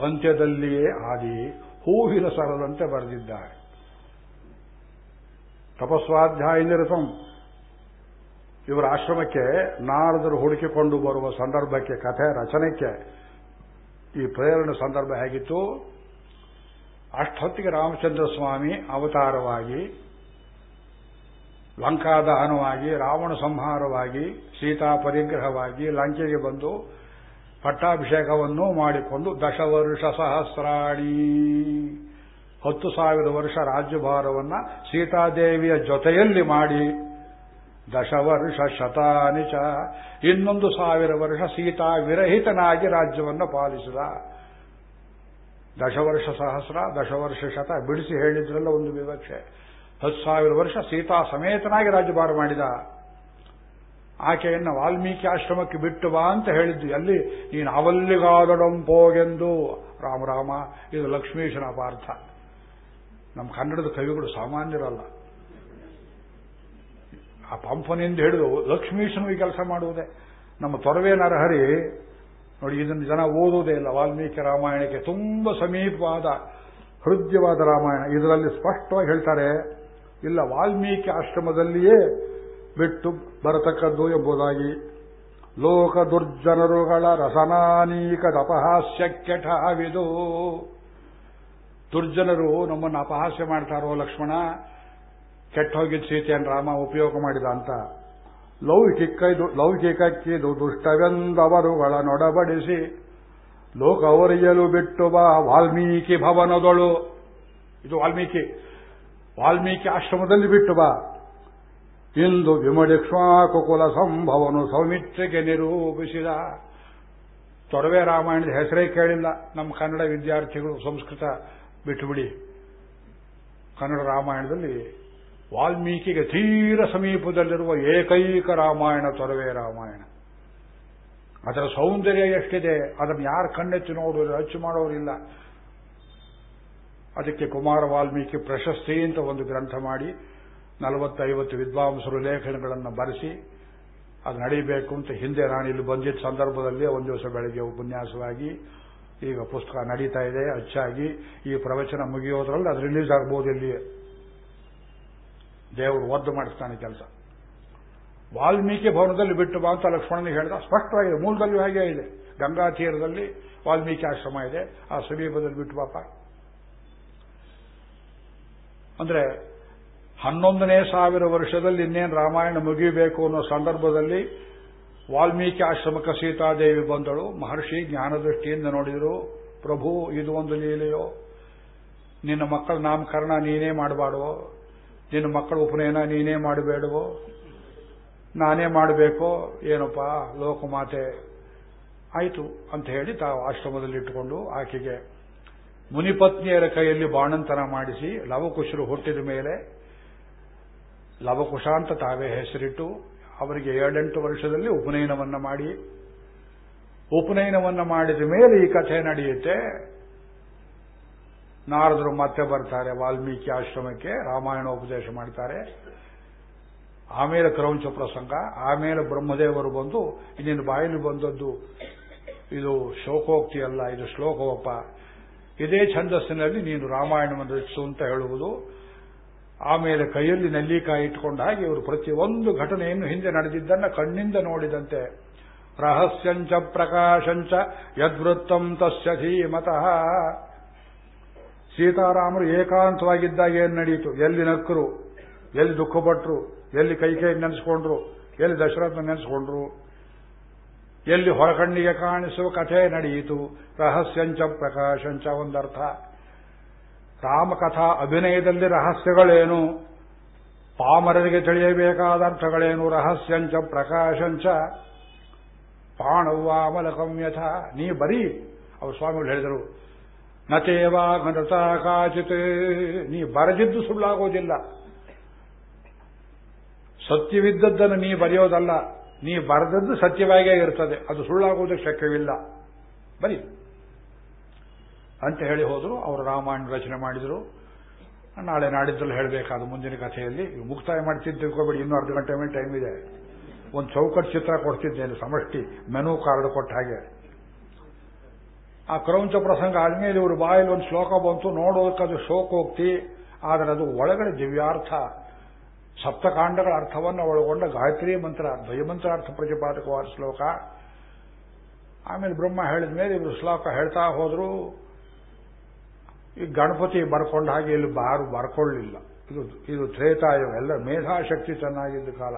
ಅಂತ್ಯದಲ್ಲಿಯೇ ಆದಿ, ಹೂವಿನ ಸರದಂತೆ ಬರೆದಿದ್ದಾರೆ. ತಪಸ್ವಾಧ್ಯಾಯ ನಿರತಂ. ಇವರ ಆಶ್ರಮಕ್ಕೆ ನಾರದರು ಹುಡುಕಿಕೊಂಡು ಬರುವ ಸಂದರ್ಭಕ್ಕೆ, ಕಥೆ, ರಚನೆಗೆ ಈ ಪ್ರೇರಣೆ ಸಂದರ್ಭ ಹೇಗಿತ್ತು? ಅಷ್ಟೊತ್ತಿಗೆ ರಾಮಚಂದ್ರ ಸ್ವಾಮಿ ಅವತಾರವಾಗಿ ಲಂಕಾದಹನವಾಗಿ ರಾವಣ ಸಂಹಾರವಾಗಿ, ಸೀತಾ ಪರಿಗ್ರಹವಾಗಿ ಲಂಕೆಗೆ ಬಂದು ಪಟ್ಟಾಭಿಷೇಕವನ್ನು ಮಾಡಿಕೊಂಡು ದಶವರ್ಷ ಸಹಸ್ರಾಣಿ. ಹತ್ತು ಸಾವಿರ ವರ್ಷ ರಾಜ್ಯಭಾರವನ್ನ ಸೀತಾದೇವಿಯ ಜೊತೆಯಲ್ಲಿ ಮಾಡಿ ದಶವರ್ಷ ಶತಾನಿಚ ಇನ್ನೊಂದು ಸಾವಿರ ವರ್ಷ ಸೀತಾ ವಿರಹಿತನಾಗಿ ರಾಜ್ಯವನ್ನು ಪಾಲಿಸಿದ. ದಶವರ್ಷ ಸಹಸ್ರ, ದಶವರ್ಷ ಶತ, ಬಿಡಿಸಿ ಹೇಳಿದ್ರಲ್ಲ ಒಂದು ವಿವಕ್ಷೆ. ಹತ್ತು ಸಾವಿರ ವರ್ಷ ಸೀತಾ ಸಮೇತನಾಗಿ ರಾಜ್ಯಭಾರ ಮಾಡಿದ. ಆಕೆಯನ್ನು ವಾಲ್ಮೀಕಿ ಆಶ್ರಮಕ್ಕೆ ಬಿಟ್ಟು ಬಾ ಅಂತ ಹೇಳಿದ್ದು, ಎಲ್ಲಿ? ನೀನು ಅವಲ್ಲಿಗಾದಡಂಪೋಗೆಂದು ರಾಮರಾಮ ಇದು ಲಕ್ಷ್ಮೀಶನ ಅಪಾರ್ಥ ನಮ್ಮ ಕನ್ನಡದ ಕವಿಗಳು ಸಾಮಾನ್ಯರಲ್ಲ. ಆ ಪಂಪನಿಂದ ಹಿಡಿದು ಲಕ್ಷ್ಮೀಶನು ಈ ಕೆಲಸ ಮಾಡುವುದೇ. ನಮ್ಮ ತೊರವೆ ನರಹರಿ, ನೋಡಿ, ಇದನ್ನು ಜನ ಓದುವುದೇ ಇಲ್ಲ. ವಾಲ್ಮೀಕಿ ರಾಮಾಯಣಕ್ಕೆ ತುಂಬ ಸಮೀಪವಾದ, ಹೃದಯವಾದ ರಾಮಾಯಣ. ಇದರಲ್ಲಿ ಸ್ಪಷ್ಟವಾಗಿ ಹೇಳ್ತಾರೆ, ಇಲ್ಲ, ವಾಲ್ಮೀಕಿ ಆಶ್ರಮದಲ್ಲಿಯೇ ಬಿಟ್ಟು ಬರತಕ್ಕದ್ದು ಎಂಬುದಾಗಿ. ಲೋಕ ದುರ್ಜನರುಗಳ ರಸನಾನೀಕದ ಅಪಹಾಸ್ಯ ಕೆಟವಿದು ದುರ್ಜನರು ನಮ್ಮನ್ನು ಅಪಹಾಸ್ಯ ಮಾಡ್ತಾರೋ ಲಕ್ಷ್ಮಣ? ಕೆಟ್ಟೋಗಿದ್ದ ಸೀತೆಯನ್ನು ರಾಮ ಉಪಯೋಗ ಮಾಡಿದ ಅಂತ ಲೌಕಿಕೈದು ಲೌಕಿಕಕ್ಕಿದು ದುಷ್ಟವೆಂದವರುಗಳ ನೊಡಬಡಿಸಿ ಲೋಕವರಿಯಲು ಬಿಟ್ಟು ಬಾ ವಾಲ್ಮೀಕಿ ಭವನದೊಳು. ಇದು ವಾಲ್ಮೀಕಿ. ವಾಲ್ಮೀಕಿ ಆಶ್ರಮದಲ್ಲಿ ಬಿಟ್ಟು ಬಾ. ಇಂದು ವಿಮಡಿಕ್ಷ್ಮಾಕುಕುಲ ಸಂಭವನು ಸೌಮಿತ್ರಿಗೆ ನಿರೂಪಿಸಿದ. ತೊಡವೆ ರಾಮಾಯಣದ ಹೆಸರೇ ಕೇಳಿಲ್ಲ. ನಮ್ಮ ಕನ್ನಡ ವಿದ್ಯಾರ್ಥಿಗಳು ಸಂಸ್ಕೃತ ಬಿಟ್ಟುಬಿಡಿ. ಕನ್ನಡ ರಾಮಾಯಣದಲ್ಲಿ ವಾಲ್ಮೀಕಿಗೆ ತೀರ ಸಮೀಪದಲ್ಲಿರುವ ಏಕೈಕ ರಾಮಾಯಣ ತೊರವೆ ರಾಮಾಯಣ. ಅದರ ಸೌಂದರ್ಯ ಎಷ್ಟಿದೆ, ಅದನ್ನು ಯಾರು ಕಣ್ಣೆತ್ತಿ ನೋಡೋರು ಅಚ್ಚು ಮಾಡೋರಿಲ್ಲ. ಅದಕ್ಕೆ ಕುಮಾರ ವಾಲ್ಮೀಕಿ ಪ್ರಶಸ್ತಿ ಅಂತ ಒಂದು ಗ್ರಂಥ ಮಾಡಿ, ನಲವತ್ತೈವತ್ತು ವಿದ್ವಾಂಸರು ಲೇಖನಗಳನ್ನು ಬರೆಸಿ, ಅದು ನಡೀಬೇಕು ಅಂತ ಹಿಂದೆ ನಾನು ಇಲ್ಲಿ ಬಂದಿದ್ದ ಸಂದರ್ಭದಲ್ಲಿ ಒಂದು ದಿವಸ ಬೆಳಗ್ಗೆ ಉಪನ್ಯಾಸವಾಗಿ ಈಗ ಪುಸ್ತಕ ನಡೀತಾ ಇದೆ, ಅಚ್ಚಾಗಿ ಈ ಪ್ರವಚನ ಮುಗಿಯೋದ್ರಲ್ಲಿ ಅದು ರಿಲೀಸ್ ಆಗ್ಬೋದು ಇಲ್ಲಿಯೇ. ದೇವರು ಒದ್ದು ಮಾಡಿಸ್ತಾನೆ ಕೆಲಸ. ವಾಲ್ಮೀಕಿ ಭವನದಲ್ಲಿ ಬಿಟ್ಟು ಬಾ ಅಂತ ಲಕ್ಷ್ಮಣನಿಗೆ ಹೇಳಿದ, ಸ್ಪಷ್ಟವಾಗಿದೆ, ಮೂಲದಲ್ಲಿ ಹಾಗೆ ಇದೆ. ಗಂಗಾ ತೀರದಲ್ಲಿ ವಾಲ್ಮೀಕಿ ಆಶ್ರಮ ಇದೆ, ಆ ಸಮೀಪದಲ್ಲಿ ಬಿಟ್ಟು ಬಾಪ. ಅಂದ್ರೆ ಹನ್ನೊಂದನೇ ಸಾವಿರ ವರ್ಷದಲ್ಲಿ ಇನ್ನೇನು ರಾಮಾಯಣ ಮುಗಿಯಬೇಕು ಅನ್ನೋ ಸಂದರ್ಭದಲ್ಲಿ ವಾಲ್ಮೀಕಿ ಆಶ್ರಮಕ್ಕೆ ಸೀತಾದೇವಿ ಬಂದಳು. ಮಹರ್ಷಿ ಜ್ಞಾನದೃಷ್ಟಿಯಿಂದ ನೋಡಿದರು, ಪ್ರಭು ಇದು ಒಂದು ಲೀಲೆಯೋ, ನಿನ್ನ ಮಕ್ಕಳ ನಾಮಕರಣ ನೀನೇ ಮಾಡಬಾಡುವೋ ನಿನ್ನ ಮಕ್ಕಳ ಉಪನಯನ ನೀನೇ ಮಾಡಬೇಡವೋ? ನಾನೇ ಮಾಡಬೇಕೋ? ಏನಪ್ಪ? ಲೋಕಮಾತೆ. ಆಯಿತು ಅಂತ ಹೇಳಿ ತಾವು ಆಶ್ರಮದಲ್ಲಿಟ್ಟುಕೊಂಡು ಆಕೆಗೆ ಮುನಿಪತ್ನಿಯರ ಕೈಯಲ್ಲಿ ಬಾಣಂತನ ಮಾಡಿಸಿ ಲವಕುಶರು ಹುಟ್ಟಿದ ಮೇಲೆ ಲವಕುಶ ಅಂತ ತಾವೇ ಹೆಸರಿಟ್ಟು ಅವರಿಗೆ ಏಳೆಂಟು ವರ್ಷದಲ್ಲಿ ಉಪನಯನವನ್ನ ಮಾಡಿ, ಉಪನಯನವನ್ನ ಮಾಡಿದ ಮೇಲೆ ಈ ಕಥೆ ನಡೆಯುತ್ತೆ. ನಾರದರು ಮತ್ತೆ ಬರ್ತಾರೆ, ವಾಲ್ಮೀಕಿ ಆಶ್ರಮಕ್ಕೆ ರಾಮಾಯಣ ಉಪದೇಶ ಮಾಡ್ತಾರೆ. ಆಮೇಲೆ ಕ್ರೌಂಚ ಪ್ರಸಂಗ, ಆಮೇಲೆ ಬ್ರಹ್ಮದೇವರು ಬಂದು, ಇನ್ನೇನು ಬಾಯಲ್ಲಿ ಬಂದದ್ದು, ಇದು ಶೋಕೋಕ್ತಿ ಅಲ್ಲ, ಇದು ಶ್ಲೋಕವಪ್ಪ ಇದೇ ಛಂದಸ್ಸಿನಲ್ಲಿ ನೀನು ರಾಮಾಯಣವನ್ನು ರಚಿಸು ಅಂತ ಹೇಳುವುದು. ಆಮೇಲೆ ಕೈಯಲ್ಲಿ ನೆಲ್ಲಿಕಾಯಿ ಇಟ್ಕೊಂಡ ಹಾಗೆ ಇವರು ಪ್ರತಿಯೊಂದು ಘಟನೆಯನ್ನು ಹಿಂದೆ ನಡೆದಿದ್ದನ್ನ ಕಣ್ಣಿಂದ ನೋಡಿದಂತೆ. ರಹಸ್ಯಂಚ ಪ್ರಕಾಶಂಚ ಯದ್ವೃತ್ತಂ ತಸ್ಯ ಧೀಮತಃ. ಸೀತಾರಾಮರು ಏಕಾಂತವಾಗಿದ್ದಾಗ ಏನು ನಡೆಯಿತು ಎಲ್ಲಿ ನಕ್ಕರು ಎಲ್ಲಿ ದುಃಖಪಟ್ರು? ಎಲ್ಲಿ ಕೈ ಕೈ ನೆನೆಸ್ಕೊಂಡ್ರು? ಎಲ್ಲಿ ದಶರಥ ನೆನೆಸ್ಕೊಂಡ್ರು? ಎಲ್ಲಿ ಹೊರಕಣ್ಣಿಗೆ ಕಾಣಿಸುವ ಕಥೆ ನಡೆಯಿತು ರಹಸ್ಯಂಚ ಪ್ರಕಾಶಂಚ ಒಂದರ್ಥ. ರಾಮಕಥಾ ಅಭಿನಯದಲ್ಲಿ ರಹಸ್ಯಗಳೇನು? ಪಾಮರರಿಗೆ ತಿಳಿಯಬೇಕಾದ ಅರ್ಥಗಳೇನು? ರಹಸ್ಯಂಚ ಪ್ರಕಾಶಂಚ. ಪಾಣವ್ವಾಮಲಕಂ ಯಥ ನೀ ಬರೀ ಅವರು ಸ್ವಾಮಿಗಳು ಹೇಳಿದರು ನತೇವಾ ಘನತ ಕಾಚಿತ್. ನೀ ಬರೆದಿದ್ದು ಸುಳ್ಳಾಗೋದಿಲ್ಲ. ಸತ್ಯವಿದ್ದದ್ದನ್ನು ನೀ ಬರೆಯೋದಲ್ಲ. ನೀ ಬರೆದದ್ದು ಸತ್ಯವಾಗೇ ಇರ್ತದೆ. ಅದು ಸುಳ್ಳಾಗುವುದಕ್ಕೆ ಶಕ್ಯವಿಲ್ಲ. ಬರೀ ಅಂತ ಹೇಳಿ ಹೋದರು. ಅವರು ರಾಮಾಯಣ ರಚನೆ ಮಾಡಿದರು. ನಾಳೆ ನಾಡಿದ್ದಲ್ಲಿ ಹೇಳಬೇಕಾದ ಮುಂದಿನ ಕಥೆಯಲ್ಲಿ ಮುಕ್ತಾಯ ಮಾಡ್ತಿದ್ದು ತಿಳ್ಕೊಬೇಡಿ. ಇನ್ನೂ ಅರ್ಧ ಗಂಟೆ ಮೇಲೆ ಟೈಮ್ ಇದೆ. ಒಂದು ಚೌಕಟ್ ಚಿತ್ರ ಕೊಡ್ತಿದ್ದೇನೆ ಸಮಷ್ಟಿ. ಮೆನು ಕಾರ್ಡ್ ಕೊಟ್ಟ ಹಾಗೆ. ಆ ಕ್ರೌಂಚ ಪ್ರಸಂಗ ಆದ್ಮೇಲೆ ಇವರು ಬಾಯಲ್ಲಿ ಒಂದು ಶ್ಲೋಕ ಬಂತು ನೋಡೋದಕ್ಕದು ಶೋಕೋಕ್ತಿ ಆದರೆ ಅದು ಒಳಗಡೆ ದಿವ್ಯಾರ್ಥ. ಸಪ್ತಕಾಂಡಗಳ ಅರ್ಥವನ್ನು ಒಳಗೊಂಡ ಗಾಯತ್ರಿ ಮಂತ್ರ ದ್ವಯಮಂತ್ರಾರ್ಥ ಪ್ರತಿಪಾದಕವಾದ ಶ್ಲೋಕ. ಆಮೇಲೆ ಬ್ರಹ್ಮ ಹೇಳಿದ ಮೇಲೆ ಇವರು ಶ್ಲೋಕ ಹೇಳ್ತಾ ಹೋದ್ರು. ಈ ಗಣಪತಿ ಬರ್ಕೊಂಡ ಹಾಗೆ ಇಲ್ಲಿ ಬಾರು ಬರ್ಕೊಳ್ಳಿಲ್ಲ. ಇದು ಇದು ತ್ರೇತಾಯುಗ, ಎಲ್ಲ ಮೇಧಾಶಕ್ತಿ ಚೆನ್ನಾಗಿದ್ದ ಕಾಲ.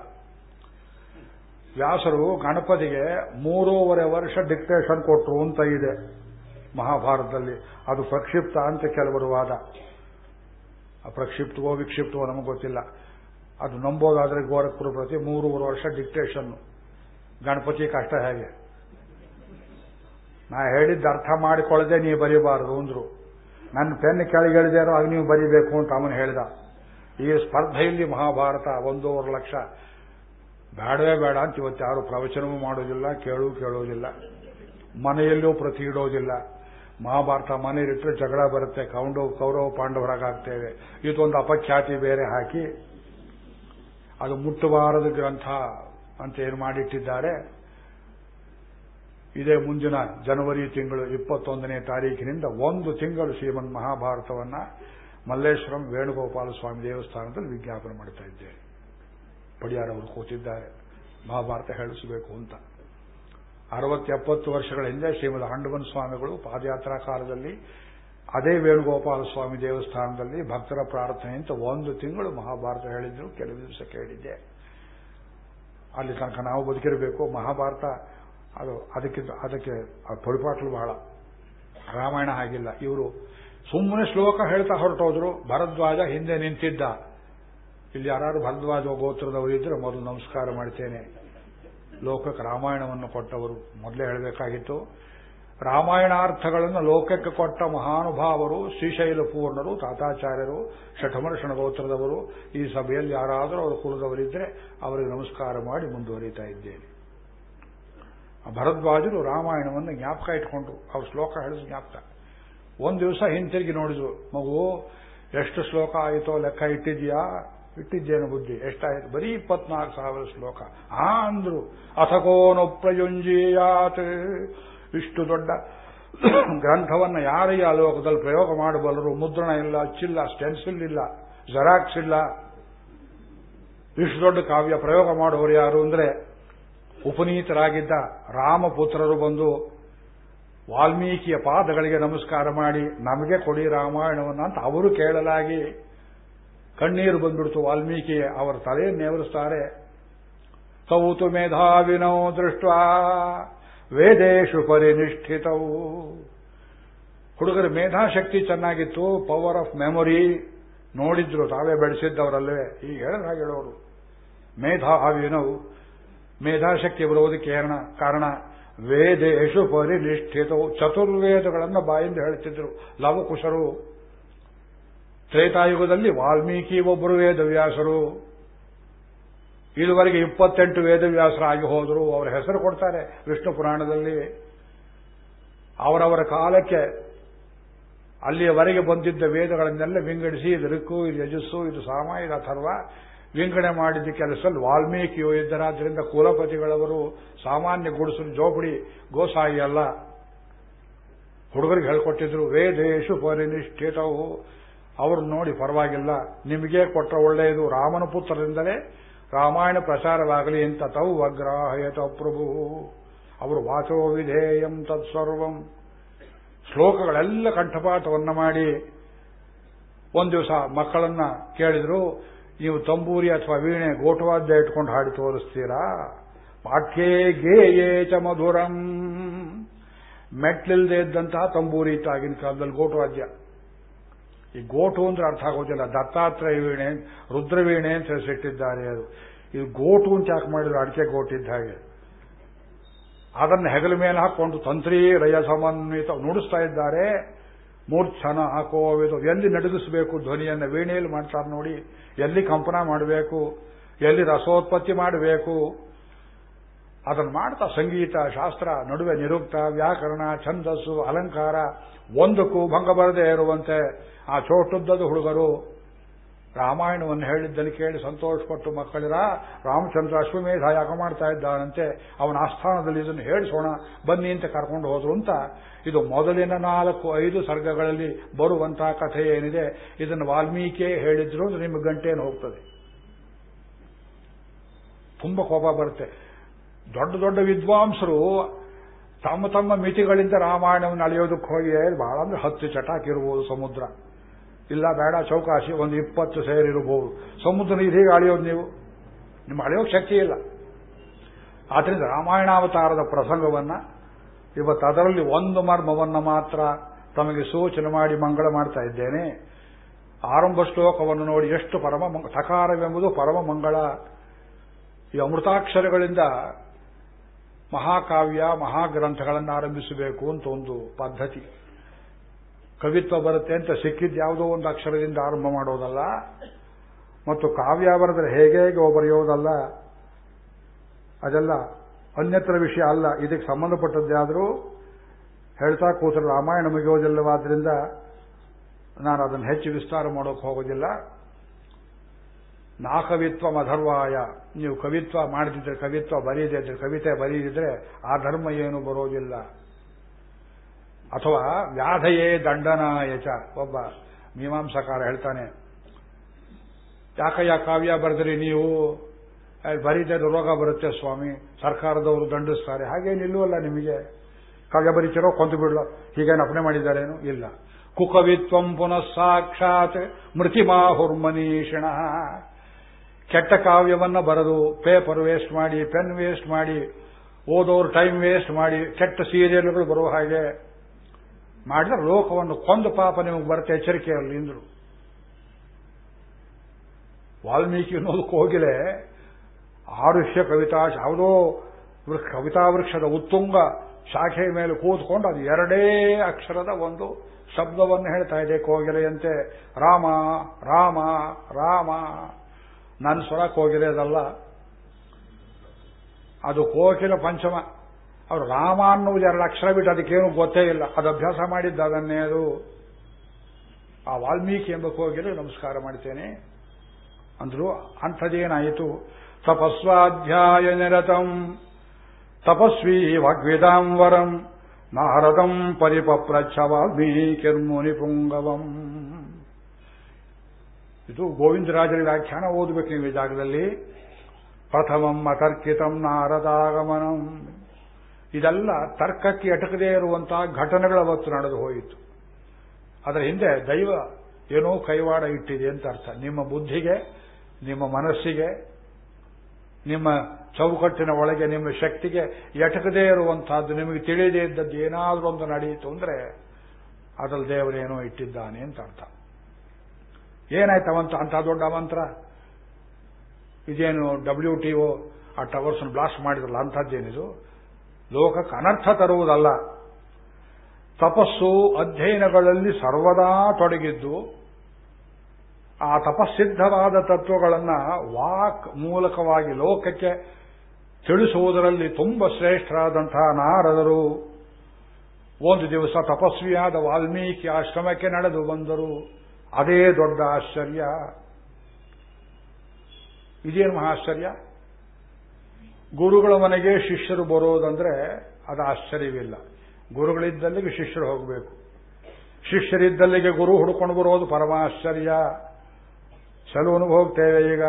ವ್ಯಾಸರು ಗಣಪತಿಗೆ ಮೂರೂವರೆ ವರ್ಷ ಡಿಕ್ಟೇಷನ್ ಕೊಟ್ರು ಅಂತ ಇದೆ. ಮಹಾಭಾರತದಲ್ಲಿ ಅದು ಪ್ರಕ್ಷಿಪ್ತ ಅಂತ ಕೆಲವರು ವಾದ. ಪ್ರಕ್ಷಿಪ್ತವೋ ವಿಕ್ಷಿಪ್ತವೋ ನಮಗೆ ಗೊತ್ತಿಲ್ಲ. ಅದು ನಂಬೋದಾದ್ರೆ ಗೋರಖ್ಪುರ ಪ್ರತಿ ಮೂರುವರೆ ವರ್ಷ ಡಿಕ್ಟೇಷನ್ ಗಣಪತಿ ಕಷ್ಟ ಹೇಗೆ? ನಾ ಹೇಳಿದ್ದ ಅರ್ಥ ಮಾಡಿಕೊಳ್ಳದೆ ನೀವು ಬರೀಬಾರದು ಅಂದ್ರು. ನನ್ನ ಪೆನ್ ಕೆಳಗಿಳಿದಾರೋ ಆಗ ನೀವು ಬರೀಬೇಕು ಅಂತ ಅವನು ಹೇಳಿದ. ಈ ಸ್ಪರ್ಧೆಯಲ್ಲಿ ಮಹಾಭಾರತ ಒಂದೂವರೆ ಲಕ್ಷ. ಬೇಡವೇ ಬೇಡ ಅಂತ ಇವತ್ತು ಯಾರು ಪ್ರವಚನವೂ ಮಾಡೋದಿಲ್ಲ, ಕೇಳೂ ಕೇಳೋದಿಲ್ಲ. ಮನೆಯಲ್ಲೂ ಪ್ರತಿ ಇಡೋದಿಲ್ಲ. ಮಹಾಭಾರತ ಮನೆಯಲ್ಲಿಟ್ಟರೆ ಜಗಳ ಬರುತ್ತೆ, ಕೌಂಡವ್, ಕೌರವ, ಪಾಂಡವರಾಗ್ತೇವೆ. ಇದೊಂದು ಅಪಖ್ಯಾತಿ ಬೇರೆ ಹಾಕಿ, ಅದು ಮುಟ್ಟಬಾರದ ಗ್ರಂಥ ಅಂತ ಏನು ಮಾಡಿಟ್ಟಿದ್ದಾರೆ. ಇದೇ ಮುಂದಿನ ಜನವರಿ ತಿಂಗಳು ಇಪ್ಪತ್ತೊಂದನೇ ತಾರೀಕಿನಿಂದ ಒಂದು ತಿಂಗಳು ಶ್ರೀಮನ್ ಮಹಾಭಾರತವನ್ನ ಮಲ್ಲೇಶ್ವರಂ ವೇಣುಗೋಪಾಲ ಸ್ವಾಮಿ ದೇವಸ್ಥಾನದಲ್ಲಿ ವಿಜ್ಞಾಪನೆ ಮಾಡ್ತಾ ಇದ್ದೇವೆ ಪಡಿಯಾರವರು ಕೂತಿದ್ದಾರೆ. ಮಹಾಭಾರತ ಹೇಳಿಸಬೇಕು ಅಂತ. ಅರವತ್ತೆಪ್ಪತ್ತು ವರ್ಷಗಳ ಹಿಂದೆ ಶ್ರೀಮದ್ ಹಂಡವನ್ ಸ್ವಾಮಿಗಳು ಪಾದಯಾತ್ರಾ ಕಾಲದಲ್ಲಿ ಅದೇ ವೇಣುಗೋಪಾಲ ಸ್ವಾಮಿ ದೇವಸ್ಥಾನದಲ್ಲಿ ಭಕ್ತರ ಪ್ರಾರ್ಥನೆ ಅಂತ ಒಂದು ತಿಂಗಳು ಮಹಾಭಾರತ ಹೇಳಿದ್ರು. ಕೆಲವು ದಿವಸ ಕೇಳಿದ್ದೆ. ಅಲ್ಲಿ ತನಕ ನಾವು ಬದುಕಿರಬೇಕು. ಮಹಾಭಾರತ ಅದು ಅದಕ್ಕೆ ಅದಕ್ಕೆ ಪರಿಪಾಟ್ಲು ಬಹಳ. ರಾಮಾಯಣ ಆಗಿಲ್ಲ ಇವರು ಸುಮ್ಮನೆ ಶ್ಲೋಕ ಹೇಳ್ತಾ ಹೊರಟೋದ್ರು. ಭರದ್ವಾಜ ಹಿಂದೆ ನಿಂತಿದ್ದ. ಇಲ್ಲಿ ಯಾರು ಭರದ್ವಾಜ ಗೋತ್ರದವರು ಇದ್ರೆ ಮೊದಲು ನಮಸ್ಕಾರ ಮಾಡ್ತೇನೆ. ಲೋಕಕ್ಕೆ ರಾಮಾಯಣವನ್ನು ಕೊಟ್ಟವರು. ಮೊದಲೇ ಹೇಳಬೇಕಾಗಿತ್ತು, ರಾಮಾಯಣಾರ್ಥಗಳನ್ನು ಲೋಕಕ್ಕೆ ಕೊಟ್ಟ ಮಹಾನುಭಾವರು ಶ್ರೀಶೈಲ ಪೂರ್ಣರು ತಾತಾಚಾರ್ಯರು ಶಠಮರ್ಷಣ ಗೋತ್ರದವರು, ಈ ಸಭೆಯಲ್ಲಿ ಯಾರಾದರೂ ಅವರು ಕುಲದವರಿದ್ದರೆ ಅವರಿಗೆ ನಮಸ್ಕಾರ ಮಾಡಿ ಮುಂದುವರಿತಾ ಇದ್ದೇನೆ. ಭರದ್ವಾಜರು ರಾಮಾಯಣವನ್ನು ಜ್ಞಾಪಕ ಇಟ್ಕೊಂಡ್ರು. ಅವ್ರ ಶ್ಲೋಕ ಹೇಳಿದ ಜ್ಞಾಪಕ. ಒಂದು ದಿವಸ ಹಿಂತಿರುಗಿ ನೋಡಿದ್ರು, ಮಗು, ಎಷ್ಟು ಶ್ಲೋಕ ಆಯಿತೋ ಲೆಕ್ಕ ಇಟ್ಟಿದ್ಯಾ ಇಟ್ಟಿದ್ದೇನು ಬುದ್ಧಿ. ಎಷ್ಟಾಯ್ತು? ಬರೀ ಇಪ್ಪತ್ನಾಲ್ಕು ಸಾವಿರ ಶ್ಲೋಕ. ಆ ಅಂದ್ರು, ಅಥಕೋನು ಪ್ರಯುಂಜೀಯಾತ್. ಇಷ್ಟು ದೊಡ್ಡ ಗ್ರಂಥವನ್ನ ಯಾರೇ ಆ ಲೋಕದಲ್ಲಿ ಪ್ರಯೋಗ ಮಾಡಬಲ್ಲರು? ಮುದ್ರಣ ಇಲ್ಲ, ಚಿಲ್ಲ ಸ್ಟೆನ್ಸಿಲ್ ಇಲ್ಲ ಜೆರಾಕ್ಸ್ ಇಲ್ಲ. ಇಷ್ಟು ದೊಡ್ಡ ಕಾವ್ಯ ಪ್ರಯೋಗ ಮಾಡುವವರು ಯಾರು ಅಂದ್ರೆ, ಉಪನೀತರಾಗಿದ್ದ ರಾಮಪುತ್ರರು ಬಂದು ವಾಲ್ಮೀಕಿಯ ಪಾದಗಳಿಗೆ ನಮಸ್ಕಾರ ಮಾಡಿ, ನಮಗೆ ಕೊಡಿ ರಾಮಾಯಣವನ್ನು ಅಂತ ಅವರು ಕೇಳಲಾಗಿ ಕಣ್ಣೀರು ಬಂದ್ಬಿಡ್ತು ವಾಲ್ಮೀಕಿ, ಅವರ ತಲೆಯನ್ನೇವರಿಸ್ತಾರೆ ಸೌತು ಮೇಧಾವಿನೋ ದೃಷ್ಟ ವೇದೇಶು ಪರಿನಿಷ್ಠಿತವು ಹುಡುಗರ ಮೇಧಾಶಕ್ತಿ ಚೆನ್ನಾಗಿತ್ತು, ಪವರ್ ಆಫ್ ಮೆಮೊರಿ ನೋಡಿದ್ರು, ತಾವೇ ಬೆಳೆಸಿದ್ದವರಲ್ಲವೇ ಈಗ ಹೇಳಿದ್ರೆ ಹಾಗೆ ಹೇಳೋರು. ಮೇಧಾವಿನವು ಮೇಧಾಶಕ್ತಿ ಬರುವುದಕ್ಕೆ ಕಾರಣ, ವೇದೇಶು ಪರಿನಿಷ್ಠಿತವು ಚತುರ್ವೇದಗಳನ್ನು ಬಾಯಿಂದ ಹೇಳ್ತಿದ್ರು ಲವಕುಶರು. ತ್ರೇತಾಯುಗದಲ್ಲಿ ವಾಲ್ಮೀಕಿ ಒಬ್ಬರು ವೇದವ್ಯಾಸರು. ಇದುವರೆಗೆ ಇಪ್ಪತ್ತೆಂಟು ವೇದವ್ಯಾಸರಾಗಿ ಹೋದರು ಅವರ ಹೆಸರು ಕೊಡ್ತಾರೆ ವಿಷ್ಣು ಪುರಾಣದಲ್ಲಿ. ಅವರವರ ಕಾಲಕ್ಕೆ ಅಲ್ಲಿಯವರೆಗೆ ಬಂದಿದ್ದ ವೇದಗಳನ್ನೆಲ್ಲ ವಿಂಗಡಿಸಿ, ಇದು ರಿಕ್ಕು ಇದು ಯಜಸ್ಸು, ಇದು ಸಾಮ, ಇದು ಅಥರ್ವ ವಿಂಗಡಣೆ ಮಾಡಿದ್ದ ಕೆಲಸದಲ್ಲಿ ವಾಲ್ಮೀಕಿಯು ಇದ್ದರಾದ್ರಿಂದ ಕುಲಪತಿಗಳವರು ಸಾಮಾನ್ಯ ಗುಡಿಸಲು ಜೋಪಡಿ, ಗೋಸಾಯಿ ಅಲ್ಲ. ಹುಡುಗರಿಗೆ ಹೇಳ್ಕೊಟ್ಟಿದ್ರು, ವೇದೇಶು ಪರಿನಿಷ್ಠಿತವು ಅವರು ನೋಡಿ ಪರವಾಗಿಲ್ಲ. ನಿಮಗೆ ಕೊಟ್ಟ ಒಳ್ಳೆಯದು. ರಾಮನ ಪುತ್ರರಿಂದಲೇ ರಾಮಾಯಣ ಪ್ರಸಾರವಾಗಲಿ ಅಂತ ತೌ ಅಗ್ರಾಹಯತ ಪ್ರಭು. ಅವರು ವಾಚೋ ವಿಧೇಯಂ ತತ್ಸರ್ವಂ. ಶ್ಲೋಕಗಳೆಲ್ಲ ಕಂಠಪಾಠವನ್ನು ಮಾಡಿ ಒಂದು ದಿವಸ ಮಕ್ಕಳನ್ನ ಕೇಳಿದ್ರು, ನೀವು ತಂಬೂರಿ ಅಥವಾ ವೀಣೆ ಗೋಟವಾದ್ಯ ಇಟ್ಕೊಂಡು ಹಾಡಿ ತೋರಿಸ್ತೀರಾ? ಪಾಠ್ಯೇ ಗೇಯೇ ಚ ಮಧುರಂ. ಮೆಟ್ಲಿಲ್ದೇ ಇದ್ದಂತಹ ತಂಬೂರಿ ಇತ್ತು ಕಾಲದಲ್ಲಿ ಗೋಟವಾದ್ಯ. ಈ ಗೋಟು ಅಂದ್ರೆ ಅರ್ಥ ಆಗೋದಿಲ್ಲ. ದತ್ತಾತ್ರೇಯ ವೀಣೆ, ರುದ್ರವೀಣೆ ಅಂತ ಹೆಸರಿಟ್ಟಿದ್ದಾರೆ ಅದು. ಇದು ಗೋಟು ಅಂತ ಯಾಕೆ ಮಾಡಿದ್ರು? ಅಡಿಕೆ ಗೋಟಿದ್ದ ಹಾಗೆ. ಅದನ್ನು ಹೆಗಲ ಮೇಲೆ ಹಾಕೊಂಡು ತಂತ್ರಿ ರಯ ಸಮನ್ವಿತ ನುಡಿಸ್ತಾ ಇದ್ದಾರೆ. ಮೂರ್ಛನ ಹಾಕೋವಿದು ಎಲ್ಲಿ ನಡುಗಿಸಬೇಕು ಧ್ವನಿಯನ್ನು? ವೀಣೆಯಲ್ಲಿ ಮಾಡ್ತಾರೆ ನೋಡಿ. ಎಲ್ಲಿ ಕಂಪನ ಮಾಡಬೇಕು? ಎಲ್ಲಿ ರಸೋತ್ಪತ್ತಿ ಮಾಡಬೇಕು? ಅದನ್ನು ಮಾಡ್ತಾ ಸಂಗೀತ, ಶಾಸ್ತ್ರ, ನಡುವೆ ನಿರುಕ್ತ, ವ್ಯಾಕರಣ, ಛಂದಸ್ಸು, ಅಲಂಕಾರ. ಒಂದಕ್ಕೂ ಭಂಗ ಬರದೇ ಇರುವಂತೆ ಆ ಚೋಟುದ್ದದ ಹುಡುಗರು ರಾಮಾಯಣವನ್ನು ಹೇಳಿದ್ದನ್ನು ಕೇಳಿ ಸಂತೋಷಪಟ್ಟು ಮಕ್ಕಳಿರ, ರಾಮಚಂದ್ರ ಅಶ್ವಮೇಧ ಯಾಕ ಮಾಡ್ತಾ ಇದ್ದಾನಂತೆ, ಅವನ ಆಸ್ಥಾನದಲ್ಲಿ ಇದನ್ನು ಹೇಳಿಸೋಣ, ಬನ್ನಿ ಅಂತ ಕರ್ಕೊಂಡು ಹೋದ್ರು ಅಂತ. ಇದು ಮೊದಲಿನ ನಾಲ್ಕು, ಐದು ಸರ್ಗಗಳಲ್ಲಿ ಬರುವಂತಹ ಕಥೆ ಏನಿದೆ, ಇದನ್ನು ವಾಲ್ಮೀಕಿಯೇ ಹೇಳಿದ್ರು ಅಂದ್ರೆ ನಿಮಗೆ ಗಂಟೇನು ಹೋಗ್ತದೆ. ತುಂಬ ಕೋಪ ಬರುತ್ತೆ. ದೊಡ್ಡ ದೊಡ್ಡ ವಿದ್ವಾಂಸರು ತಮ್ಮ ತಮ್ಮ ಮಿತಿಗಳಿಂದ ರಾಮಾಯಣವನ್ನು ಅಳೆಯೋದಕ್ಕೆ ಹೋಗಿ ಬಹಳ ಅಂದ್ರೆ ಹತ್ತು ಚಟಾಕಿರ್ಬೋದು ಸಮುದ್ರ. ಇಲ್ಲ, ಬೇಡ, ಚೌಕಾಶಿ, ಒಂದು ಇಪ್ಪತ್ತು ಸೇರಿರಬಹುದು ಸಮುದ್ರ ಹೀಗೆ ಅಳೆಯೋದು ನೀವು? ನಿಮ್ಮ ಅಳೆಯೋಕೆ ಶಕ್ತಿ ಇಲ್ಲ. ಆದ್ರಿಂದ ರಾಮಾಯಣಾವತಾರದ ಪ್ರಸಂಗವನ್ನ ಇವತ್ತು ಅದರಲ್ಲಿ ಒಂದು ಮರ್ಮವನ್ನು ಮಾತ್ರ ತಮಗೆ ಸೂಚನೆ ಮಾಡಿ ಮಂಗಳ ಮಾಡ್ತಾ ಇದ್ದೇನೆ. ಆರಂಭ ಶ್ಲೋಕವನ್ನು ನೋಡಿ ಎಷ್ಟು ಪರಮ ಸಕಾರವೆಂಬುದು ಪರಮ ಮಂಗಳ ಈ ಅಮೃತಾಕ್ಷರಗಳಿಂದ ಮಹಾಕಾವ್ಯ, ಮಹಾಗ್ರಂಥಗಳನ್ನು ಆರಂಭಿಸಬೇಕು ಅಂತ ಒಂದು ಪದ್ಧತಿ. ಕವಿತ್ವ ಬರುತ್ತೆ ಅಂತ ಸಿಕ್ಕಿದ್ದು ಯಾವುದೋ ಒಂದು ಅಕ್ಷರದಿಂದ ಆರಂಭ ಮಾಡೋದಲ್ಲ. ಮತ್ತು ಕಾವ್ಯ ಬರೆದ್ರೆ ಹೇಗೆ ಹೇಗೆ ಬರೆಯೋದಲ್ಲ. ಅದೆಲ್ಲ ಅನ್ಯತ್ರ ವಿಷಯ ಅಲ್ಲ. ಇದಕ್ಕೆ ಸಂಬಂಧಪಟ್ಟದ್ದಾದರೂ ಹೇಳ್ತಾ ಕೂತರು. ರಾಮಾಯಣ ಮುಗಿಯೋದಿಲ್ಲವಾದ್ರಿಂದ ನಾನು ಅದನ್ನು ಹೆಚ್ಚು ವಿಸ್ತಾರ ಮಾಡೋಕೆ ಹೋಗೋದಿಲ್ಲ. ನಾಕವಿತ್ವ ಮಧರ್ವಾಯ. ನೀವು ಕವಿತ್ವ ಮಾಡದಿದ್ರೆ ಕವಿತ್ವ ಬರೀದಿದ್ರೆ ಕವಿತೆ ಬರೀದಿದ್ರೆ ಆ ಧರ್ಮ ಏನು ಬರೋದಿಲ್ಲ. ಅಥವಾ ವ್ಯಾಧಯೇ ದಂಡನಾಯಚ ಒಬ್ಬ ಮೀಮಾಂಸಕಾರ ಹೇಳ್ತಾನೆ. ಯಾಕಯ್ಯ ಕಾವ್ಯ ಬರೆದ್ರಿ ನೀವು? ಬರೀದೇ ರೋಗ ಬರುತ್ತೆ ಸ್ವಾಮಿ, ಸರ್ಕಾರದವರು ದಂಡಿಸ್ತಾರೆ. ಹಾಗೇನಿಲ್ಲವಲ್ಲ ನಿಮಗೆ? ಕಾವ್ಯ ಬರೀತಿರೋ ಕೊಂದು ಬಿಡ್ಲ. ಹೀಗೇನು ಅಪಣೆ ಮಾಡಿದ್ದಾರೇನು ಇಲ್ಲ. ಕುಕವಿತ್ವಂ ಪುನಃ ಸಾಕ್ಷಾತ್ ಮೃತಿಮಾಹುರ್ಮನೀಷಿಣ. ಕೆಟ್ಟ ಕಾವ್ಯವನ್ನ ಬರೆದು ಪೇಪರ್ ವೇಸ್ಟ್ ಮಾಡಿ, ಪೆನ್ ವೇಸ್ಟ್ ಮಾಡಿ, ಓದೋರು ಟೈಮ್ ವೇಸ್ಟ್ ಮಾಡಿ, ಕೆಟ್ಟ ಸೀರಿಯಲ್ಗಳು ಬರುವ ಹಾಗೆ ಮಾಡಿದ್ರೆ ಲೋಕವನ್ನು ಕೊಂದು ಪಾಪ ನಿಮಗೆ ಬರುತ್ತೆ ಎಚ್ಚರಿಕೆಯಲ್ಲಿ ಇಂದ್ರು ವಾಲ್ಮೀಕಿ ಅನ್ನೋದು ಕೋಗಿಲೆ ಆರುಷ್ಯ ಕವಿತಾ, ಯಾವುದೋ ಕವಿತಾ ವೃಕ್ಷದ ಉತ್ತುಂಗ ಶಾಖೆಯ ಮೇಲೆ ಕೂತ್ಕೊಂಡು ಅದು ಎರಡೇ ಅಕ್ಷರದ ಒಂದು ಶಬ್ದವನ್ನು ಹೇಳ್ತಾ ಇದೆ ಕೋಗಿಲೆಯಂತೆ. ರಾಮ ರಾಮ ರಾಮ. ನನ್ನ ಸ್ವರ ಕೋಗಿಲೆದಲ್ಲ ಅದು ಕೋಕಿಲ ಪಂಚಮ. ಅವರು ರಾಮ ಅನ್ನುವುದು ಎರಡು ಅಕ್ಷರ ಬಿಟ್ಟು ಅದಕ್ಕೇನು ಗೊತ್ತೇ ಇಲ್ಲ. ಅದು ಅಭ್ಯಾಸ ಮಾಡಿದ್ದ ಅದನ್ನೇ ಅದು. ಆ ವಾಲ್ಮೀಕಿ ಎಂಬ ಕೋಗಿಲೆ ನಮಸ್ಕಾರ ಮಾಡ್ತೇನೆ. ಅಂದ್ರು ಅಂಥದ್ದೇನಾಯಿತು? ತಪಸ್ವಾಧ್ಯಾಯ ನಿರತಂ ತಪಸ್ವಿ ವಾಗ್ವೇದಾಂವರಂ, ನಾರದಂ ಪರಿಪಪ್ರಚ್ಛ ವಾಲ್ಮೀಕಿರ್ಮುನಿ ಪುಂಗವಂ ಇದು ಗೋವಿಂದರಾಜನ ವ್ಯಾಖ್ಯಾನ ಓದಬೇಕು ನೀವು ಈ ಜಾಗದಲ್ಲಿ. ಪ್ರಥಮಂ ಅತರ್ಕಿತಂ ನಾರದಾಗಮನಂ. ಇದೆಲ್ಲ ತರ್ಕಕ್ಕೆ ಎಟಕದೇ ಇರುವಂತಹ ಘಟನೆಗಳ ಅವತ್ತು ನಡೆದು ಹೋಯಿತು. ಅದರ ಹಿಂದೆ ದೈವ ಏನೋ ಕೈವಾಡ ಇಟ್ಟಿದೆ ಅಂತ ಅರ್ಥ. ನಿಮ್ಮ ಬುದ್ಧಿಗೆ, ನಿಮ್ಮ ಮನಸ್ಸಿಗೆ, ನಿಮ್ಮ ಚೌಕಟ್ಟಿನ ಒಳಗೆ ನಿಮ್ಮ ಶಕ್ತಿಗೆ ಎಟಕದೇ ಇರುವಂತಹದ್ದು ನಿಮಗೆ ತಿಳಿದೇ ಇದ್ದದ್ದು ಏನಾದರೂ ಒಂದು ನಡೆಯಿತು ಅಂದ್ರೆ ಅದ್ರಲ್ಲಿ ದೇವರೇನೋ ಇಟ್ಟಿದ್ದಾನೆ ಅಂತ ಅರ್ಥ. ಏನಾಯ್ತವಂತ ಅಂತ ದೊಡ್ಡ ಮಂತ್ರ ಇದೇನು ಡಬ್ಲ್ಯೂ ಟಿ ಒ ಆ ಟವರ್ಸ್ ಬ್ಲಾಸ್ಟ್ ಮಾಡಿದ್ರಲ್ಲ ಅಂಥದ್ದೇನಿದು ಲೋಕಕ್ಕೆ ಅನರ್ಥ ತರುವುದಲ್ಲ. ತಪಸ್ಸು ಅಧ್ಯಯನಗಳಲ್ಲಿ ಸರ್ವದಾ ತೊಡಗಿದ್ದು, ಆ ತಪಸ್ಸಿದ್ಧವಾದ ತತ್ವಗಳನ್ನು ವಾಕ್ ಮೂಲಕವಾಗಿ ಲೋಕಕ್ಕೆ ತಿಳಿಸುವುದರಲ್ಲಿ ತುಂಬ ಶ್ರೇಷ್ಠರಾದಂತಹ ನಾರದರು. ಒಂದು ದಿವಸ ತಪಸ್ವಿಯಾದ ವಾಲ್ಮೀಕಿ ಆಶ್ರಮಕ್ಕೆ ನಡೆದು ಬಂದರು. ಅದೇ ದೊಡ್ಡ ಆಶ್ಚರ್ಯ. ಇದೇನು ಮಹಾಶ್ಚರ್ಯ? ಗುರುಗಳ ಮನೆಗೆ ಶಿಷ್ಯರು ಬರೋದಂದ್ರೆ ಅದು ಆಶ್ಚರ್ಯವಿಲ್ಲ. ಗುರುಗಳಿದ್ದಲ್ಲಿಗೆ ಶಿಷ್ಯರು ಹೋಗಬೇಕು. ಶಿಷ್ಯರಿದ್ದಲ್ಲಿಗೆ ಗುರು ಹುಡ್ಕೊಂಡು ಬರೋದು ಪರಮಾಶ್ಚರ್ಯ. ಸಲೂನಿಗೆ ಹೋಗ್ತೇವೆ ಈಗ.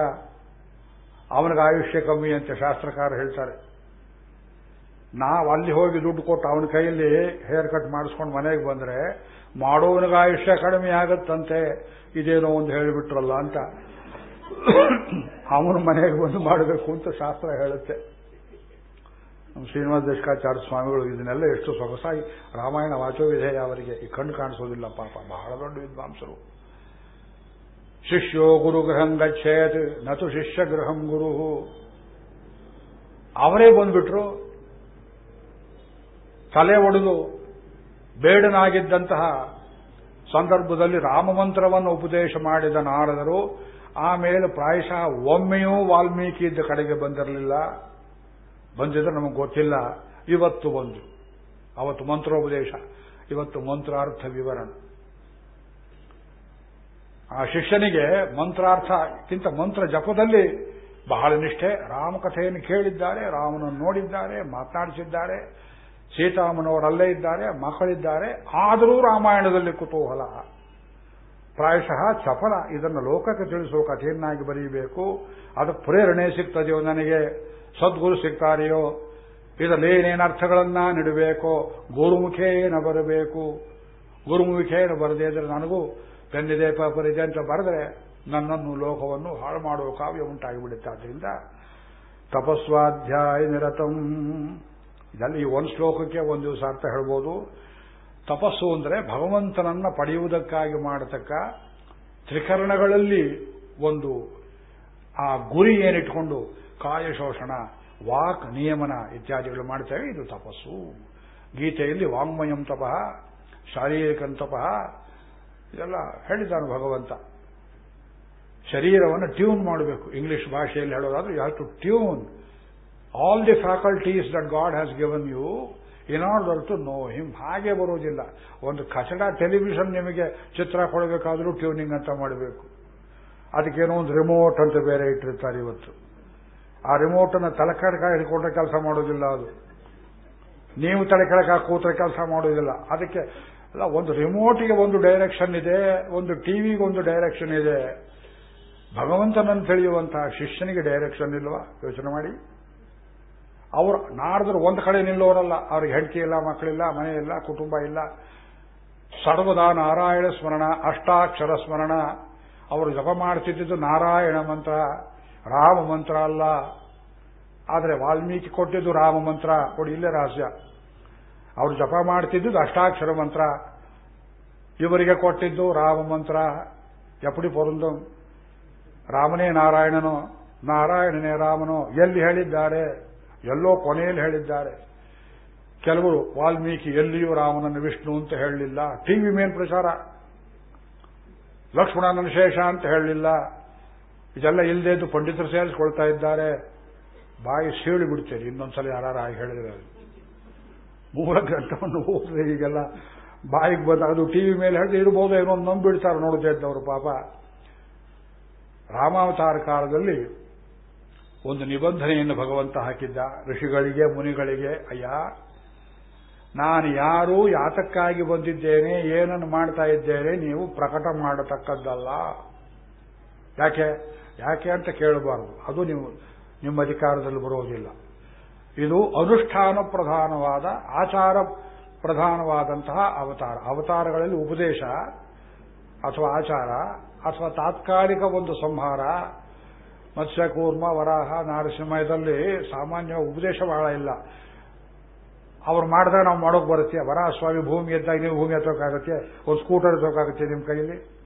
ಅವನಿಗೆ ಆಯುಷ್ಯ ಕಮ್ಮಿ ಅಂತ ಶಾಸ್ತ್ರಕಾರ ಹೇಳ್ತಾರೆ. ನಾವು ಅಲ್ಲಿ ಹೋಗಿ ದುಡ್ಡು ಕೊಟ್ಟು ಅವನ ಕೈಯಲ್ಲಿ ಹೇರ್ ಕಟ್ ಮಾಡಿಸ್ಕೊಂಡು ಮನೆಗೆ ಬಂದ್ರೆ ಮಾಡೋವನಿಗೆ ಆಯುಷ್ಯ ಕಡಿಮೆ ಆಗತ್ತಂತೆ. ಇದೇನೋ ಒಂದು ಹೇಳಿಬಿಟ್ರಲ್ಲ ಅಂತ. ಅವನು ಮನೆಗೆ ಬಂದು ಮಾಡಬೇಕು ಅಂತ ಶಾಸ್ತ್ರ ಹೇಳುತ್ತೆ. ನಮ್ಮ ಶ್ರೀನಿವಾಸ ದೇಶಕಾಚಾರ್ಯ ಸ್ವಾಮಿಗಳು ಇದನ್ನೆಲ್ಲ ಎಷ್ಟು ಸೊಗಸಾಗಿ, ರಾಮಾಯಣ ವಾಚೋವಿಧೇಯ ಅವರಿಗೆ ಈ ಕಣ್ಣು ಕಾಣಿಸೋದಿಲ್ಲ ಪಾಪ, ಬಹಳ ದೊಡ್ಡ ವಿದ್ವಾಂಸರು. ಶಿಷ್ಯೋ ಗುರು ಗೃಹಂ ಗಚ್ಚೇತ್ ನತು ಶಿಷ್ಯ ಗೃಹಂ ಗುರು. ಅವರೇ ಬಂದ್ಬಿಟ್ರು. ತಲೆ ಒಡೆದು ಬೇಡನಾಗಿದ್ದಂತಹ ಸಂದರ್ಭದಲ್ಲಿ ರಾಮಮಂತ್ರವನ್ನು ಉಪದೇಶ ಮಾಡಿದ ನಾರದರು ಆಮೇಲೆ ಪ್ರಾಯಶಃ ಒಮ್ಮೆಯೂ ವಾಲ್ಮೀಕಿ ಇದ್ದ ಕಡೆಗೆ ಬಂದಿರಲಿಲ್ಲ. ಬಂದಿದ್ರೆ ನಮಗೆ ಗೊತ್ತಿಲ್ಲ. ಇವತ್ತು ಬಂದು. ಅವತ್ತು ಮಂತ್ರೋಪದೇಶ, ಇವತ್ತು ಮಂತ್ರಾರ್ಥ ವಿವರಣೆ. ಆ ಶಿಷ್ಯನಿಗೆ ಮಂತ್ರಾರ್ಥಕ್ಕಿಂತ ಮಂತ್ರ ಜಪದಲ್ಲಿ ಬಹಳ ನಿಷ್ಠೆ. ರಾಮಕಥೆಯನ್ನು ಕೇಳಿದ್ದಾರೆ, ರಾಮನನ್ನು ನೋಡಿದ್ದಾರೆ, ಮಾತನಾಡಿಸಿದ್ದಾರೆ. ಸೀತಾಮನವರಲ್ಲೇ ಇದ್ದಾರೆ, ಮಕ್ಕಳಿದ್ದಾರೆ, ಆದರೂ ರಾಮಾಯಣದಲ್ಲಿ ಕುತೂಹಲ. ಪ್ರಾಯಶಃ ಚಪಲ, ಇದನ್ನು ಲೋಕಕ್ಕೆ ತಿಳಿಸುವ ಕಥೆಯನ್ನಾಗಿ ಬರೀಬೇಕು. ಅದು ಪ್ರೇರಣೆ ಸಿಗ್ತದೆಯೋ ನನಗೆ? ಸದ್ಗುರು ಸಿಗ್ತಾರೆಯೋ? ಇದರಲ್ಲಿ ಏನೇನು ಅರ್ಥಗಳನ್ನ ನೀಡಬೇಕೋ? ಗುರುಮುಖೇನ ಬರಬೇಕು. ಗುರುಮುಖೇನ ಬರದೇ ಇದ್ರೆ ನನಗೂ ಪೆನ್ನಿದೆ ಪರಿದೆ ಅಂತ ಬರೆದ್ರೆ ನನ್ನನ್ನು ಲೋಕವನ್ನು ಹಾಳು ಮಾಡುವ ಕಾವ್ಯ ಉಂಟಾಗಿಬಿಡುತ್ತೆ. ಆದ್ದರಿಂದ ತಪಸ್ವಾಧ್ಯಾಯ ನಿರತಂ. ಇದರಲ್ಲಿ ಈ ಒಂದು ಶ್ಲೋಕಕ್ಕೆ ಒಂದು ದಿವಸ ಅರ್ಥ ಹೇಳ್ಬೋದು. ತಪಸ್ಸು ಅಂದರೆ ಭಗವಂತನನ್ನ ಪಡೆಯುವುದಕ್ಕಾಗಿ ಮಾಡತಕ್ಕ ತ್ರಿಕರಣಗಳಲ್ಲಿ ಒಂದು ಆ ಗುರಿ ಏನಿಟ್ಕೊಂಡು ಕಾಯ ಶೋಷಣ, ವಾಕ್ ನಿಯಮನ ಇತ್ಯಾದಿಗಳು ಮಾಡ್ತೇವೆ. ಇದು ತಪಸ್ಸು. ಗೀತೆಯಲ್ಲಿ ವಾಂಗ್ಮಯಂ ತಪಃ ಶಾರೀರಿಕಂತಪಃ ಇದೆಲ್ಲ ಹೇಳಿದ್ದಾನೆ ಭಗವಂತ. ಶರೀರವನ್ನು ಟ್ಯೂನ್ ಮಾಡಬೇಕು. ಇಂಗ್ಲಿಷ್ ಭಾಷೆಯಲ್ಲಿ ಹೇಳೋದಾದ್ರೆ you to tune all the faculties that God has given you in order to know him ಹಾಗೆ ಬರೋದಿಲ್ಲ. ಒಂದು ಕಚಡ ಟೆಲಿವಿಷನ್ ನಿಮಗೆ ಚಿತ್ರ ಕೊಡಬೇಕಾದ್ರೂ ಟ್ಯೂನಿಂಗ್ ಅಂತ ಮಾಡಬೇಕು. ಅದಕ್ಕೇನೋ ಒಂದು ರಿಮೋಟ್ ಅಂತ ಬೇರೆ ಇಟ್ಟಿರ್ತಾರೆ ಇವತ್ತು. ಆ ರಿಮೋಟ್ ಅನ್ನು ತಲೆಕೆಳಕ ಹಿಡ್ಕೊಂಡ್ರೆ ಕೆಲಸ ಮಾಡೋದಿಲ್ಲ ಅದು. ನೀವು ತಲೆ ಕೆಳಕ ಕೂತ್ರೆ ಕೆಲಸ ಮಾಡೋದಿಲ್ಲ. ಅದಕ್ಕೆ ಅಲ್ಲ, ಒಂದು ರಿಮೋಟ್ಗೆ ಒಂದು ಡೈರೆಕ್ಷನ್ ಇದೆ, ಒಂದು ಟಿವಿಗೆ ಒಂದು ಡೈರೆಕ್ಷನ್ ಇದೆ. ಭಗವಂತನನ್ನು ತಿಳಿಯುವಂತಹ ಶಿಷ್ಯನಿಗೆ ಡೈರೆಕ್ಷನ್ ಇಲ್ವಾ? ಯೋಚನೆ ಮಾಡಿ. ಅವರು ನಾಡ್ದ್ರು ಒಂದು ಕಡೆ ನಿಲ್ಲೋರಲ್ಲ. ಅವ್ರಿಗೆ ಹೆಂಡತಿ ಇಲ್ಲ, ಮಕ್ಕಳಿಲ್ಲ, ಮನೆ ಇಲ್ಲ, ಕುಟುಂಬ ಇಲ್ಲ. ಸರ್ವದಾ ನಾರಾಯಣ ಸ್ಮರಣ, ಅಷ್ಟಾಕ್ಷರ ಸ್ಮರಣ. ಅವರು ಜಪ ಮಾಡ್ತಿದ್ದು ನಾರಾಯಣ ಮಂತ್ರ, ರಾಮ ಮಂತ್ರ ಅಲ್ಲ. ಆದರೆ ವಾಲ್ಮೀಕಿ ಕೊಟ್ಟಿದ್ದು ರಾಮ ಮಂತ್ರ. ಕೊಡಿ ಇಲ್ಲೇ ರಹಸ್ಯ. ಅವರು ಜಪ ಮಾಡ್ತಿದ್ದು ಅಷ್ಟಾಕ್ಷರ ಮಂತ್ರ. ಇವರಿಗೆ ಕೊಟ್ಟಿದ್ದು ರಾಮ ಮಂತ್ರ. ಎಪ್ಪಡಿ ಪೊರಂದು. ರಾಮನೇ ನಾರಾಯಣನು, ನಾರಾಯಣನೇ ರಾಮನು. ಎಲ್ಲಿ ಹೇಳಿದ್ದಾರೆ? ಎಲ್ಲೋ ಕೊನೆಯಲ್ಲಿ ಹೇಳಿದ್ದಾರೆ. ಕೆಲವರು ವಾಲ್ಮೀಕಿ ಎಲ್ಲಿಯೂ ರಾಮನನ್ನು ವಿಷ್ಣು ಅಂತ ಹೇಳಲಿಲ್ಲ. ಟಿವಿ ಮೇನ್ ಪ್ರಚಾರ ಲಕ್ಷ್ಮಣನ ಶೇಷ ಅಂತ ಹೇಳಲಿಲ್ಲ. ಇದೆಲ್ಲ ಇಲ್ಲದೆ ಇದ್ದು ಪಂಡಿತರು ಸೇರಿಸ್ಕೊಳ್ತಾ ಇದ್ದಾರೆ. ಬಾಯಿ ಸೀಳು ಬಿಡ್ತೇನೆ. ಇನ್ನೊಂದ್ಸಲ ಯಾರು ಹಾಗೆ ಹೇಳಿದ್ರೆ ಮೂಲ ಗ್ರಂಥವನ್ನು ಓದಿದ್ರೆ ಈಗೆಲ್ಲ ಬಾಯಿಗೆ ಬಂದ ಅದು ಟಿವಿ ಮೇಲೆ ಹೇಳಿದ್ರೆ ಇರಬಹುದು ಏನೋ ನಂಬಿಡ್ತಾರೆ ನೋಡದೇ ಇದ್ದವರು ಪಾಪ. ರಾಮಾವತಾರ ಕಾಲದಲ್ಲಿ ಒಂದು ನಿಬಂಧನೆಯನ್ನು ಭಗವಂತ ಹಾಕಿದ್ದ. ಋಷಿಗಳಿಗೆ, ಮುನಿಗಳಿಗೆ, ಅಯ್ಯ, ನಾನು ಯಾರು ಯಾತಕ್ಕಾಗಿ ಬಂದಿದ್ದೇನೆ, ಏನನ್ನು ಮಾಡ್ತಾ ಇದ್ದೇನೆ, ನೀವು ಪ್ರಕಟ ಮಾಡತಕ್ಕದ್ದಲ್ಲ. ಯಾಕೆ? ಯಾಕೆ ಅಂತ ಕೇಳಬಾರದು. ಅದು ನೀವು, ನಿಮ್ಮ ಅಧಿಕಾರದಲ್ಲಿ ಬರೋದಿಲ್ಲ ಇದು ಅನುಷ್ಠಾನ ಪ್ರಧಾನವಾದ, ಆಚಾರ ಪ್ರಧಾನವಾದಂತಹ ಅವತಾರ. ಅವತಾರಗಳಲ್ಲಿ ಉಪದೇಶ ಅಥವಾ ಆಚಾರ ಅಥವಾ ತಾತ್ಕಾಲಿಕ ಒಂದು ಸಂಹಾರ ಮತ್ಸ್ಯ ಕೂರ್ಮ ವರಾಹ ನಾರಸಿಂಹ ಇದರಲ್ಲಿ ಸಾಮಾನ್ಯ ಉಪದೇಶ ಬಹಳ ಇಲ್ಲ. ಅವ್ರು ಮಾಡಿದಾಗ ನಾವು ಮಾಡೋಕೆ ಬರುತ್ತೆ. ವರಾಹ ಸ್ವಾಮಿ ಭೂಮಿ ಎದ್ದಾಗ ನೀವು ಭೂಮಿ ಎತ್ತೋಕಾಗತ್ತೆ ಒಂದು ಸ್ಕೂಟರ್ ಎತ್ತೋಕ್ಕಾಗತ್ತೆ ನಿಮ್ಮ ಕೈಯಲ್ಲಿ.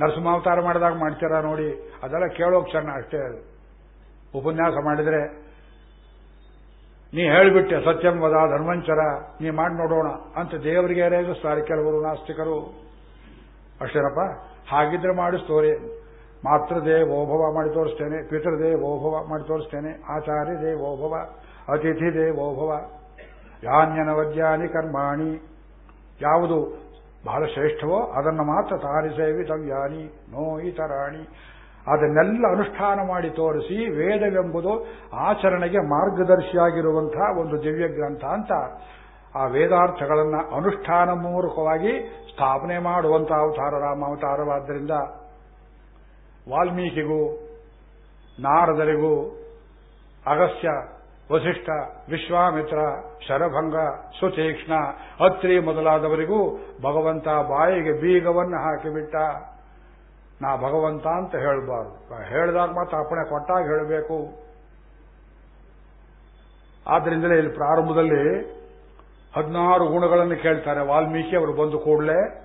ನರಸಿಂಹಾವತಾರ ಮಾಡಿದಾಗ ಮಾಡ್ತೀರಾ ನೋಡಿ, ಅದೆಲ್ಲ ಕೇಳೋಕೆ ಚೆನ್ನ ಅಷ್ಟೇ ಅದು. ಉಪನ್ಯಾಸ ಮಾಡಿದ್ರೆ, ನೀ ಹೇಳಿಬಿಟ್ಟೆ, ಸತ್ಯಂ ವದ, ಧರ್ಮಂಚರ, ನೀ ಮಾಡಿ ನೋಡೋಣ ಅಂತ ದೇವರಿಗೆ ರೇಗಿಸ್ತಾರೆ ಕೆಲವರು ನಾಸ್ತಿಕರು. ಅಷ್ಟೇನಪ್ಪ? ಹಾಗಿದ್ರೆ ಮಾಡಿಸ್ತೋರಿ ತೋರಿ ಮಾತೃದೇವೋಭವ ಮಾಡಿ ತೋರಿಸ್ತೇನೆ, ಪಿತೃದೇವೋಭವ ಮಾಡಿ ತೋರಿಸ್ತೇನೆ ಆಚಾರ್ಯ ದೇವೋಭವ ಅತಿಥಿ ದೇವೋಭವ ಯಾನ್ಯನವದ್ಯಾನಿ ಕರ್ಮಾಣಿ, ಯಾವುದು ಬಹಳ ಶ್ರೇಷ್ಠವೋ ಅದನ್ನು ಮಾತ್ರ ತಾರಿ ಸೇವಿತವ್ಯಾನಿ ನೋ ಇತರಾಣಿ ಅದನ್ನೆಲ್ಲ ಅನುಷ್ಠಾನ ಮಾಡಿ ತೋರಿಸಿ ವೇದವೆಂಬುದು ಆಚರಣೆಗೆ ಮಾರ್ಗದರ್ಶಿಯಾಗಿರುವಂತಹ ಒಂದು ದಿವ್ಯ ಗ್ರಂಥ ಅಂತ ಆ ವೇದಾರ್ಥಗಳನ್ನು ಅನುಷ್ಠಾನ ಮೂಲಕವಾಗಿ ಸ್ಥಾಪನೆ ಮಾಡುವಂತಹ ಅವತಾರ ರಾಮ ಅವತಾರವಾದ್ದರಿಂದ ವಾಲ್ಮೀಕಿಗೂ, ನಾರದರಿಗೂ, ಅಗಸ್ತ್ಯ, ವಸಿಷ್ಠ, ವಿಶ್ವಾಮಿತ್ರ, ಶರಭಂಗ, ಸುತೀಕ್ಷ್ಣ, ಅತ್ರಿ ಮೊದಲಾದವರಿಗೂ ಭಗವಂತ ಬಾಯಿಗೆ ಬೀಗವನ್ನು ಹಾಕಿಬಿಟ್ಟ. ನಾ ಭಗವಂತ ಅಂತ ಹೇಳಬಾರ್ದು. ಹೇಳಿದಾಗ ಮಾತ್ರ ಅಪ್ಪಣೆ ಕೊಟ್ಟಾಗ ಹೇಳಬೇಕು. ಆದ್ರಿಂದಲೇ ಇಲ್ಲಿ ಪ್ರಾರಂಭದಲ್ಲಿ ಹದಿನಾರು ಗುಣಗಳನ್ನು ಕೇಳ್ತಾರೆ ವಾಲ್ಮೀಕಿ ಅವರು ಬಂದು ಕೂಡಲೇ.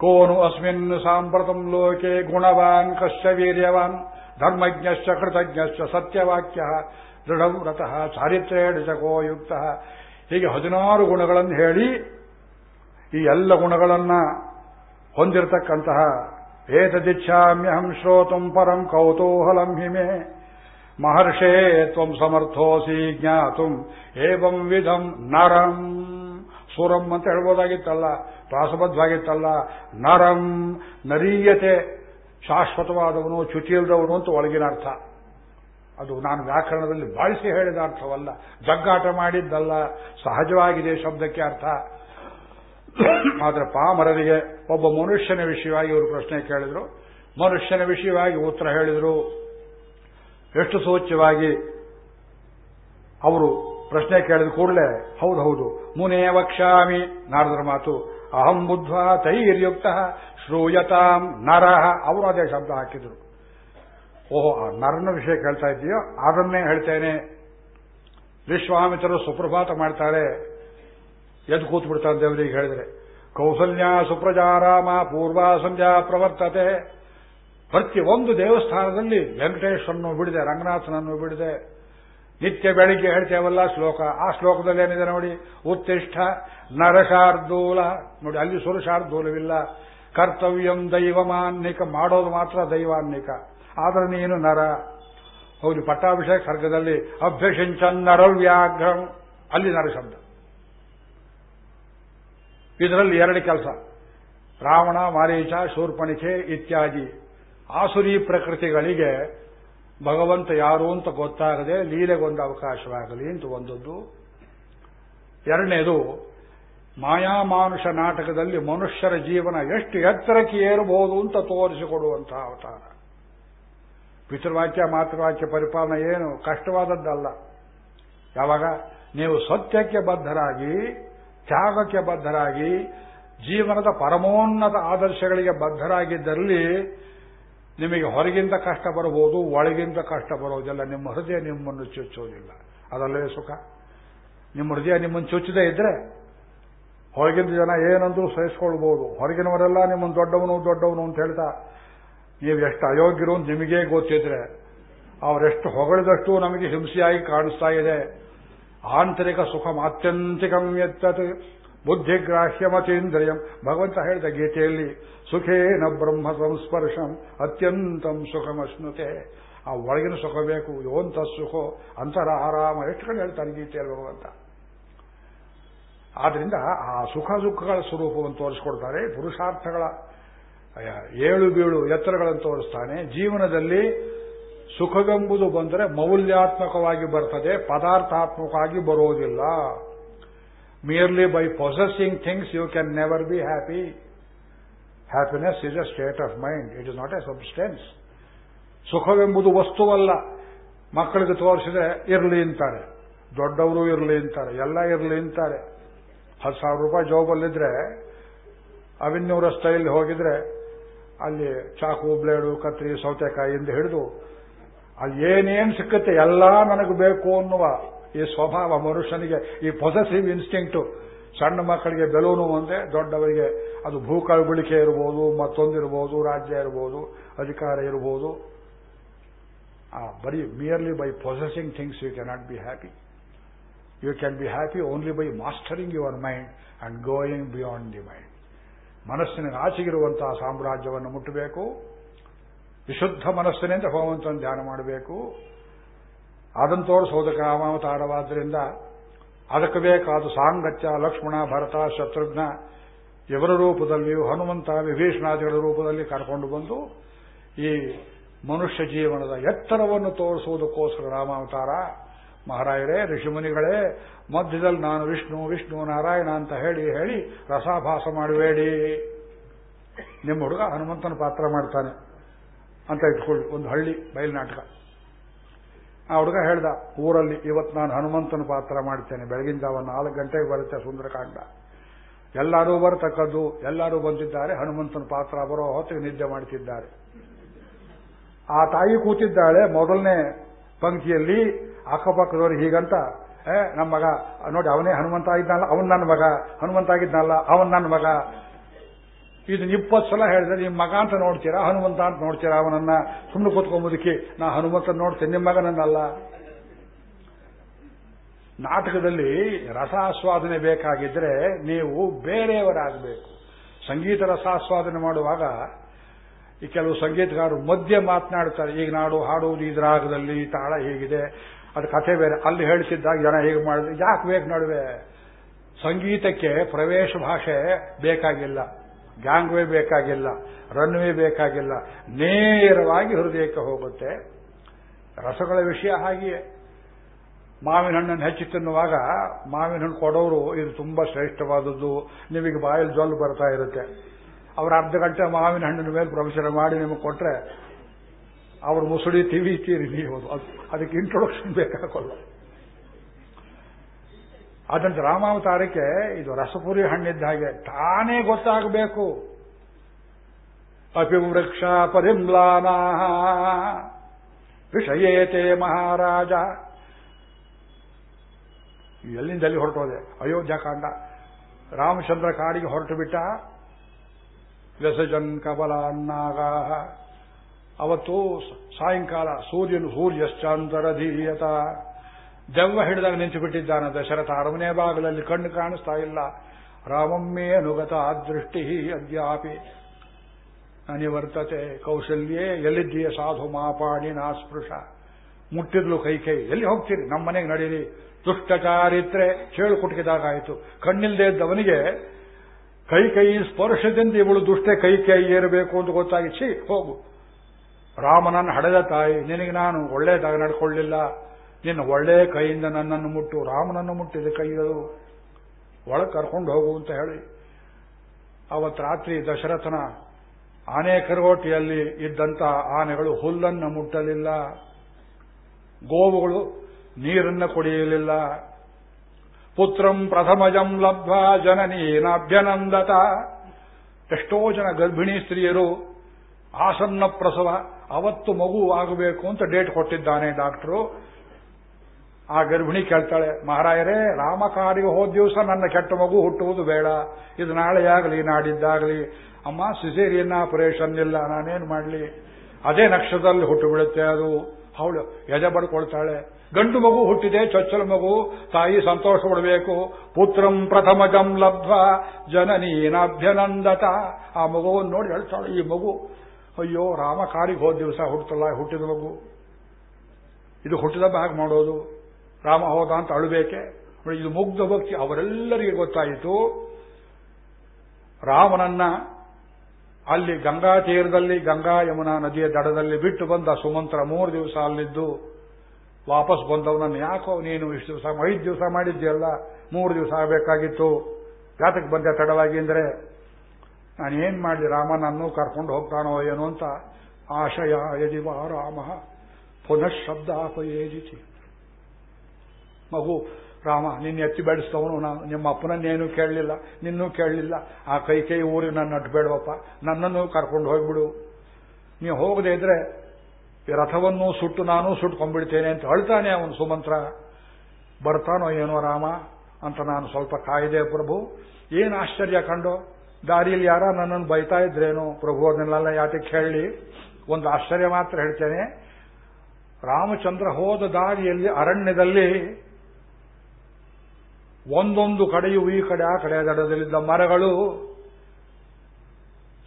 ಕೋನು ಅಸ್ಮಿನ್ ಸಾಂಪ್ರತಂ ಲೋಕೆ ಗುಣವಾನ್ ಕಶ್ಚ ವೀರ್ಯವಾನ್ ಧರ್ಮಜ್ಞಶ್ಚ ಕೃತಜ್ಞಶ್ಚ ಸತ್ಯವಾಕ್ಯ ದೃಢವ್ರತಃ ಚಾರಿತ್ರೇಣ ಚಕೋ ಯುಕ್ತ ಹೀಗೆ ಹದಿನಾರು ಗುಣಗಳನ್ನು ಹೇಳಿ, ಈ ಎಲ್ಲ ಗುಣಗಳನ್ನ ಹೊಂದಿರತಕ್ಕಂತಹ ಏತದಿಚ್ಛಾಮ್ಯಹಂ ಶ್ರೋತುಂ ಪರಂ ಕೌತೂಹಲಂ ಹಿಮೆ ಮಹರ್ಷೇ ತ್ವಂ ಸಮರ್ಥೋಸಿ ಜ್ಞಾತುಂ, ಏವಂ ವಿಧಂ ನರಂ. ಸುರಂ ಅಂತ ಹೇಳ್ಬೋದಾಗಿತ್ತಲ್ಲ ಪ್ರಾಸಬದ್ಧವಾಗಿತ್ತಲ್ಲ ನರಂ ನರೀಯತೆ, ಶಾಶ್ವತವಾದವನು ಚುಚಿಯಲ್ದವನು ಅಂತ ಒಳಗಿನ ಅರ್ಥ. ಅದು ನಾನು ವ್ಯಾಕರಣದಲ್ಲಿ ಬಾಳಿಸಿ ಹೇಳಿದ ಅರ್ಥವಲ್ಲ. ಜಗ್ಗಾಟ ಮಾಡಿದ್ದಲ್ಲ, ಸಹಜವಾಗಿದೆ ಶಬ್ದಕ್ಕೆ ಅರ್ಥ. ಆದರೆ ಪಾಮರರಿಗೆ ಒಬ್ಬ ಮನುಷ್ಯನ ವಿಷಯವಾಗಿ ಇವರು ಪ್ರಶ್ನೆ ಕೇಳಿದ್ರು. ಮನುಷ್ಯನ ವಿಷಯವಾಗಿ ಉತ್ತರ ಹೇಳಿದರು. ಎಷ್ಟು ಸೂಚ್ಯವಾಗಿ ಅವರು ಪ್ರಶ್ನೆ ಕೇಳಿದ ಕೂಡಲೇ, ಹೌದು ಹೌದು, ಮುನೇ ವಕ್ಷಾಮಿ ನಾರದರ ಮಾತು, ಅಹಂ ಬುದ್ಧ ತೈರ್ಯುಕ್ತ ಶ್ರೂಯತಾಂ ನರಹ ಅವರು ಅದೇ ಶಬ್ದ ಹಾಕಿದ್ರು. ಓಹೋ, ಆ ನರನ ವಿಷಯ ಕೇಳ್ತಾ ಇದ್ದೀಯೋ, ಅದನ್ನೇ ಹೇಳ್ತೇನೆ. ವಿಶ್ವಾಮಿತ್ರರು ಸುಪ್ರಭಾತ ಮಾಡ್ತಾರೆ ಎದ್ದು ಕೂತು ಬಿಡ್ತಾರೆ ದೇವರಿಗೆ ಹೇಳಿದ್ರೆ. ಕೌಸಲ್ಯ ಸುಪ್ರಜಾರಾಮ ಪೂರ್ವ ಸಂಧ್ಯಾ ಪ್ರವರ್ತತೆ. ಒಂದು ದೇವಸ್ಥಾನದಲ್ಲಿ ವೆಂಕಟೇಶ್ವರನ್ನು ಬಿಡಿದೆ, ರಂಗನಾಥನನ್ನು ಬಿಡಿದೆ. ನಿತ್ಯ ಬೆಳಿಗ್ಗೆ ಹೇಳ್ತೇವಲ್ಲ ಶ್ಲೋಕ. ಆ ಶ್ಲೋಕದಲ್ಲಿ ಏನಿದೆ ನೋಡಿ? ಉತ್ತಿಷ್ಠ ನರಶಾರ್ದೂಲ. ನೋಡಿ, ಅಲ್ಲಿ ಸುರಶಾರ್ದೂಲವಿಲ್ಲ. ಕರ್ತವ್ಯಂ ದೈವಮಾನ್ನಿಕ. ಮಾಡೋದು ಮಾತ್ರ ದೈವಾನ್ಯಕ ಆದ್ರೆ ನೀನು ನರ. ಹೌದು, ಪಟ್ಟಾಭಿಷೇಕ ಸರ್ಗದಲ್ಲಿ ಅಭ್ಯಸಿಂಚನ್ ನರವ್ಯಾಘ್ರಂ. ಅಲ್ಲಿ ನರ ಶಬ್ದ. ಇದರಲ್ಲಿ ಎರಡು ಕೆಲಸ. ರಾವಣ, ಮಾರೀಚ, ಶೂರ್ಪಣಿಕೆ ಇತ್ಯಾದಿ. ಆಸುರಿ ಪ್ರಕೃತಿಗಳಿಗೆ ಭಗವಂತ ಯಾರು ಅಂತ ಗೊತ್ತಾಗದೆ ಲೀಲೆಗೊಂದು ಅವಕಾಶವಾಗಲಿ ಅಂತ ಒಂದದ್ದು ಎರಡನೇದು ಮಾಯಾಮಾನುಷ ನಾಟಕದಲ್ಲಿ ಮನುಷ್ಯರ ಜೀವನ ಎಷ್ಟು ಎತ್ತರಕ್ಕೆ ಏರಬಹುದು ಅಂತ ತೋರಿಸಿಕೊಡುವಂತಹ ಅವತಾರ. ಪಿತೃವಾಕ್ಯ, ಮಾತೃವಾಕ್ಯ ಪರಿಪಾಲನೆ ಏನು ಕಷ್ಟವಾದದ್ದಲ್ಲ. ಯಾವಾಗ? ನೀವು ಸತ್ಯಕ್ಕೆ ಬದ್ಧರಾಗಿ, ತ್ಯಾಗಕ್ಕೆ ಬದ್ಧರಾಗಿ, ಜೀವನದ ಪರಮೋನ್ನತ ಆದರ್ಶಗಳಿಗೆ ಬದ್ಧರಾಗಿದ್ದಲ್ಲಿ ನಿಮಗೆ ಹೊರಗಿಂದ ಕಷ್ಟ ಬರಬಹುದು, ಒಳಗಿಂದ ಕಷ್ಟ ಬರೋದಿಲ್ಲ. ನಿಮ್ಮ ಹೃದಯ ನಿಮ್ಮನ್ನು ಚುಚ್ಚೋದಿಲ್ಲ. ಅದಲ್ಲೇ ಸುಖ. ನಿಮ್ಮ ಹೃದಯ ನಿಮ್ಮನ್ನು ಚುಚ್ಚದೇ ಇದ್ರೆ ಹೊರಗಿನ ಜನ ಏನಂದ್ರೂ ಸಹಿಸ್ಕೊಳ್ಬಹುದು ಹೊರಗಿನವರೆಲ್ಲ ನಿಮ್ಮನ್ನು ದೊಡ್ಡವನು ದೊಡ್ಡವನು ಅಂತ ಹೇಳ್ತಾ, ನೀವು ಎಷ್ಟು ಅಯೋಗ್ಯರು ಅಂತ ನಿಮಗೇ ಗೊತ್ತಿದ್ರೆ, ಅವರೆಷ್ಟು ಹೊಗಳಿದಷ್ಟು ನಮಗೆ ಹಿಂಸೆಯಾಗಿ ಕಾಣಿಸ್ತಾ ಇದೆ. ಆಂತರಿಕ ಸುಖ ಆತ್ಯಂತಿಕಂ ಎತ್ತತ್ ಬುದ್ಧಿಗ್ರಾಹ್ಯಮತೀಂದ್ರಿಯಂ ಭಗವಂತ ಹೇಳಿದ ಗೀತೆಯಲ್ಲಿ, ಸುಖೇನ ಬ್ರಹ್ಮ ಸಂಸ್ಪರ್ಶಂ, ಅತ್ಯಂತಂ ಸುಖಮಶ್ನುತೆ. ಆ ಒಳಗಿನ ಸುಖ ಬೇಕು ಯೋಂತ ಸುಖೋ? ಅಂತರ ಆರಾಮ. ಎಷ್ಟು ಕಡೆ ಹೇಳ್ತಾನೆ ಗೀತೆಯಲ್ಲಿ ಭಗವಂತ? ಆದ್ರಿಂದ ಆ ಸುಖ ದುಃಖಗಳ ಸ್ವರೂಪವನ್ನು ತೋರಿಸ್ಕೊಡ್ತಾರೆ, ಪುರುಷಾರ್ಥಗಳ ಏಳು ಬೀಳು ಎತ್ತರಗಳನ್ನು ತೋರಿಸ್ತಾನೆ. ಜೀವನದಲ್ಲಿ ಸುಖವೆಂಬುದು ಬಂದರೆ ಮೌಲ್ಯಾತ್ಮಕವಾಗಿ ಬರ್ತದೆ, ಪದಾರ್ಥಾತ್ಮಕವಾಗಿ ಬರೋದಿಲ್ಲ. Merely by possessing things you can never be happy happiness is a state of mind it is not a substance ಸುಖವೆಂಬುದು ವಸ್ತುವಲ್ಲ. ಮಕ್ಕಳಿಗೆ ತೋರಿಸಿದ್ರೆ ಇರಲಿ ಅಂತಾರೆ. ದೊಡ್ಡವರು ಇರಲಿ ಅಂತಾರೆ. ಎಲ್ಲ ಇರಲಿ ಅಂತಾರೆ. ಹತ್ತು ಸಾವಿರ ರೂಪಾಯಿ ಜಾಬಲ್ಲಿದ್ರೆ ಅವಿನ್ಯೂರ ಸ್ಟೈಲ್ ಹೋಗಿದ್ರೆ, ಅಲ್ಲಿ ಚಾಕು, ಬ್ಲೇಡು, ಕತ್ರಿ ಸೌತೆಕಾಯಿಯಿಂದ ಹಿಡಿದು, ಅಲ್ಲಿ ಏನೇನು ಸಿಕ್ಕತ್ತೆ ಎಲ್ಲ ನನಗೆ ಬೇಕು ಅನ್ನುವ ಈ ಸ್ವಭಾವ ಮನುಷ್ಯನಿಗೆ, ಈ ಪೊಸೆಸಿವ್ ಇನ್ಸ್ಟಿಂಕ್ಟು ಸಣ್ಣ ಮಕ್ಕಳಿಗೆ ಬೆಲೂನು ಒಂದೇ ದೊಡ್ಡವರಿಗೆ ಅದು ಭೂ ಭೂಕಳುಬಳಿಕೆ ಇರಬಹುದು ಮತ್ತೊಂದಿರಬಹುದು ರಾಜ್ಯ ಇರಬಹುದು ಅಧಿಕಾರ ಇರಬಹುದು ಬರೀ merely by possessing things you cannot be happy you can be happy only by mastering your mind and going beyond the mind ಮನಸ್ಸಿನ ಆಚೆಗಿರುವಂತಹ ಸಾಮ್ರಾಜ್ಯವನ್ನು ಮುಟ್ಟಬೇಕು. ವಿಶುದ್ಧ ಮನಸ್ಸಿನಿಂದ ಭಗವಂತನ ಧ್ಯಾನ ಮಾಡಬೇಕು. ಅದನ್ನು ತೋರಿಸೋದಕ್ಕೆ ರಾಮಾವತಾರವಾದ್ದರಿಂದ ಅದಕ್ಕೆ ಬೇಕಾದ ಸಾಂಗತ್ಯ, ಲಕ್ಷ್ಮಣ, ಭರತ, ಶತ್ರುಘ್ನ ಇವರ ರೂಪದಲ್ಲಿಯೂ ಹನುಮಂತ, ವಿಭೀಷಣಾದಿಗಳ ರೂಪದಲ್ಲಿ ಕರ್ಕೊಂಡು ಬಂದು ಈ ಮನುಷ್ಯ ಜೀವನದ ಎತ್ತರವನ್ನು ತೋರಿಸುವುದಕ್ಕೋಸ್ಕರ ರಾಮಾವತಾರ, ಮಹಾರಾಯರೇ, ಋಷಿಮುನಿಗಳೇ, ಮಧ್ಯದಲ್ಲಿ ನಾನು ವಿಷ್ಣು ವಿಷ್ಣು ನಾರಾಯಣ ಅಂತ ಹೇಳಿ ಹೇಳಿ ರಸಾಭಾಸ ಮಾಡಬೇಡಿ ನಿಮ್ಮ ಹುಡುಗ ಹನುಮಂತನ ಪಾತ್ರ ಮಾಡ್ತಾನೆ ಅಂತ ಇಟ್ಕೊಳ್ಳಿ, ಒಂದು ಹಳ್ಳಿ ಬಯಲ್ನಾಟಕ ಆ ಹುಡುಗ ಹೇಳ್ದ, ಊರಲ್ಲಿ ಇವತ್ತು ನಾನು ಹನುಮಂತನ ಪಾತ್ರ ಮಾಡ್ತೇನೆ. ಬೆಳಗಿನ ಜಾವ ನಾಲ್ಕು ಗಂಟೆಗೆ ಬರುತ್ತೆ ಸುಂದರಕಾಂಡ. ಎಲ್ಲರೂ ಬರತಕ್ಕದ್ದು, ಎಲ್ಲರೂ ಬಂದಿದ್ದಾರೆ. ಹನುಮಂತನ ಪಾತ್ರ ಬರೋ ಹೊತ್ತಿಗೆ ನಿದ್ದೆ ಮಾಡ್ತಿದ್ದಾರೆ. ಆ ತಾಯಿ ಕೂತಿದ್ದಾಳೆ ಮೊದಲನೇ ಪಂಕ್ತಿಯಲ್ಲಿ, ಅಕ್ಕಪಕ್ಕದವರು ಹೀಗಂತ, ಏ ನಮ್ಮ ಮಗ, ನೋಡಿ, ಅವನೇ ಹನುಮಂತ ಆಗಿದ್ನಲ್ಲ ಅವನ್ ನನ್ನ ಮಗ, ಹನುಮಂತ ಆಗಿದ್ನಲ್ಲ ಅವನ್ ನನ್ನ ಮಗ. ಇದನ್ನ ಇಪ್ಪತ್ತು ಸಲ ಹೇಳಿದ್ರೆ ನಿಮ್ಮ ಮಗ ಅಂತ ನೋಡ್ತೀರಾ? ಹನುಮಂತ ಅಂತ ನೋಡ್ತೀರಾ? ಅವನನ್ನ ಸುಮ್ಮನೆ ಕೂತ್ಕೊಂಬುದಕ್ಕೆ ನಾ ಹನುಮಂತ ನೋಡ್ತೇನೆ. ನಿಮ್ಮ ಮಗನನ್ನಲ್ಲ. ನಾಟಕದಲ್ಲಿ ರಸಾಸ್ವಾದನೆ ಬೇಕಾಗಿದ್ರೆ ನೀವು ಬೇರೆಯವರಾಗಬೇಕು. ಸಂಗೀತ ರಸಾಸ್ವಾದನೆ ಮಾಡುವಾಗ ಈ ಕೆಲವು ಸಂಗೀತಗಾರರು ಮಧ್ಯೆ ಮಾತನಾಡ್ತಾರೆ. ಈಗ ನಾಡು ಹಾಡುವುದು ಈ ರಾಗದಲ್ಲಿ ತಾಳ ಹೇಗಿದೆ. ಅದು ಕಥೆ ಬೇರೆ. ಅಲ್ಲಿ ಹೇಳಿಸಿದ್ದಾಗ ಜನ ಹೇಗೆ ಮಾಡಿದ್ರು. ಯಾಕೆ ಬೇಕು ನಡುವೆ? ಸಂಗೀತಕ್ಕೆ ಪ್ರವೇಶ ಭಾಷೆ ಬೇಕಾಗಿಲ್ಲ. ಗ್ಯಾಂಗ್ವೇ ಬೇಕಾಗಿಲ್ಲ, ರನ್ವೇ ಬೇಕಾಗಿಲ್ಲ, ನೇರವಾಗಿ ಹೃದಯಕ್ಕೆ ಹೋಗುತ್ತೆ. ರಸಗಳ ವಿಷಯ ಹಾಗೆಯೇ. ಮಾವಿನ ಹಣ್ಣನ್ನು ಹೆಚ್ಚಿ ತಿನ್ನುವಾಗ ಮಾವಿನ ಹಣ್ಣು ಕೊಡೋರು ಇದು ತುಂಬಾ ಶ್ರೇಷ್ಠವಾದದ್ದು, ನಿಮಗೆ ಬಾಯಲ್ಲಿ ಜೊಲ್ಲು ಬರ್ತಾ ಇರುತ್ತೆ. ಅವರ ಅರ್ಧ ಗಂಟೆ ಮಾವಿನ ಹಣ್ಣಿನ ಮೇಲೆ ಪ್ರವಚನ ಮಾಡಿ ನಿಮಗೆ ಕೊಟ್ರೆ, ಅವರು ಮುಸುಡಿ ತಿವಿತೀರಿ ನೀವು ಅದಕ್ಕೆ ಇಂಟ್ರೊಡಕ್ಷನ್ ಬೇಕಾಗಲ್ಲ ಅದಂತ ರಾಮಾವತಾರಕ್ಕೆ ಇದು ರಸಪುರಿ ಹಣ್ಣಿದ್ದ ಹಾಗೆ ತಾನೇ ಗೊತ್ತಾಗಬೇಕು. ಅಪಿ ವೃಕ್ಷ ಪರಿಮ್ಲಾನಾ ವಿಷಯೇತೆ ಮಹಾರಾಜ. ಎಲ್ಲಿಂದ ಎಲ್ಲಿ ಹೊರಟೋದೆ? ಅಯೋಧ್ಯಕಾಂಡ. ರಾಮಚಂದ್ರ ಕಾಡಿಗೆ ಹೊರಟು ಬಿಟ್ಟ. ವ್ಯಸಜನ್ ಕಬಲಾನ್ನಾಗ ಅವತ್ತು ಸಾಯಂಕಾಲ ಸೂರ್ಯನು ಸೂರ್ಯಶ್ಚಾಂತರಧೀಯತ. ದೆವ್ವ ಹಿಡಿದಾಗ ನಿಂತು ಬಿಟ್ಟಿದ್ದಾನೆ ದಶರಥ ಅರಮನೆ ಬಾಗಿಲಲ್ಲಿ ಕಣ್ಣು ಕಾಣಿಸ್ತಾ ಇಲ್ಲ. ರಾಮಮ್ಮೇ ಅನುಗತ ದೃಷ್ಟಿ ಅದ್ಯಾಪಿ. ಅನಿವರ್ತತೆ, ಕೌಶಲ್ಯೇ, ಎಲ್ಲಿದ್ದೀಯ ಸಾಧು ಮಾಪಾಡಿ ನಾಸ್ಪೃಶ. ಮುಟ್ಟಿದ್ಲು ಕೈ ಕೈ, ಎಲ್ಲಿ ಹೋಗ್ತೀರಿ? ನಮ್ಮ ಮನೆಗೆ ನಡೀರಿ. ದುಷ್ಟಚಾರಿತ್ರೆ ಚೇಳು ಕುಟುಕಿದಾಗಾಯಿತು ಕಣ್ಣಿಲ್ದೇ ಇದ್ದವನಿಗೆ ಕೈ ಕೈ ಸ್ಪರ್ಶದಿಂದ ಇವಳು ದುಷ್ಟೆ ಕೈ ಕೈ ಏರಬೇಕು ಅಂತ ಗೊತ್ತಾಗಿ, ಛೀ, ಹೋಗು. ರಾಮನನ್ನು ಹಡೆದ ತಾಯಿ, ನಿನಗೆ ನಾನು ಒಳ್ಳೆಯದಾಗ ನಡ್ಕೊಳ್ಳಿಲ್ಲ. ನಿನ್ನ ಒಳ್ಳೆ ಕೈಯಿಂದ ನನ್ನನ್ನು ಮುಟ್ಟು, ರಾಮನನ್ನು ಮುಟ್ಟಿದೆ ಕೈಯದು ಒಳಗೆ ಕರ್ಕೊಂಡು ಹೋಗು ಅಂತ ಹೇಳಿ. ಅವತ್ತು ರಾತ್ರಿ ದಶರಥನ ಆನೆ ಕರಗೋಟಿಯಲ್ಲಿ ಇದ್ದಂತ ಆನೆಗಳು ಹುಲ್ಲನ್ನು ಮುಟ್ಟಲಿಲ್ಲ. ಗೋವುಗಳು ನೀರನ್ನು ಕುಡಿಯಲಿಲ್ಲ. ಪುತ್ರಂ ಪ್ರಥಮಜಂ ಲಭ್ಯ ಜನನೀನಾಭ್ಯನಂದತ. ಎಷ್ಟೋ ಜನ ಗರ್ಭಿಣಿ ಸ್ತ್ರೀಯರು ಆಸನ್ನ ಪ್ರಸವ, ಅವತ್ತು ಮಗು ಆಗಬೇಕು ಅಂತ ಡೇಟ್ ಕೊಟ್ಟಿದ್ದಾನೆ ಡಾಕ್ಟರು. ಆ ಗರ್ಭಿಣಿ ಕೇಳ್ತಾಳೆ, ಮಹಾರಾಯರೇ ರಾಮ ಕಾಡಿಗೆ ಹೋದ ದಿವಸ ನನ್ನ ಕೆಟ್ಟ ಮಗು ಹುಟ್ಟುವುದು ಬೇಡ. ಇದು ನಾಳೆಯಾಗಲಿ ನಾಡಿದ್ದಾಗಲಿ. ಅಮ್ಮ, ಸಿಸೇರಿಯನ್ನ ಆಪರೇಷನ್ ಇಲ್ಲ ನಾನೇನು ಮಾಡಲಿ? ಅದೇ ನಕ್ಷತ್ರದಲ್ಲಿ ಹುಟ್ಟು ಬಿಡುತ್ತೆ ಅದು. ಅವಳು ಎದೆ ಬಡ್ಕೊಳ್ತಾಳೆ ಗಂಡು ಮಗು ಹುಟ್ಟಿದೆ, ಚೊಚ್ಚಲ ಮಗು, ತಾಯಿ ಸಂತೋಷ ಪಡಬೇಕು. ಪುತ್ರಂ ಪ್ರಥಮಜಂ ಲಬ್ಧ, ಜನನೀನಾಭ್ಯನಂದತ. ಆ ಮಗುವನ್ನು ನೋಡಿ ಹೇಳ್ತಾಳೆ, ಈ ಮಗು, ಅಯ್ಯೋ ರಾಮ ಕಾರಿಗೆ ಹೋದ ದಿವಸ ಹುಟ್ಟಲ್ಲ ಹುಟ್ಟಿದ ಮಗು. ಇದು ಹುಟ್ಟಿದ ಹಾಗೆ ಮಾಡೋದು. ರಾಮ ಹೋದ ಅಂತ ಅಳಬೇಕೆ? ಇದು ಮುಗ್ಧ ಭಕ್ತಿ. ಅವರೆಲ್ಲರಿಗೆ ಗೊತ್ತಾಯಿತು, ರಾಮನನ್ನ ಅಲ್ಲಿ ಗಂಗಾ ತೀರದಲ್ಲಿ, ಗಂಗಾ ಯಮುನಾ ನದಿಯ ದಡದಲ್ಲಿ ಬಿಟ್ಟು ಬಂದ ಸುಮಂತ್ರ ಮೂರು ದಿವಸ ಅಲ್ಲಿದ್ದು, ವಾಪಸ್ ಬಂದವನನ್ನು ಯಾಕೋ ನೀನು ಇಷ್ಟು ದಿವಸ ಐದು ದಿವಸ ಮಾಡಿದ್ಯಲ್ಲ ಮೂರು ದಿವಸ ಆಗಬೇಕಾಗಿತ್ತು. ಯಾತಕ್ಕೆ ಬಂದೆ ತಡವಾಗಿ ಅಂದ್ರೆ, ನಾನೇನ್ ಮಾಡಲಿ, ರಾಮನನ್ನು ಕರ್ಕೊಂಡು ಹೋಗ್ತಾನೋ ಏನೋ ಅಂತ ಆಶಯ ಯದಿವ ರಾಮ, ಪುನಃ ಶಬ್ದಾಪಯೇಜಿತಿ. ಮಗು, ರಾಮ, ನಿನ್ನ ಎತ್ತಿ ಬೆಳೆಸ್ತವನು ನಾನು. ನಿಮ್ಮ ಅಪ್ಪನನ್ನೇನು ಕೇಳಲಿಲ್ಲ, ನಿನ್ನೂ ಕೇಳಲಿಲ್ಲ. ಆ ಕೈ ಕೈ ಊರಿಗೆ ನನ್ನ ನಟ್ಬೇಡವಪ್ಪ ನನ್ನನ್ನು ಕರ್ಕೊಂಡು ಹೋಗ್ಬಿಡು. ನೀವು ಹೋಗದೆ ಇದ್ರೆ ರಥವನ್ನು ಸುಟ್ಟು ನಾನು ಸುಟ್ಕೊಂಡ್ಬಿಡ್ತೇನೆ ಅಂತ ಹೇಳ್ತಾನೆ ಅವನು ಸುಮಂತ್ರ. ಬರ್ತಾನೋ ಏನೋ ರಾಮ ಅಂತ ನಾನು ಸ್ವಲ್ಪ ಕಾಯಿದೆ ಪ್ರಭು. ಏನು ಆಶ್ಚರ್ಯ ಕಂಡು? ದಾರಿಯಲ್ಲಿ ಯಾರ ನನ್ನನ್ನು ಬೈತಾ ಇದ್ರೇನು? ಪ್ರಭು, ಅದನ್ನೆಲ್ಲ ಯಾತಕ್ಕೆ ಹೇಳಿ ಒಂದು ಆಶ್ಚರ್ಯ ಮಾತ್ರ ಹೇಳ್ತೇನೆ. ರಾಮಚಂದ್ರ ಹೋದ ದಾರಿಯಲ್ಲಿ ಅರಣ್ಯದಲ್ಲಿ ಒಂದೊಂದು ಕಡೆಯೂ ಈ ಕಡೆ, ಆ ಕಡೆ ದಡದಲ್ಲಿದ್ದ ಮರಗಳು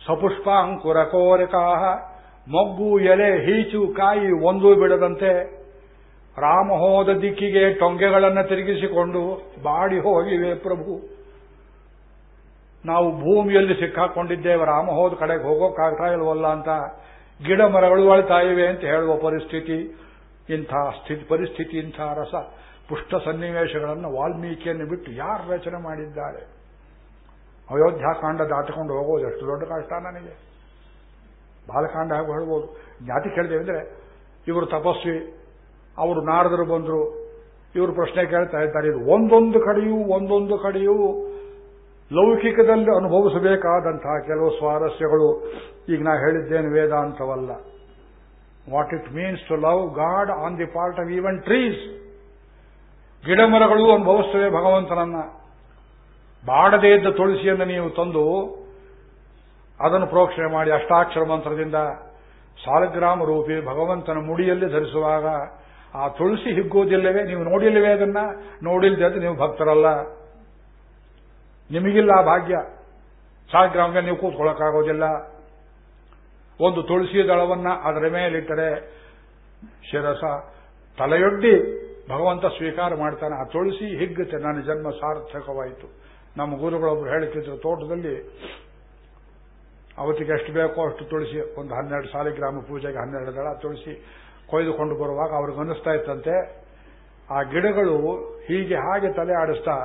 ಸಪುಷ್ಪ ಅಂಕುರ ಕೋರಿಕಾಹ, ಮೊಗ್ಗು, ಎಲೆ, ಹೀಚು, ಕಾಯಿ ಒಂದೂ ಬಿಡದಂತೆ ರಾಮ ಹೋದ ದಿಕ್ಕಿಗೆ ಟೊಂಗೆಗಳನ್ನು ತಿರುಗಿಸಿಕೊಂಡು ಬಾಡಿ ಹೋಗಿವೆ ಪ್ರಭು. ನಾವು ಭೂಮಿಯಲ್ಲಿ ಸಿಕ್ಕಾಕೊಂಡಿದ್ದೇವೆ, ರಾಮ ಹೋದ ಕಡೆಗೆ ಹೋಗೋಕ್ಕಾಗ್ತಾ ಇಲ್ವಲ್ಲ ಅಂತ ಗಿಡ ಮರಗಳು ಅಳ್ತಾ ಇವೆ ಅಂತ ಹೇಳುವ ಪರಿಸ್ಥಿತಿ, ಇಂಥ ಸ್ಥಿತಿ, ಪರಿಸ್ಥಿತಿ, ಇಂಥ ರಸ. ಪುಷ್ಟ ಸನ್ನಿವೇಶಗಳನ್ನು ವಾಲ್ಮೀಕಿಯನ್ನು ಬಿಟ್ಟು ಯಾರು ರಚನೆ ಮಾಡಿದ್ದಾರೆ? ಅಯೋಧ್ಯಾಕಾಂಡ ದಾಟಿಕೊಂಡು ಹೋಗೋದು ಎಷ್ಟು ದೊಡ್ಡ ಕಷ್ಟ ನನಗೆ. ಬಾಲಕಾಂಡ ಹಾಗೂ ಹೇಳ್ಬೋದು. ಜ್ಞಾತಿ ಕೇಳಿದೆ ಅಂದರೆ ಇವರು ತಪಸ್ವಿ, ಅವರು ನಾರದರು ಬಂದರು, ಇವರು ಪ್ರಶ್ನೆ ಕೇಳ್ತಾ ಇದ್ದಾರೆ, ಇದು ಒಂದೊಂದು ಕಡೆಯೂ ಒಂದೊಂದು ಕಡೆಯೂ ಲೌಕಿಕದಲ್ಲಿ ಅನುಭವಿಸಬೇಕಾದಂತಹ ಕೆಲವು ಸ್ವಾರಸ್ಯಗಳು. ಈಗ ನಾ ಹೇಳಿದ್ದೇನು ವೇದಾಂತವಲ್ಲ. What it means to love God on the part of even trees ಗಿಡಮರಗಳು ಅನುಭವಿಸ್ತವೆ ಭಗವಂತನನ್ನ. ಬಾಡದೇ ಇದ್ದ ತುಳಸಿಯನ್ನು ನೀವು ತಂದು ಅದನ್ನು ಪ್ರೋಕ್ಷಣೆ ಮಾಡಿ ಅಷ್ಟಾಕ್ಷರ ಮಂತ್ರದಿಂದ ಸಾಲಗ್ರಾಮ ರೂಪಿ ಭಗವಂತನ ಮುಡಿಯಲ್ಲಿ ಧರಿಸುವಾಗ ಆ ತುಳಸಿ ಹಿಗ್ಗುವುದಿಲ್ಲವೇ? ನೀವು ನೋಡಿಲ್ಲವೇ ಅದನ್ನ? ನೋಡಿಲ್ಲದೆ ಅದು ನೀವು ಭಕ್ತರಲ್ಲ. ನಿಮಗಿಲ್ಲ ಆ ಭಾಗ್ಯ. ಸಾಲಗ್ರಾಮಕ್ಕೆ ನೀವು ಕೂತ್ಕೊಳ್ಳೋಕ್ಕಾಗೋದಿಲ್ಲ. ಒಂದು ತುಳಸಿ ದಳವನ್ನ ಅದರ ಮೇಲಿಟ್ಟರೆ ಶಿರಸ ತಲೆಯೊಡ್ಡಿ ಭಗವಂತ ಸ್ವೀಕಾರ ಮಾಡ್ತಾನೆ. ಆ ತುಳಸಿ ಹಿಗ್ಗುತ್ತೆ. ನನ್ನ ಜನ್ಮ ಸಾರ್ಥಕವಾಯಿತು. ನಮ್ಮ ಗುರುಗಳೊಬ್ರು ಹೇಳ್ತಿದ್ರು ತೋಟದಲ್ಲಿ, ಅವತ್ತಿಗೆ ಎಷ್ಟು ಬೇಕೋ ಅಷ್ಟು ತುಳಸಿ, ಒಂದು ಹನ್ನೆರಡು ಸಾಲಿಗ್ರಾಮ ಪೂಜೆಗೆ ಹನ್ನೆರಡು ದಳ ತುಳಸಿ ಕೊಯ್ದುಕೊಂಡು ಬರುವಾಗ ಅವ್ರಿಗೆ ಅನ್ನಿಸ್ತಾ ಇತ್ತಂತೆ. ಆ ಗಿಡಗಳು ಹೀಗೆ ಹಾಗೆ ತಲೆ ಆಡಿಸ್ತಾ,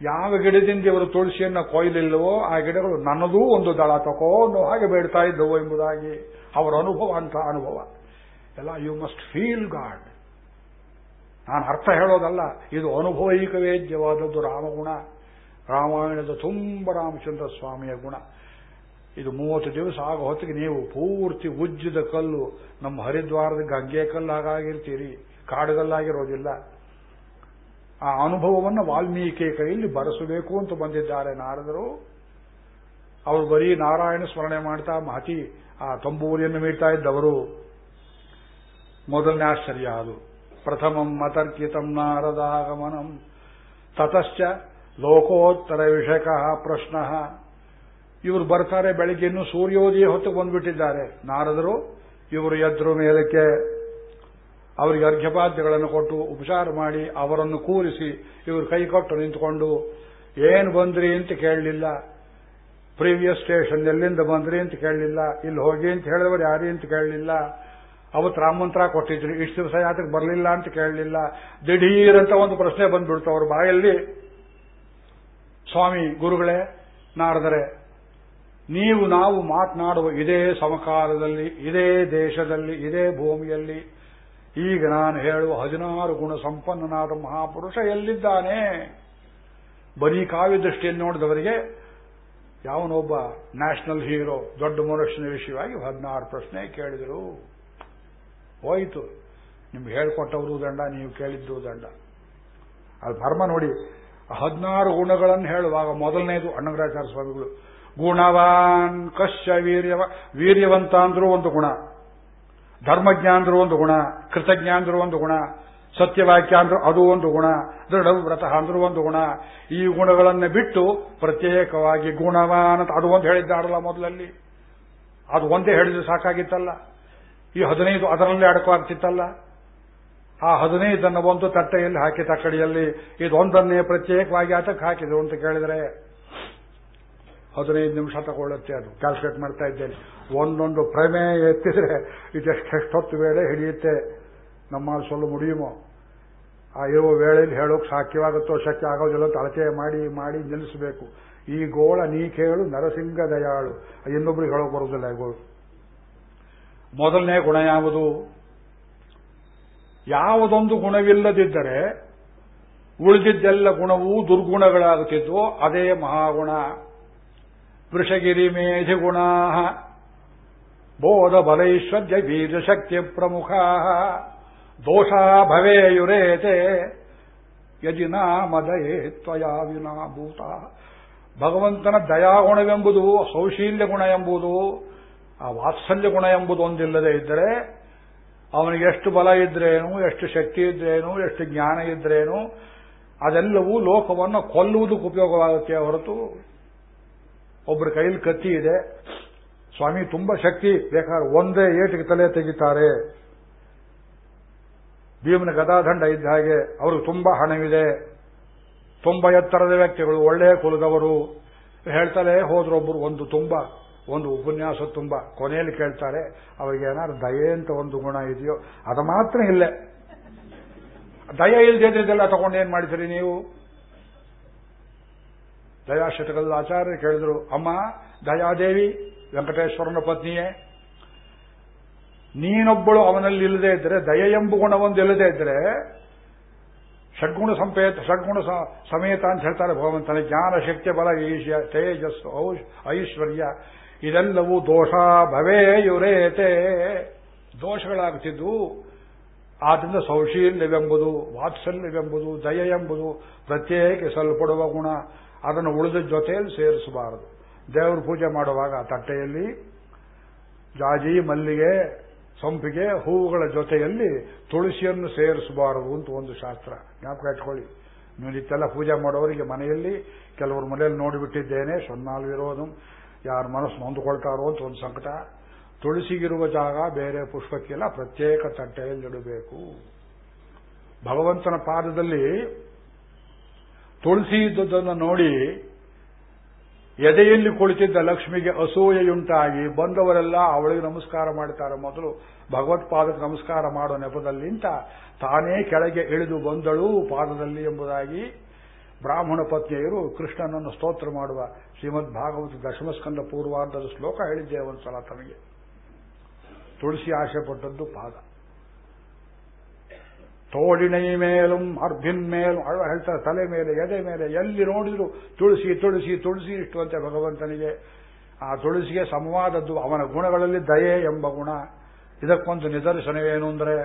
ಯಾವ ಗಿಡದಿಂದ ಇವರು ತುಳಸಿಯನ್ನು ಕೊಯ್ಲಿಲ್ಲವೋ ಆ ಗಿಡಗಳು ನನ್ನದೂ ಒಂದು ದಳ ತಕೊಂಡು ಹಾಗೆ ಬೇಡ್ತಾ ಇದ್ದವು ಎಂಬುದಾಗಿ ಅವರ ಅನುಭವ ಅಂತ ಅನುಭವ. ಎಲ್ಲ ಯು ಮಸ್ಟ್ ಫೀಲ್ ಗಾಡ್ ನಾನು ಅರ್ಥ ಹೇಳೋದಲ್ಲ, ಇದು ಅನುಭವೈಕವೇದ್ಯವಾದದ್ದು ರಾಮಗುಣ. ರಾಮಾಯಣದ ತುಂಬ ರಾಮಚಂದ್ರ ಸ್ವಾಮಿಯ ಗುಣ. ಇದು ಮೂವತ್ತು ದಿವಸ ಆಗೋ ಹೊತ್ತಿಗೆ ನೀವು ಪೂರ್ತಿ ಉಜ್ಜಿದ ಕಲ್ಲು, ನಮ್ಮ ಹರಿದ್ವಾರದ ಗಂಗೆ ಕಲ್ಲಾಗಿರ್ತೀರಿ ಕಾಡುಗಲ್ಲಾಗಿರೋದಿಲ್ಲ. ಆ ಅನುಭವವನ್ನು ವಾಲ್ಮೀಕಿ ಕೈಯಲ್ಲಿ ಬರೆಸಬೇಕು ಅಂತ ಬಂದಿದ್ದಾರೆ ನಾರದರು. ಅವರು ಬರೀ ನಾರಾಯಣ ಸ್ಮರಣೆ ಮಾಡ್ತಾ ಮಹತಿ ಆ ತಂಬೂರಿಯನ್ನು ಮೀಡ್ತಾ ಇದ್ದವರು. ಮೊದಲನೇ ಆಶ್ಚರ್ಯ ಅದು. ಪ್ರಥಮಂ ಮತರ್ಕಿತಂ ನಾರದಾಗಮನಂ. ತತಶ್ಚ ಲೋಕೋತ್ತರ ವಿಷಯಕಃ ಪ್ರಶ್ನ. ಇವರು ಬರ್ತಾರೆ ಬೆಳಿಗ್ಗೆ ಸೂರ್ಯೋದಯ ಹೊತ್ತು ಬಂದ್ಬಿಟ್ಟಿದ್ದಾರೆ. ನಾರದರು ಇವರು ಎದ್ರು ಮೇಲಕ್ಕೆ ಅವರಿಗೆ ಅರ್ಘ್ಯಪಾದ್ಯಗಳನ್ನು ಕೊಟ್ಟು ಉಪಚಾರ ಮಾಡಿ ಅವರನ್ನು ಕೂರಿಸಿ ಇವರು ಕೈಕೊಟ್ಟು ನಿಂತುಕೊಂಡು, ಏನು ಬಂದ್ರಿ ಅಂತ ಕೇಳಲಿಲ್ಲ. ಪ್ರೀವಿಯಸ್ ಸ್ಟೇಷನ್ ಎಲ್ಲಿಂದ ಬಂದ್ರಿ ಅಂತ ಕೇಳಲಿಲ್ಲ. ಇಲ್ಲಿ ಹೋಗಿ ಅಂತ ಹೇಳಿದವರು ಯಾರಿ ಅಂತ ಕೇಳಲಿಲ್ಲ. ಅವತ್ತು ರಾಮಮಂತ್ರ ಕೊಟ್ಟಿದ್ರು. ಇಷ್ಟು ದಿವಸ ಯಾತಕ್ಕೆ ಬರಲಿಲ್ಲ ಅಂತ ಕೇಳಲಿಲ್ಲ. ದಿಢೀರ್ ಅಂತ ಒಂದು ಪ್ರಶ್ನೆ ಬಂದ್ಬಿಡ್ತು ಅವ್ರ ಬಾಯಲ್ಲಿ. ಸ್ವಾಮಿ, ಗುರುಗಳೇ, ನಾರದರೆ, ನೀವು ನಾವು ಮಾತನಾಡುವ ಇದೇ ಸಮಕಾಲದಲ್ಲಿ, ಇದೇ ದೇಶದಲ್ಲಿ, ಇದೇ ಭೂಮಿಯಲ್ಲಿ. ಈಗ ನಾನು ಹೇಳುವ ಹದಿನಾರು ಗುಣ ಸಂಪನ್ನನಾದ ಮಹಾಪುರುಷ ಎಲ್ಲಿದ್ದಾನೆ? ಬರೀ ಕಾವ್ಯ ದೃಷ್ಟಿಯನ್ನು ನೋಡಿದವರಿಗೆ ಯಾವನೊಬ್ಬ ನ್ಯಾಷನಲ್ ಹೀರೋ, ದೊಡ್ಡ ಮನುಷ್ಯನ ವಿಷಯವಾಗಿ ಹದಿನಾರು ಪ್ರಶ್ನೆ ಕೇಳಿದರು. ಹೋಯಿತು. ನಿಮ್ಗೆ ಹೇಳ್ಕೊಟ್ಟವರು ದಂಡ, ನೀವು ಕೇಳಿದ್ದು ದಂಡ. ಅದು ಧರ್ಮ ನೋಡಿ, ಹದಿನಾರು ಗುಣಗಳನ್ನು ಹೇಳುವಾಗ ಮೊದಲನೇದು ಅಣ್ಣಗರಾಚಾರ್ಯ ಸ್ವಾಮಿಗಳು. ಗುಣವಾನ್ ಕಶ್ಯ ವೀರ್ಯವ ವೀರ್ಯವಂತ ಅಂದ್ರೂ ಒಂದು ಗುಣ. ಧರ್ಮಜ್ಞ ಅಂದ್ರೂ ಒಂದು ಗುಣ ಕೃತಜ್ಞ ಅಂದ್ರೂ ಒಂದು ಗುಣ ಸತ್ಯವಾಕ್ಯ ಅಂದ್ರೂ ಅದು ಒಂದು ಗುಣ ದೃಢ ವ್ರತ ಅಂದ್ರೂ ಒಂದು ಗುಣ. ಈ ಗುಣಗಳನ್ನು ಬಿಟ್ಟು ಪ್ರತ್ಯೇಕವಾಗಿ ಗುಣವಾನ್ ಅಂತ ಅದು ಒಂದು ಹೇಳಿದ್ದಾರಲ್ಲ ಮೊದಲಲ್ಲಿ. ಅದು ಒಂದೇ ಹೇಳಿದ್ರೆ ಸಾಕಾಗಿತ್ತಲ್ಲ. ಈ ಹದಿನೈದು ಅದರಲ್ಲೇ ಅಡಕವಾಗ್ತಿತ್ತಲ್ಲ ಆ ಹದಿನೈದನ್ನು ಒಂದು ತಟ್ಟೆಯಲ್ಲಿ ಹಾಕಿ ತಕ್ಕಡಿಯಲ್ಲಿ ಇದೊಂದನ್ನೇ ಪ್ರತ್ಯೇಕವಾಗಿ ಆತಕ್ಕೆ ಹಾಕಿದ್ರು ಅಂತ ಕೇಳಿದರೆ, ಹದಿನೈದು ನಿಮಿಷ ತಗೊಳ್ಳುತ್ತೆ ಅದು. ಕ್ಯಾಲ್ಕುಲೇಟ್ ಮಾಡ್ತಾ ಇದ್ದೇನೆ. ಒಂದೊಂದು ಪ್ರಮೇಯ ಎತ್ತಿದ್ರೆ ಇದೆಷ್ಟೆಷ್ಟೊತ್ತು ವೇಳೆ ಹಿಡಿಯುತ್ತೆ? ನಮ್ಮ ಸೊಲ್ಲು ಮುಡಿಯುಮೋ? ಆ ಇರುವ ವೇಳೆಯಲ್ಲಿ ಹೇಳೋಕೆ ಸಾಧ್ಯವಾಗುತ್ತೋ ಶಕ್ತಿ ಆಗೋದಿಲ್ಲ ಅಂತ ಅಳತೆ ಮಾಡಿ ಮಾಡಿ ನಿಲ್ಲಿಸಬೇಕು. ಈ ಗೋಳ ನೀ ಕೇಳು ನರಸಿಂಗ ದಯಾಳು ಇನ್ನೊಬ್ರಿಗೆ ಹೇಳೋಕೆ ಬರುವುದಿಲ್ಲ ಈ ಗೋಳು. ಮೊದಲನೇ ಗುಣ ಯಾವುದು? ಯಾವುದೊಂದು ಗುಣವಿಲ್ಲದಿದ್ದರೆ ಉಳಿದಿದ್ದೆಲ್ಲ ಗುಣವೂ ದುರ್ಗುಣಗಳಾಗುತ್ತಿದ್ವೋ ಅದೇ ಮಹಾಗುಣ. ವೃಷಗಿರಿ ಮೇಧಿಗುಣ ಬೋಧ ಬಲೈಶ್ವರ್ಯ ವೀರಶಕ್ತಿ ಪ್ರಮುಖ ದೋಷ ಭವೇಯುರೇತೆ ಯಜಿನ ಮದಯೇ ತ್ವಯಾ ವಿನಾಭೂತ. ಭಗವಂತನ ದಯಾಗುಣವೆಂಬುದು, ಸೌಶೀಲ್ಯ ಗುಣ ಎಂಬುದು ಆ ವಾತ್ಸಲ್ಯ ಗುಣ ಎಂಬುದು ಒಂದಿಲ್ಲದೆ ಇದ್ದರೆ ಅವನಿಗೆ ಎಷ್ಟು ಬಲ ಇದ್ರೇನು, ಎಷ್ಟು ಶಕ್ತಿ ಇದ್ರೇನು, ಎಷ್ಟು ಜ್ಞಾನ ಇದ್ರೇನು, ಅದೆಲ್ಲವೂ ಲೋಕವನ್ನು ಕೊಲ್ಲುವುದಕ್ಕೆ ಉಪಯೋಗವಾಗುತ್ತೆ ಹೊರತು ಒಬ್ಬರ ಕೈಯಲ್ಲಿ ಕತ್ತಿ ಇದೆ. ಸ್ವಾಮಿ, ತುಂಬಾ ಶಕ್ತಿ ಬೇಕಾದ್ರೆ ಒಂದೇ ಏಟಿಗೆ ತಲೆ ತೆಗಿತಾರೆ. ಭೀಮನ ಗದಾದಂಡ ಇದ್ದ ಹಾಗೆ ಅವ್ರಿಗೆ ತುಂಬಾ ಹಣವಿದೆ. ತುಂಬಾ ಎತ್ತರದ ವ್ಯಕ್ತಿಗಳು, ಒಳ್ಳೆಯ ಕುಲದವರು. ಹೇಳ್ತಾರೆ ಹೋದ್ರೊಬ್ಬರು ಒಂದು ತುಂಬಾ ಒಂದು ಉಪನ್ಯಾಸ ತುಂಬಾ ಕೊನೆಯಲ್ಲಿ ಕೇಳ್ತಾರೆ, ಅವರಿಗೆ ಏನಾದ್ರು ದಯೆ ಅಂತ ಒಂದು ಗುಣ ಇದೆಯೋ, ಅದು ಮಾತ್ರ ಇಲ್ಲೇ. ದಯ ಇಲ್ದಿದ್ದೆಲ್ಲ ತಗೊಂಡು ಏನ್ ಮಾಡ್ತೀರಿ ನೀವು? ದಯಾಶತಕದ ಆಚಾರ್ಯ ಕೇಳಿದ್ರು, ಅಮ್ಮ, ದಯಾದೇವಿ, ವೆಂಕಟೇಶ್ವರನ ಪತ್ನಿಯೇ, ನೀನೊಬ್ಬಳು ಅವನಲ್ಲಿ ಇಲ್ಲದೆ ಇದ್ರೆ, ದಯ ಎಂಬ ಗುಣವೊಂದು ಇಲ್ಲದೆ ಇದ್ರೆ, ಷಡ್ಗುಣ ಸಂಪೇತ, ಷಡ್ಗುಣ ಸಮೇತ ಅಂತ ಹೇಳ್ತಾರೆ ಭಗವಂತನ ಜ್ಞಾನ ಶಕ್ತಿ, ಬಲ, ಈಶ್ಯ, ತೇಜಸ್ಸು ಐಶ್ವರ್ಯ ಇದೆಲ್ಲವೂ ದೋಷ ಭವೇ ಯುರೇತೆ. ದೋಷಗಳಾಗುತ್ತಿದ್ದು ಆದ್ದರಿಂದ ಸೌಶೀಲ್ಯವೆಂಬುದು, ವಾತ್ಸಲ್ಯವೆಂಬುದು ದಯ ಎಂಬುದು ಪ್ರತ್ಯೇಕಿಸಲ್ಪಡುವ ಗುಣ. ಅದನ್ನು ಉಳಿದ ಜೊತೆಯಲ್ಲಿ ಸೇರಿಸಬಾರದು. ದೇವರು ಪೂಜೆ ಮಾಡುವಾಗ ತಟ್ಟೆಯಲ್ಲಿ, ಜಾಜಿ, ಮಲ್ಲಿಗೆ, ಸಂಪಿಗೆ, ಹೂವುಗಳ ಜೊತೆಯಲ್ಲಿ ತುಳಸಿಯನ್ನು ಸೇರಿಸಬಾರದು ಅಂತ ಒಂದು ಶಾಸ್ತ್ರ. ಜ್ಞಾಪಕ ಇಟ್ಕೊಳ್ಳಿ. ನೀವು ನಿತ್ಯೆಲ್ಲ ಪೂಜೆ ಮಾಡೋರಿಗೆ ಮನೆಯಲ್ಲಿ ಕೆಲವರು ಮನೆಯಲ್ಲಿ ನೋಡಿಬಿಟ್ಟಿದ್ದೇನೆ, ಸೊನ್ನಾಲು ಇರೋದು. ಯಾರ ಮನಸ್ಸು ನೊಂದುಕೊಳ್ತಾರೋ ಅಂತ ಒಂದು ಸಂಕಟ. ತುಳಸಿಗಿರುವ ಜಾಗ ಬೇರೆ ಪುಷ್ಪಕ್ಕೆಲ್ಲ ಪ್ರತ್ಯೇಕ ತಟ್ಟೆಯಲ್ಲಿಡಬೇಕು ಭಗವಂತನ ಪಾದದಲ್ಲಿ ತುಳಸಿ ಇದ್ದುದನ್ನು ನೋಡಿ ಎದೆಯಲ್ಲಿ ಕುಳಿತಿದ್ದ ಲಕ್ಷ್ಮಿಗೆ ಅಸೂಯೆಯುಂಟಾಗಿ ಬಂದವರೆಲ್ಲ ಅವಳಿಗೆ ನಮಸ್ಕಾರ ಮಾಡ್ತಾರೆ. ಮೊದಲು ಭಗವತ್ಪಾದಕ್ಕೆ ನಮಸ್ಕಾರ ಮಾಡೋ ನೆಪದಲ್ಲಿಂತ ತಾನೇ ಕೆಳಗೆ ಇಳಿದು ಬಂದಳು ಪಾದದಲ್ಲಿ ಎಂಬುದಾಗಿ ಬ್ರಾಹ್ಮಣ ಪತ್ನಿಯರು ಕೃಷ್ಣನನ್ನು ಸ್ತೋತ್ರ ಮಾಡುವ ಶ್ರೀಮದ್ ಭಾಗವತ ದಶಮಸ್ಕಂದ ಪೂರ್ವಾರ್ಧದ ಶ್ಲೋಕ ಹೇಳಿದ್ದೆ ಒಂದ್ಸಲ ತನಗೆ. ತುಳಸಿ ಆಶೆ ಪಟ್ಟದ್ದು ಪಾದ. ಮೇಲುಂ ಅರ್ಭಿನ್ ಮೇಲುಂ, ಅಳ್ವ ಹೇಳ್ತಾರೆ ತಲೆ ಮೇಲೆ, ಎದೆ ಮೇಲೆ, ಎಲ್ಲಿ ನೋಡಿದ್ರು ತುಳಸಿ ತುಳಸಿ ತುಳಸಿ ಇಷ್ಟು ಅಂತ ಭಗವಂತನಿಗೆ. ಆ ತುಳಸಿಗೆ ಸಮವಾದದ್ದು ಅವನ ಗುಣಗಳಲ್ಲಿ ದಯೆ ಎಂಬ ಗುಣ. ಇದಕ್ಕೊಂದು ನಿದರ್ಶನವೇನು ಅಂದರೆ,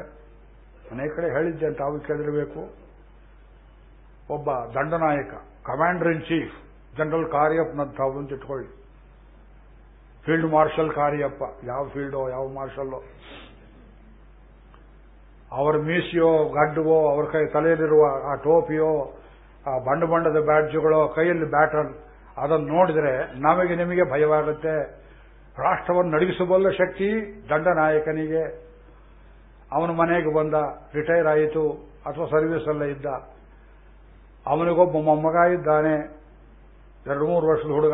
ಅನೇಕ ಕಡೆ ಹೇಳಿದ್ದೆ ಅಂತ ತಾವು ಕೇಳಿರಬೇಕು. ಒಬ್ಬ ದಂಡನಾಯಕ ಕಮಾಂಡರ್ ಇನ್ ಚೀಫ್ ಜನರಲ್ ಕಾರ್ಯಪ್ಪನಂತ ಇಟ್ಕೊಳ್ಳಿ. ಫೀಲ್ಡ್ ಮಾರ್ಷಲ್ ಕಾರ್ಯಪ್ಪ, ಯಾವ ಫೀಲ್ಡೋ ಯಾವ ಮಾರ್ಷಲ್ಲೋ ಅವರ ಮೀಸಿಯೋ, ಗಡ್ಡವೋ, ಅವ್ರ ಕೈ ತಲೆಯಲ್ಲಿರುವ ಆ ಟೋಪಿಯೋ, ಆ ಬಣ್ಣ ಬಣ್ಣದ ಬ್ಯಾಡ್ಜುಗಳೋ, ಕೈಯಲ್ಲಿ ಬ್ಯಾಟನ್, ಅದನ್ನು ನೋಡಿದ್ರೆ ನಮಗೆ ನಿಮಗೆ ಭಯವಾಗುತ್ತೆ. ರಾಷ್ಟ್ರವನ್ನು ನಡಗಿಸಬಲ್ಲ ಶಕ್ತಿ ದಂಡನಾಯಕನಿಗೆ. ಅವನ ಮನೆಗೆ ಬಂದ, ರಿಟೈರ್ ಆಯಿತು, ಅಥವಾ ಸರ್ವಿಸ್ ಅಲ್ಲೇ ಇದ್ದ. ಅವನಿಗೊಬ್ಬ ಮೊಮ್ಮಗ ಇದ್ದಾನೆ. ಎರಡು ಮೂರು ವರ್ಷದ ಹುಡುಗ.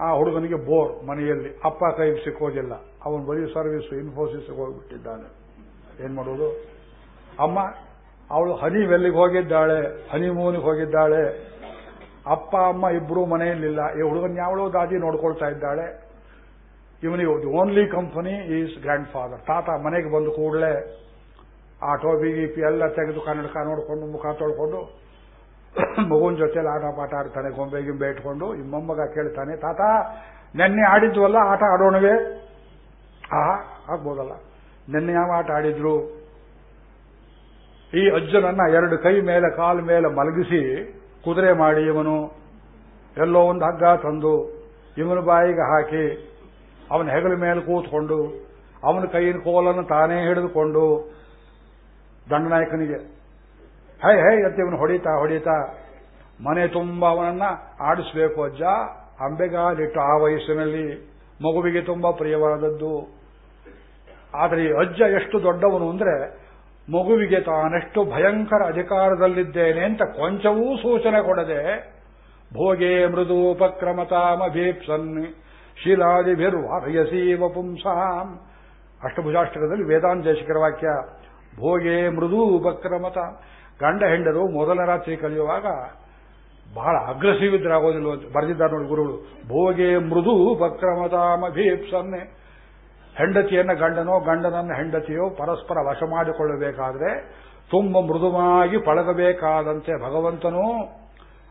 ಆ ಹುಡುಗನಿಗೆ ಬೋರ್ ಮನೆಯಲ್ಲಿ. ಅಪ್ಪ ಕೈಗೆ ಸಿಕ್ಕೋದಿಲ್ಲ. ಅವನು ಬರೀ ಸರ್ವಿಸ್ ಇನ್ಫೋಸಿಸ್ ಹೋಗಿಬಿಟ್ಟಿದ್ದಾನೆ. ಏನ್ ಮಾಡೋದು ಅಮ್ಮ, ಅವಳು ಹನಿ ವೆಲ್ಲಿಗೆ ಹೋಗಿದ್ದಾಳೆ? ಹನಿಮೂನಿಗೆ ಹೋಗಿದ್ದಾಳೆ. ಅಪ್ಪ, ಅಮ್ಮ ಇಬ್ಬರು ಮನೆಯಲ್ಲಿಲ್ಲ. ಈ ಹುಡುಗನ್ ಯಾವಳೋ ದಾದಿ ನೋಡ್ಕೊಳ್ತಾ ಇದ್ದಾಳೆ. ಇವನಿಗೆ only company is grandfather ತಾತ ಮನೆಗೆ ಬಂದು ಕೂಡಲೇ ಆ ಟೋಬಿ ಗೀಪಿ ಎಲ್ಲ ತೆಗೆದು ಕನ್ನಡಕ ನೋಡಿಕೊಂಡು, ಮುಖ ತೊಳ್ಕೊಂಡು ಮಗುವಿನ ಜೊತೆಲಿ ಆಟ ಪಾಠ ಆಡ್ತಾನೆ, ಗೊಂಬೆ ಗಿಂಬೆ ಇಟ್ಕೊಂಡು ಈ ಕೇಳ್ತಾನೆ, ತಾತ, ನೆನ್ನೆ ಆಡಿದ್ವಲ್ಲ ಆಟ ಆಡೋಣವೇ? ಆ ಆಗ್ಬೋದಲ್ಲ. ನೆನ್ನೆ ಯಾವ ಆಟ ಆಡಿದ್ರು? ಈ ಅಜ್ಜನನ್ನ ಎರಡು ಕೈ ಮೇಲೆ, ಕಾಲು ಮೇಲೆ ಮಲಗಿಸಿ ಕುದುರೆ ಮಾಡಿ ಇವನು. ಎಲ್ಲೋ ಒಂದು ಹಗ್ಗ ತಂದು ಇವನ ಬಾಯಿಗೆ ಹಾಕಿ ಅವನ ಹೆಗಲ ಮೇಲೆ ಕೂತ್ಕೊಂಡು ಅವನ ಕೈಯಿನ ಕೋಲನ್ನು ತಾನೇ ಹಿಡಿದುಕೊಂಡು ದಂಡನಾಯಕನಿಗೆ, ಹೈ ಹೈ ಅಂತ ಹೊಡಿತಾ ಹೊಡಿತಾ ಮನೆ ತುಂಬ ಅವನನ್ನ ಆಡಿಸ್ಬೇಕು ಅಜ್ಜ. ಅಂಬೆಗಾಲಿಟ್ಟು ಆ ವಯಸ್ಸಿನಲ್ಲಿ ಮಗುವಿಗೆ ತುಂಬಾ ಪ್ರಿಯವಾದದ್ದು. ಆದರೆ ಅಜ್ಜ ಎಷ್ಟು ದೊಡ್ಡವನು ಅಂದ್ರೆ, ಮಗುವಿಗೆ ತಾನೆಷ್ಟು ಭಯಂಕರ ಅಧಿಕಾರದಲ್ಲಿದ್ದೇನೆ ಅಂತ ಕೊಂಚವೂ ಸೂಚನೆ ಕೊಡದೆ, ಭೋಗೇ ಭೋಗೆ ಮೃದೂಪಕ್ರಮತಾಮಭೀಪ್ಸನ್ ಶಿಲಾದಿಭಿರ್ವಾರಯಸೀವ ಪುಂಸಾಂ. ಅಷ್ಟಭುಜಾಷ್ಟಕದಲ್ಲಿ ವೇದಾಂತೇಶಕರ ವಾಕ್ಯ ಭೋಗೆ ಮೃದು ಉಪಕ್ರಮತ. ಗಂಡ ಹೆಂಡರು ಮೊದಲ ರಾತ್ರಿ ಕಲಿಯುವಾಗ ಬಹಳ ಅಗ್ರೆಸಿವ್ ಇದ್ರಾಗೋದಿಲ್ಲ ಅಂತ ಬರೆದಿದ್ದಾರೆ ನೋಡಿ ಗುರುಗಳು. ಭೋಗೆ ಮೃದು ಉಪಕ್ರಮತಾಮಭೀಪ್ಸನ್ನೆ ಹೆಂಡತಿಯನ್ನ ಗಂಡನೋ ಗಂಡನನ್ನ ಹೆಂಡತಿಯೋ ಪರಸ್ಪರ ವಶ ಮಾಡಿಕೊಳ್ಳಬೇಕಾದ್ರೆ ತುಂಬ ಮೃದುವಾಗಿ ಪಳಗಬೇಕಾದಂತೆ ಭಗವಂತನು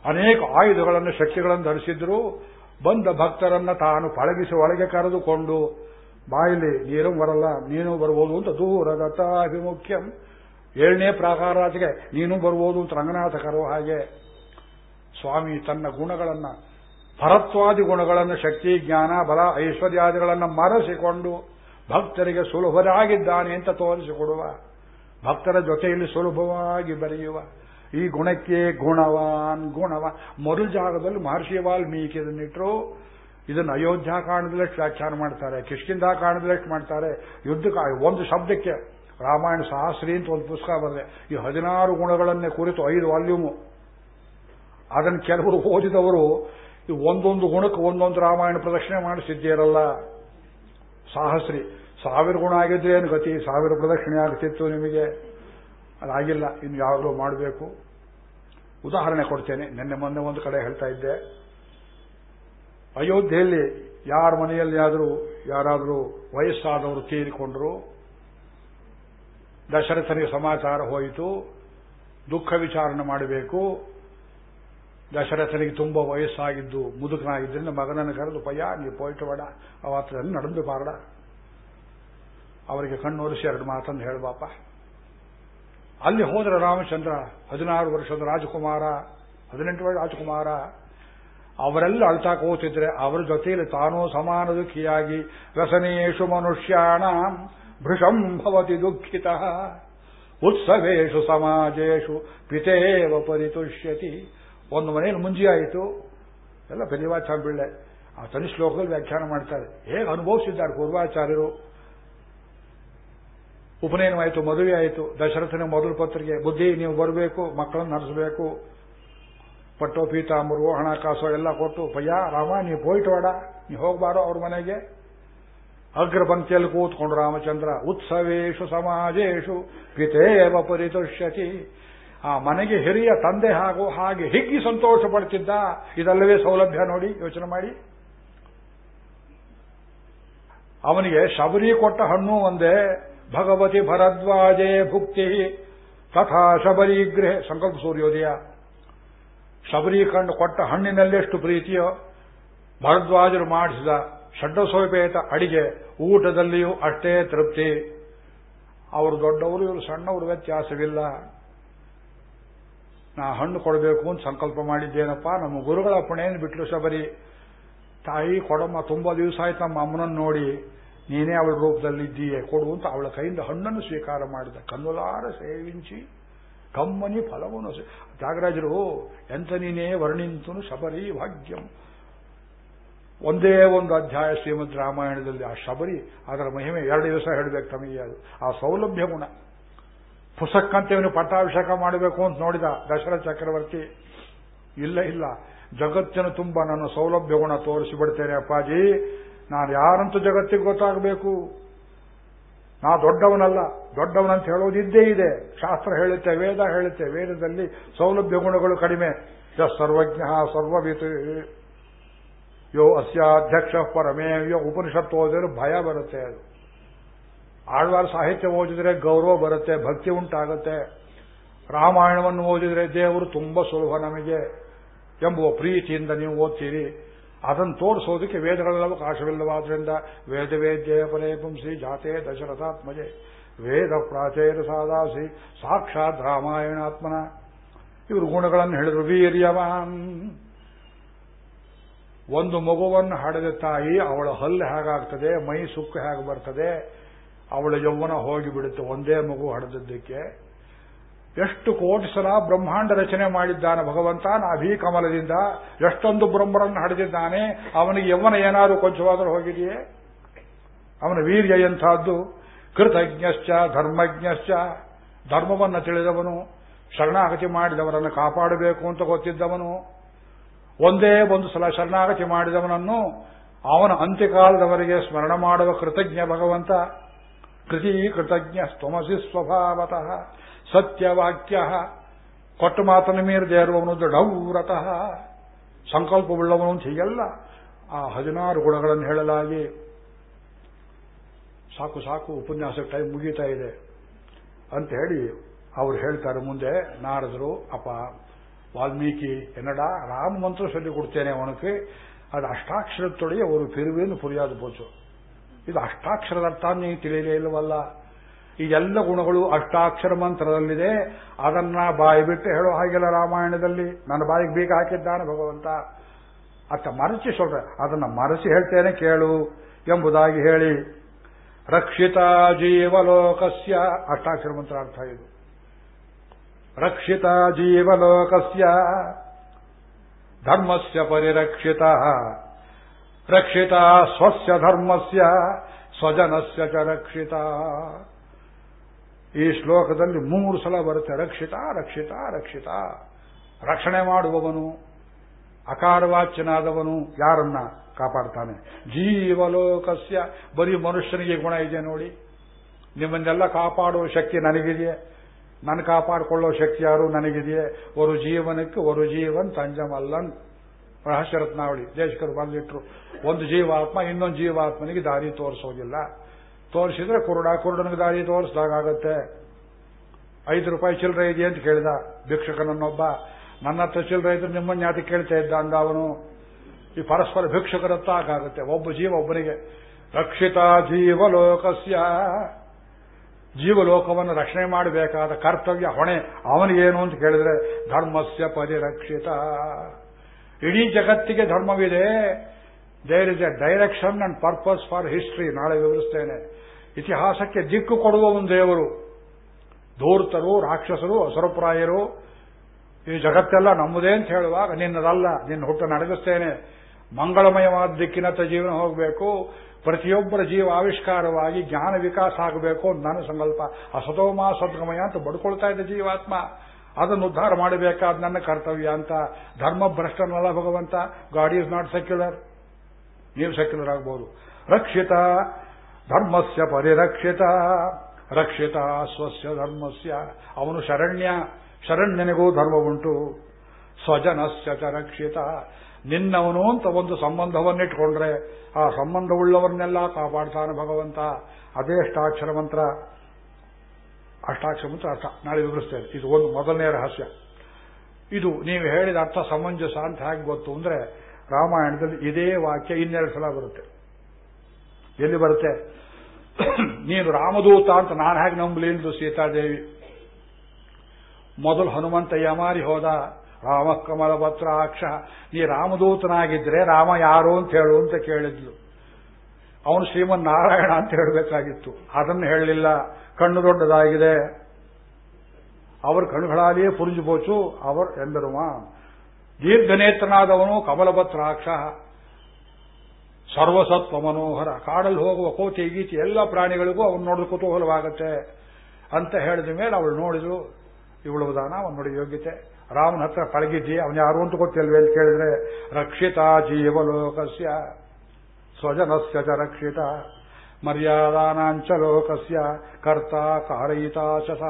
ಅನೇಕ ಆಯುಧಗಳನ್ನು ಶಕ್ತಿಗಳನ್ನು ಧರಿಸಿದ್ರು. ಬಂದ ಭಕ್ತರನ್ನ ತಾನು ಪಳಗಿಸಿ ಒಳಗೆ ಕರೆದುಕೊಂಡು ಬಾಯಿಲಿ ನೀರು ಬರಲ್ಲ, ನೀನು ಬರ್ಬೋದು ಅಂತ ದೂರದತ್ತಾಭಿಮುಖ್ಯಂ ಏಳನೇ ಪ್ರಾಕಾರಾತಿಗೆ ನೀನು ಬರ್ಬೋದು ಅಂತ ರಂಗನಾಥ ಕರೋ ಹಾಗೆ. ಸ್ವಾಮಿ ತನ್ನ ಗುಣಗಳನ್ನ ಪರತ್ವಾದಿ ಗುಣಗಳನ್ನು, ಶಕ್ತಿ, ಜ್ಞಾನ, ಬಲ ಐಶ್ವರ್ಯಾದಿಗಳನ್ನು ಮರೆಸಿಕೊಂಡು ಭಕ್ತರಿಗೆ ಸುಲಭರಾಗಿದ್ದಾನೆ ಅಂತ ತೋರಿಸಿಕೊಡುವ. ಭಕ್ತರ ಜೊತೆಯಲ್ಲಿ ಸುಲಭವಾಗಿ ಬರೆಯುವ. ಈ ಗುಣಕ್ಕೆ ಗುಣವಾನ್ ಗುಣವ. ಮರುಜಾಗದಲ್ಲಿ ಜಾಗದಲ್ಲಿ ಮಹರ್ಷಿ ವಾಲ್ಮೀಕಿ ಇದನ್ನಿಟ್ರು ಇದನ್ನು ಅಯೋಧ್ಯ ಕಾಣದಷ್ಟು ವ್ಯಾಖ್ಯಾನ ಮಾಡ್ತಾರೆ ಕಿಷ್ಕಿಂದ ಕಾಣದಷ್ಟು ಮಾಡ್ತಾರೆ. ಯುದ್ಧ ಒಂದು ಶಬ್ದಕ್ಕೆ ರಾಮಾಯಣ ಸಹಸ್ರಿ ಅಂತ ಒಂದು ಪುಸ್ತಕ ಬಂದರೆ ಈ ಹದಿನಾರು ಗುಣಗಳನ್ನೇ ಕುರಿತು ಐದು ವಾಲ್ಯೂಮು. ಅದನ್ನು ಕೆಲವರು ಓದಿದವರು ಒಂದೊಂದು ಗುಣಕ್ಕೆ ಒಂದೊಂದು ರಾಮಾಯಣ ಪ್ರದಕ್ಷಿಣೆ ಮಾಡಿಸಿದ್ದೀರಲ್ಲ. ಸಾಹಸ್ರಿ. ಸಾವಿರ ಗುಣ ಆಗಿದ್ರೆ ಏನು ಗತಿ? ಸಾವಿರ ಪ್ರದಕ್ಷಿಣೆ ಆಗ್ತಿತ್ತು ನಿಮಗೆ. ಅದಾಗಿಲ್ಲ, ಇನ್ನು ಯಾವಾಗಲೂ ಮಾಡಬೇಕು. ಉದಾಹರಣೆ ಕೊಡ್ತೇನೆ. ನಿನ್ನೆ ಮೊನ್ನೆ ಒಂದು ಕಡೆ ಹೇಳ್ತಾ ಇದ್ದೆ. ಅಯೋಧ್ಯೆಯಲ್ಲಿ ಯಾರ ಮನೆಯಲ್ಲಿ ಆದರೂ ಯಾರಾದರೂ ವಯಸ್ಸಾದವರು ತೀರಿಕೊಂಡ್ರು, ದಶರಥನಿಗೆ ಸಮಾಚಾರ ಹೋಯಿತು, ದುಃಖ ವಿಚಾರಣೆ ಮಾಡಬೇಕು, ದಶರಥನಿಗೆ ತುಂಬ ವಯಸ್ಸಾಗಿದ್ದು ಮುದುಕನಾಗಿದ್ದರಿಂದ ಮಗನನ್ನು ಕರೆದು, ಪಯ್ಯ, ನೀವು ಪೋಯಿಟ್ಟು ಬೇಡ ಅವತ್ತನ್ನು ನಡೆದು ಬಾರಡ ಅವರಿಗೆ ಕಣ್ಣೋರಿಸಿ ಎರಡು ಮಾತನ್ನು ಹೇಳಬಾಪ ಅಲ್ಲಿ ಹೋದ್ರೆ ರಾಮಚಂದ್ರ, ಹದಿನಾರು ವರ್ಷದ ರಾಜಕುಮಾರ, ಹದಿನೆಂಟು ವರ್ಷ ರಾಜಕುಮಾರ ಅವರೆಲ್ಲ ಅಳ್ತಾ ಕೂತಿದ್ರೆ ಅವರ ಜೊತೆಯಲ್ಲಿ ತಾನೂ ಸಮಾನ ದುಃಖಿಯಾಗಿ, ವ್ಯಸನೇಶು ಮನುಷ್ಯಾಣ ಭೃಷಂ ಭವತಿ ದುಃಖಿತ. ಉತ್ಸವೇಶು ಸಮಾಜೇಶು ಪಿತೇವ ಪರಿತುಷ್ಯತಿ. ಒಂದು ಮನೆಯಲ್ಲಿ ಮುಂಜಿಯಾಯಿತು ಎಲ್ಲ ಪೆರಿವಾಚಾರ ಬಿಳ್ಳೆ ಆ ತನಿ ಶ್ಲೋಕದಲ್ಲಿ ವ್ಯಾಖ್ಯಾನ ಮಾಡ್ತಾರೆ. ಹೇಗೆ ಅನುಭವಿಸಿದ್ದಾರೆ ಪೂರ್ವಾಚಾರ್ಯರು? ಉಪನಯನವಾಯಿತು ಮದುವೆ ಆಯಿತು ದಶರಥನ ಮೊದಲ ಪತ್ರಿಕೆ ಬುದ್ಧಿ, ನೀವು ಬರಬೇಕು, ಮಕ್ಕಳನ್ನು ನಡೆಸಬೇಕು ಪಟ್ಟೋ ಪೀತಾಂಬರು ಹಣಕಾಸು ಎಲ್ಲ ಕೊಟ್ಟು, ಪಯ್ಯ, ರಾಮ, ನೀ ಹೋಯ್ತು ನೀ ಹೋಗ್ಬಾರೋ ಅವ್ರ ಮನೆಗೆ. ಅಗ್ರ ಪಂಕ್ತಿಯಲ್ಲಿ ಕೂತ್ಕೊಂಡು ರಾಮಚಂದ್ರ, ಉತ್ಸವೇಶು ಸಮಾಜೇಶು, ಪಿತೇವ ಪರಿತುಷ್ಯತಿ. ಆ ಮನೆಗೆ ಹಿರಿಯ ತಂದೆ ಹಾಗೂ ಹಾಗೆ ಹಿಗ್ಗಿ ಸಂತೋಷ ಪಡ್ತಿದ್ದ, ಇದಲ್ಲವೇ ಸೌಲಭ್ಯ ನೋಡಿ, ಯೋಚನೆ ಮಾಡಿ. ಅವನಿಗೆ ಶಬರಿ ಕೊಟ್ಟ ಹಣ್ಣು ಒಂದೇ, ಭಗವತಿ ಭರದ್ವಾಜೇ ಭುಕ್ತಿ, ತಥಾ ಶಬರಿ ಗೃಹ, ಸಂಕಲ್ಪ ಸೂರ್ಯೋದಯ. ಶಬರಿ ಕಂಡು ಕೊಟ್ಟ ಹಣ್ಣಿನಲ್ಲೆಷ್ಟು ಪ್ರೀತಿಯೋ, ಭರದ್ವಾಜರು ಮಾಡಿಸಿದ ಷಡ್ಡಸೋಪೇತ ಅಡಿಗೆ ಊಟದಲ್ಲಿಯೂ ಅಷ್ಟೇ ತೃಪ್ತಿ. ಅವರು ದೊಡ್ಡವರು, ಇವರು ಸಣ್ಣವರು ವ್ಯತ್ಯಾಸವಿಲ್ಲ. ನಾ ಹಣ್ಣು ಕೊಡಬೇಕು ಅಂತ ಸಂಕಲ್ಪ ಮಾಡಿದ್ದೇನಪ್ಪ, ನಮ್ಮ ಗುರುಗಳ ಪುಣೆಯನ್ನು ಬಿಟ್ಲು ಶಬರಿ. ತಾಯಿ ಕೊಡಮ್ಮ, ತುಂಬಾ ದಿವಸ ಆಯ್ತು ನಮ್ಮ ಅಮ್ಮನನ್ನು ನೋಡಿ, ನೀನೇ ಅವಳ ರೂಪದಲ್ಲಿದ್ದೀಯೇ, ಕೊಡು ಅಂತ ಅವಳ ಕೈಯಿಂದ ಹಣ್ಣನ್ನು ಸ್ವೀಕಾರ ಮಾಡಿದ. ಕನ್ನುಲಾರ ಸೇವಿಂಚಿ. ಕಮ್ಮನಿ ಫಲವನ್ನು ತ್ಯಾಗರಾಜರು ಎಂತ ನೀನೇ ವರ್ಣಿಂತನು ಶಬರಿ ಭಾಗ್ಯಂ. ಒಂದೇ ಒಂದು ಅಧ್ಯಾಯ ಶ್ರೀಮದ್ ರಾಮಾಯಣದಲ್ಲಿ ಆ ಶಬರಿ, ಅದರ ಮಹಿಮೆ ಎರಡು ದಿವಸ ಹೇಳಬೇಕು ತಮಗೆ ಅದು. ಆ ಸೌಲಭ್ಯ ಗುಣ. ಪುಸಕ್ಕಂತೆ ಇವನು ಪಟ್ಟಾಭಿಷೇಕ ಮಾಡಬೇಕು ಅಂತ ನೋಡಿದ ದಶರಥ ಚಕ್ರವರ್ತಿ, ಇಲ್ಲ ಇಲ್ಲ, ಜಗತ್ತಿನ ತುಂಬ ನನ್ನ ಸೌಲಭ್ಯ ಗುಣ ತೋರಿಸಿಬಿಡ್ತೇನೆ ಅಪ್ಪಾಜಿ. ನಾನು ಯಾರಂತೂ ಜಗತ್ತಿಗೆ ಗೊತ್ತಾಗಬೇಕು. ನಾ ದೊಡ್ಡವನಲ್ಲ, ದೊಡ್ಡವನಂತ ಹೇಳೋದಿದ್ದೇ ಇದೆ. ಶಾಸ್ತ್ರ ಹೇಳುತ್ತೆ, ವೇದ ಹೇಳುತ್ತೆ. ವೇದದಲ್ಲಿ ಸೌಲಭ್ಯ ಗುಣಗಳು ಕಡಿಮೆ. ಯ ಸರ್ವಜ್ಞ ಸರ್ವವಿತು. ಯೋ ಅಸ್ಯಾಧ್ಯಕ್ಷ ಯೋ ಉಪನಿಷತ್ತು ಓದಿದ್ರೆ ಭಯ ಬರುತ್ತೆ ಅದು. ಆಳ್ವಾರ ಸಾಹಿತ್ಯ ಓದಿದ್ರೆ ಗೌರವ ಬರುತ್ತೆ, ಭಕ್ತಿ ಉಂಟಾಗುತ್ತೆ. ರಾಮಾಯಣವನ್ನು ಓದಿದ್ರೆ ದೇವರು ತುಂಬಾ ಸುಲಭ ನಮಗೆ ಎಂಬುವ ಪ್ರೀತಿಯಿಂದ ನೀವು ಓದ್ತೀರಿ. ಅದನ್ನು ತೋರಿಸೋದಕ್ಕೆ ವೇದಗಳಲ್ಲಿ ಅವಕಾಶವಿಲ್ಲವಾದ್ರಿಂದ ವೇದ ವೇದ್ಯ ಪರೇ ಪುಂಸಿ ಜಾತೆ ದಶರಥಾತ್ಮಜೆ. ವೇದ ಪ್ರಾಚೇರ ಸಾದಾಸಿ ಸಾಕ್ಷಾತ್ ರಾಮಾಯಣಾತ್ಮನ. ಇವರು ಗುಣಗಳನ್ನು ಹೇಳಿದ್ರು, ವೀರ್ಯವಾನ್. ಒಂದು ಮಗುವನ್ನು ಹಡೆದ ತಾಯಿ ಅವಳ ಹಲ್ಲು ಹೇಗಾಗ್ತದೆ, ಮೈ ಸುಕ್ಕು ಹೇಗೆ ಬರ್ತದೆ, ಅವಳ ಯೌವನ ಹೋಗಿಬಿಡುತ್ತೆ, ಒಂದೇ ಮಗು ಹಡೆದದ್ದಕ್ಕೆ. ಎಷ್ಟು ಕೋಟಿ ಸಲ ಬ್ರಹ್ಮಾಂಡ ರಚನೆ ಮಾಡಿದ್ದಾನೆ ಭಗವಂತ ನಾಭೀ ಕಮಲದಿಂದ. ಎಷ್ಟೊಂದು ಬ್ರಹ್ಮರನ್ನು ಹಡೆದಿದ್ದಾನೆ. ಅವನಿಗೆ ಯೌವನ ಏನಾದರೂ ಕೊಂಚವಾದರೂ ಹೋಗಿದೆಯೇ? ಅವನ ವೀರ್ಯ ಎಂಥದ್ದು? ಕೃತಜ್ಞಶ್ಚ, ಧರ್ಮಜ್ಞಶ್ಚ. ಧರ್ಮವನ್ನು ತಿಳಿದವನು, ಶರಣಾಗತಿ ಮಾಡಿದವರನ್ನು ಕಾಪಾಡಬೇಕು ಅಂತ ಗೊತ್ತಿದ್ದವನು. ಒಂದೇ ಒಂದು ಸಲ ಶರಣಾಗತಿ ಮಾಡಿದವನನ್ನು ಅವನ ಅಂತ್ಯಕಾಲದವರಿಗೆ ಸ್ಮರಣ ಮಾಡುವ ಕೃತಜ್ಞ ಭಗವಂತ. ಕೃತಿ ಕೃತಜ್ಞ ಸ್ತಮಸಿ ಸ್ವಭಾವತಃ. ಸತ್ಯವಾಕ್ಯ. ಕೊಟ್ಟ ಮಾತನ ಮೀರದೆ ಇರುವವನು ದೃಢವ್ರತಃ. ಸಂಕಲ್ಪವುಳ್ಳವನು ಅಂತ ಹೀಗೆಲ್ಲ ಆ ಹದಿನಾರು ಗುಣಗಳನ್ನು ಹೇಳಲಾಗಿ. ಸಾಕು ಸಾಕು ಉಪನ್ಯಾಸ ಟೈಮ್ ಮುಗೀತಾ ಇದೆ. ಅಂತ ಹೇಳಿ ಅವರು ಹೇಳ್ತಾರೆ ಮುಂದೆ, ನಾರದರು, ಅಪ್ಪ, ವಾಲ್ಮೀಕಿ, ಎನ್ನಡ, ರಾಮ ಮಂತ್ರ ಸಲ್ಲಿ ಕೊಡ್ತೇನೆ ಅವನಕ್ಕೆ ಅದು ಅಷ್ಟಾಕ್ಷರದೊಡೆಗೆ ಅವರು, ಪಿರುವೇನು ಪುರಿಯಾದ ಇದು ಅಷ್ಟಾಕ್ಷರದ ಅರ್ಥ ನೀವು ತಿಳಿಯಲೇ ಇಲ್ಲವಲ್ಲ. ಈ ಎಲ್ಲ ಗುಣಗಳು ಅಷ್ಟಾಕ್ಷರ ಮಂತ್ರದಲ್ಲಿದೆ. ಅದನ್ನ ಬಾಯಿ ಬಿಟ್ಟು ಹೇಳೋ ಹಾಗಿಲ್ಲ ರಾಮಾಯಣದಲ್ಲಿ ನನ್ನ ಬಾಯಿಗೆ ಬೀಗ ಹಾಕಿದ್ದಾನೆ ಭಗವಂತ. ಅತ್ತ ಮರಚಿ ಸೊಲ್ರ ಅದನ್ನ ಮರಸಿ ಹೇಳ್ತೇನೆ ಕೇಳು ಎಂಬುದಾಗಿ ಹೇಳಿ. ರಕ್ಷಿತ ಜೀವಲೋಕಸ್ಯ, ಅಷ್ಟಾಕ್ಷರ ಮಂತ್ರ ಅರ್ಥ ಇದು. ರಕ್ಷಿತ ಜೀವಲೋಕಸ್ಯ, ಧರ್ಮಸ್ಯ ಪರಿರಕ್ಷಿತ. ರಕ್ಷಿತ ಸ್ವಸ್ಯ ಧರ್ಮಸ್ಯ, ಸ್ವಜನಸ್ಯ ಚ ರಕ್ಷಿತ. ಈ ಶ್ಲೋಕದಲ್ಲಿ ಮೂರು ಸಲ ಬರುತ್ತೆ, ರಕ್ಷಿತ ರಕ್ಷಿತ ರಕ್ಷಿತ. ರಕ್ಷಣೆ ಮಾಡುವವನು, ಅಕಾರವಾಚ್ಯನಾದವನು, ಯಾರನ್ನ ಕಾಪಾಡ್ತಾನೆ? ಜೀವಲೋಕಸ್ಯ, ಬರೀ ಮನುಷ್ಯನಿಗೆ ಗುಣ ಇದೆ ನೋಡಿ. ನಿಮ್ಮನ್ನೆಲ್ಲ ಕಾಪಾಡುವ ಶಕ್ತಿ ನನಗಿದೆಯೇ? ನನ್ನ ಕಾಪಾಡಿಕೊಳ್ಳೋ ಶಕ್ತಿ ಯಾರು ನನಗಿದೆಯೇ? ಒಂದು ಜೀವನಕ್ಕೆ ಒಂದು ಜೀವನ್ ತಂಜಮಲ್ಲನ್. ರಹಸ್ಯರತ್ನಾವಳಿ ದೇಶಕರು ಬಂದಿಟ್ರು ಒಂದು ಜೀವಾತ್ಮ, ಇನ್ನೊಂದು ಜೀವಾತ್ಮನಿಗೆ ದಾರಿ ತೋರಿಸೋದಿಲ್ಲ. ತೋರಿಸಿದ್ರೆ ಕುರುಡ, ಕುರುಡನಿಗೆ ದಾರಿ ತೋರಿಸಿದಾಗತ್ತೆ ಐದು ರೂಪಾಯಿ ಚಿಲ್ಲರೆ ಇದೆ ಅಂತ ಕೇಳಿದ ಭಿಕ್ಷಕನನ್ನೊಬ್ಬ. ನನ್ನ ಹತ್ರ ಚಿಲ್ಲರೆ ಇದ್ರೆ ನಿಮ್ಮನ್ನ ಯಾತಿ ಕೇಳ್ತಾ ಇದ್ದ? ಅಂದ ಅವನು, ಈ ಪರಸ್ಪರ ಭಿಕ್ಷುಕರತ್ತ ಆಗಾಗುತ್ತೆ ಒಬ್ಬ ಜೀವ ಒಬ್ಬನಿಗೆ, ರಕ್ಷಿತ ಜೀವಲೋಕಸ್ಯ. ಜೀವಲೋಕವನ್ನು ರಕ್ಷಣೆ ಮಾಡಬೇಕಾದ ಕರ್ತವ್ಯ, ಹೊಣೆ ಅವನಿಗೇನು ಅಂತ ಕೇಳಿದ್ರೆ ಧರ್ಮಸ್ಯ ಪರಿರಕ್ಷಿತ. ಇಡೀ ಜಗತ್ತಿಗೆ ಧರ್ಮವಿದೆ. There is a direction and purpose for history ನಾಳೆ ವಿವರಿಸ್ತೇನೆ. ಇತಿಹಾಸಕ್ಕೆ ದಿಕ್ಕು ಕೊಡುವ ಒಂದು ದೇವರು. ಧೂರ್ತರು, ರಾಕ್ಷಸರು ಹಸರಪ್ರಾಯರು ಈ ಜಗತ್ತೆಲ್ಲ ನಮ್ಮದೇ ಅಂತ ಹೇಳುವಾಗ ನಿನ್ನದಲ್ಲ, ನಿನ್ನ ಹುಟ್ಟು ನಡಗಿಸ್ತೇನೆ ಮಂಗಳಮಯವಾದ ದಿಕ್ಕಿನತ್ತ ಜೀವನ ಹೋಗಬೇಕು. ಪ್ರತಿಯೊಬ್ಬರ ಜೀವ ಆವಿಷ್ಕಾರವಾಗಿ ಜ್ಞಾನ ವಿಕಾಸ ಆಗಬೇಕು ಅಂತ ನನ್ನ ಸಂಕಲ್ಪ. ಅಸತೋಮ ಸದ್ಗಮಯ ಅಂತ ಬಡ್ಕೊಳ್ತಾ ಇದ್ದ ಜೀವಾತ್ಮ. ಅದನ್ನು ಉದ್ಧಾರ ಮಾಡಬೇಕಾದ ನನ್ನ ಕರ್ತವ್ಯ ಅಂತ. ಧರ್ಮ ಭ್ರಷ್ಟನಲ್ಲ ಭಗವಂತ. ಗಾಡ್ ಈಸ್ ನಾಟ್ ಸೆಕ್ಯುಲರ್ ನೀವು ರಕ್ಷಿತ, ಧರ್ಮಸ್ಯ ಪರಿರಕ್ಷಿತ, ರಕ್ಷಿತ ಸ್ವಸ್ಯ ಧರ್ಮಸ್ಯ. ಅವನು ಶರಣ್ಯ, ಶರಣ್ಯನಿಗೂ ಧರ್ಮ ಉಂಟು. ಸ್ವಜನಸ್ಯ ಚ ರಕ್ಷಿತ. ನಿನ್ನವನು ಅಂತ ಒಂದು ಸಂಬಂಧವನ್ನಿಟ್ಕೊಂಡ್ರೆ ಆ ಸಂಬಂಧವುಳ್ಳವರನ್ನೆಲ್ಲ ಕಾಪಾಡ್ತಾನೆ ಭಗವಂತ. ಅದೇ ಅಷ್ಟಾಕ್ಷರ ಮಂತ್ರ. ಅಷ್ಟಾಕ್ಷರ ಮಂತ್ರ ಅರ್ಥ. ನಾಳೆ ವಿವರಿಸ್ತೇನೆ. ಇದು ಒಂದು ಮೊದಲನೇ ರಹಸ್ಯ. ಇದು ನೀವು ಹೇಳಿದ ಅರ್ಥ ಸಮಂಜಸ ಅಂತ ಹೇಗೆ ಗೊತ್ತು ಅಂದ್ರೆ ರಾಮಾಯಣದಲ್ಲಿ ಇದೇ ವಾಕ್ಯ ಇನ್ನೆರಡು ಸಲ ಬರುತ್ತೆ. ಎಲ್ಲಿ ಬರುತ್ತೆ? ನೀನು ರಾಮದೂತ ಅಂತ ನಾನು ಹೇಗೆ ನಂಬಲಿ ಎಂದು ಸೀತಾದೇವಿ. ಮೊದಲು ಹನುಮಂತ ಯಮಾರಿ ಹೋದ, ರಾಮ ಕಮಲ ಪತ್ರಾಕ್ಷ, ನೀ ರಾಮದೂತನಾಗಿದ್ರೆ ರಾಮ ಯಾರು ಅಂತ ಹೇಳು ಅಂತ ಕೇಳಿದ್ಲು. ಅವನು ಶ್ರೀಮನ್ ನಾರಾಯಣ ಅಂತ ಹೇಳಬೇಕಾಗಿತ್ತು. ಅದನ್ನು ಹೇಳಲಿಲ್ಲ. ಕಣ್ಣು ದೊಡ್ಡದಾಗಿದೆ. ಅವರ ಕಣ್ಣುಗಳಾಲಿಯೇ ಪುರುಜು ಬೋಚು ಅವರ್ ಎಂದರುಮ ದೀರ್ಘನೇತ್ರನಾದವನು ಕಮಲಭತ್ರಾಕ್ಷ ಸರ್ವಸತ್ವ ಮನೋಹರ. ಕಾಡಲ್ಲಿ ಹೋಗುವ ಕೋತಿ, ಗೀತಿ ಎಲ್ಲ ಪ್ರಾಣಿಗಳಿಗೂ ಅವನು ನೋಡಿದ ಕುತೂಹಲವಾಗುತ್ತೆ ಅಂತ ಹೇಳಿದ ಮೇಲೆ ಅವಳು ನೋಡಿದ್ರು ಇವಳು ದಾನ, ಅವನು ಯೋಗ್ಯತೆ. ರಾಮನ ಹತ್ರ ಪಳಗಿದ್ದಿ ಅವನು ಯಾರು ಅಂತ ಗೊತ್ತಿಲ್ವೇ ಅಂತ ಕೇಳಿದ್ರೆ, ರಕ್ಷಿತ ಜೀವಲೋಕಸ್ಯ, ಸ್ವಜನಸ್ಯ ಚ ರಕ್ಷಿತ. ಮರ್ಯಾದಾನಾಂಚ ಲೋಕಸ್ಯ, ಕರ್ತ ಕಾರಯಿತ ಸಹ.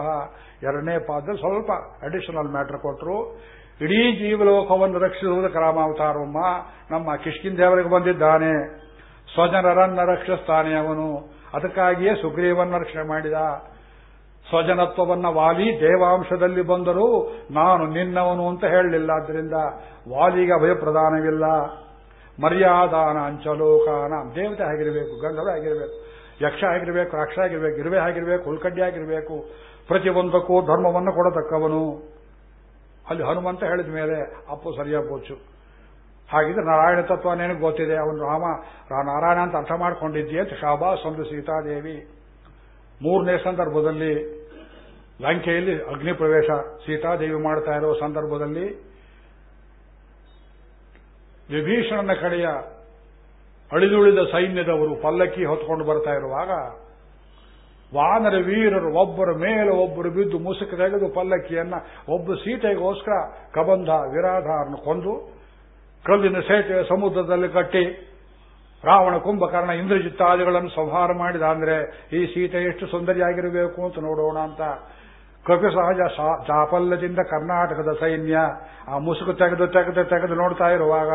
ಎರಡನೇ ಪಾದದಲ್ಲಿ ಸ್ವಲ್ಪ ಅಡಿಷನಲ್ ಮ್ಯಾಟರ್ ಕೊಟ್ಟರು ಇಡೀ ಜೀವಲೋಕವನ್ನು ರಕ್ಷಿಸುವುದು ರಾಮಾವತಾರಮ್ಮ ನಮ್ಮ ಕಿಷ್ಕಿಂದೇವರಿಗೆ ಬಂದಿದ್ದಾನೆ. ಸ್ವಜನರನ್ನ ರಕ್ಷಿಸ್ತಾನೆ ಅವನು. ಅದಕ್ಕಾಗಿಯೇ ಸುಗ್ರೀವನ್ನ ರಕ್ಷಣೆ ಮಾಡಿದ. ಸ್ವಜನತ್ವವನ್ನ ವಾಲಿ ದೇವಾಂಶದಲ್ಲಿ ಬಂದರೂ ನಾನು ನಿನ್ನವನು ಅಂತ ಹೇಳಲಿಲ್ಲ. ಆದ್ದರಿಂದ ವಾಲಿಗೆ ಅಭಯಪ್ರದಾನವಿಲ್ಲ. ಮರ್ಯಾದಾನ ಅಂಚಲೋಕಾನ ದೇವತೆ ಆಗಿರಬೇಕು, ಗಂಧರ್ವ ಆಗಿರಬೇಕು, ಯಕ್ಷ ಆಗಿರಬೇಕು, ರಾಕ್ಷ ಆಗಿರಬೇಕು ಇರುವೆ ಆಗಿರಬೇಕು, ಹುಲ್ಕಡ್ಡಿ ಆಗಿರಬೇಕು. ಪ್ರತಿಯೊಂದಕ್ಕೂ ಧರ್ಮವನ್ನು ಕೊಡತಕ್ಕವನು. ಅಲ್ಲಿ ಹನುಮಂತ ಹೇಳಿದ ಮೇಲೆ ಅಪ್ಪು ಸರಿಯಾಗಿ ಬೋಚು ಹಾಗಿದ್ರೆ ನಾರಾಯಣ ತತ್ವ ನಿನಗೆ ಗೊತ್ತಿದೆ. ಅವನು ರಾಮ ನಾರಾಯಣ ಅಂತ ಅರ್ಥ ಮಾಡ್ಕೊಂಡಿದ್ದೀಯ ಅಂತ ಶಾಬಾಸ್ ಒಂದು ಸೀತಾದೇವಿ. ಮೂರನೇ ಸಂದರ್ಭದಲ್ಲಿ ಲಂಕೆಯಲ್ಲಿ ಅಗ್ನಿ ಪ್ರವೇಶ ಸೀತಾದೇವಿ ಮಾಡ್ತಾ ಇರೋ ಸಂದರ್ಭದಲ್ಲಿ ವಿಭೀಷಣನ ಕಡೆಯ ಅಳಿದುಳಿದ ಸೈನ್ಯದವರು ಪಲ್ಲಕ್ಕಿ ಹೊತ್ಕೊಂಡು ಬರ್ತಾ ಇರುವಾಗ ವಾನರ ವೀರರು, ಒಬ್ಬರ ಮೇಲೆ ಒಬ್ಬರು ಬಿದ್ದು ಮುಸುಕು ತೆಗೆದು ಪಲ್ಲಕ್ಕಿಯನ್ನ, ಒಬ್ಬ ಸೀತೆಗೋಸ್ಕರ ಕಬಂಧ, ವಿರಾಧಾರನ್ನು ಕೊಂದು, ಕಲ್ಲಿನ ಸೇತುವೆ ಸಮುದ್ರದಲ್ಲಿ ಕಟ್ಟಿ, ರಾವಣ ಕುಂಭಕರ್ಣ ಇಂದ್ರಜಿತ್ತಾದಿಗಳನ್ನು ಸಂಹಾರ ಮಾಡಿದ ಅಂದ್ರೆ, ಈ ಸೀತೆ ಎಷ್ಟು ಸುಂದರಿಯಾಗಿರಬೇಕು ಅಂತ ನೋಡೋಣ ಅಂತ. ಕಪಿ ಸಹಜ ಚಾಪಲ್ಯದಿಂದ ಕರ್ನಾಟಕದ ಸೈನ್ಯ, ಆ ಮುಸುಕು ತೆಗೆದು ತೆಗೆದು ತೆಗೆದು ನೋಡ್ತಾ ಇರುವಾಗ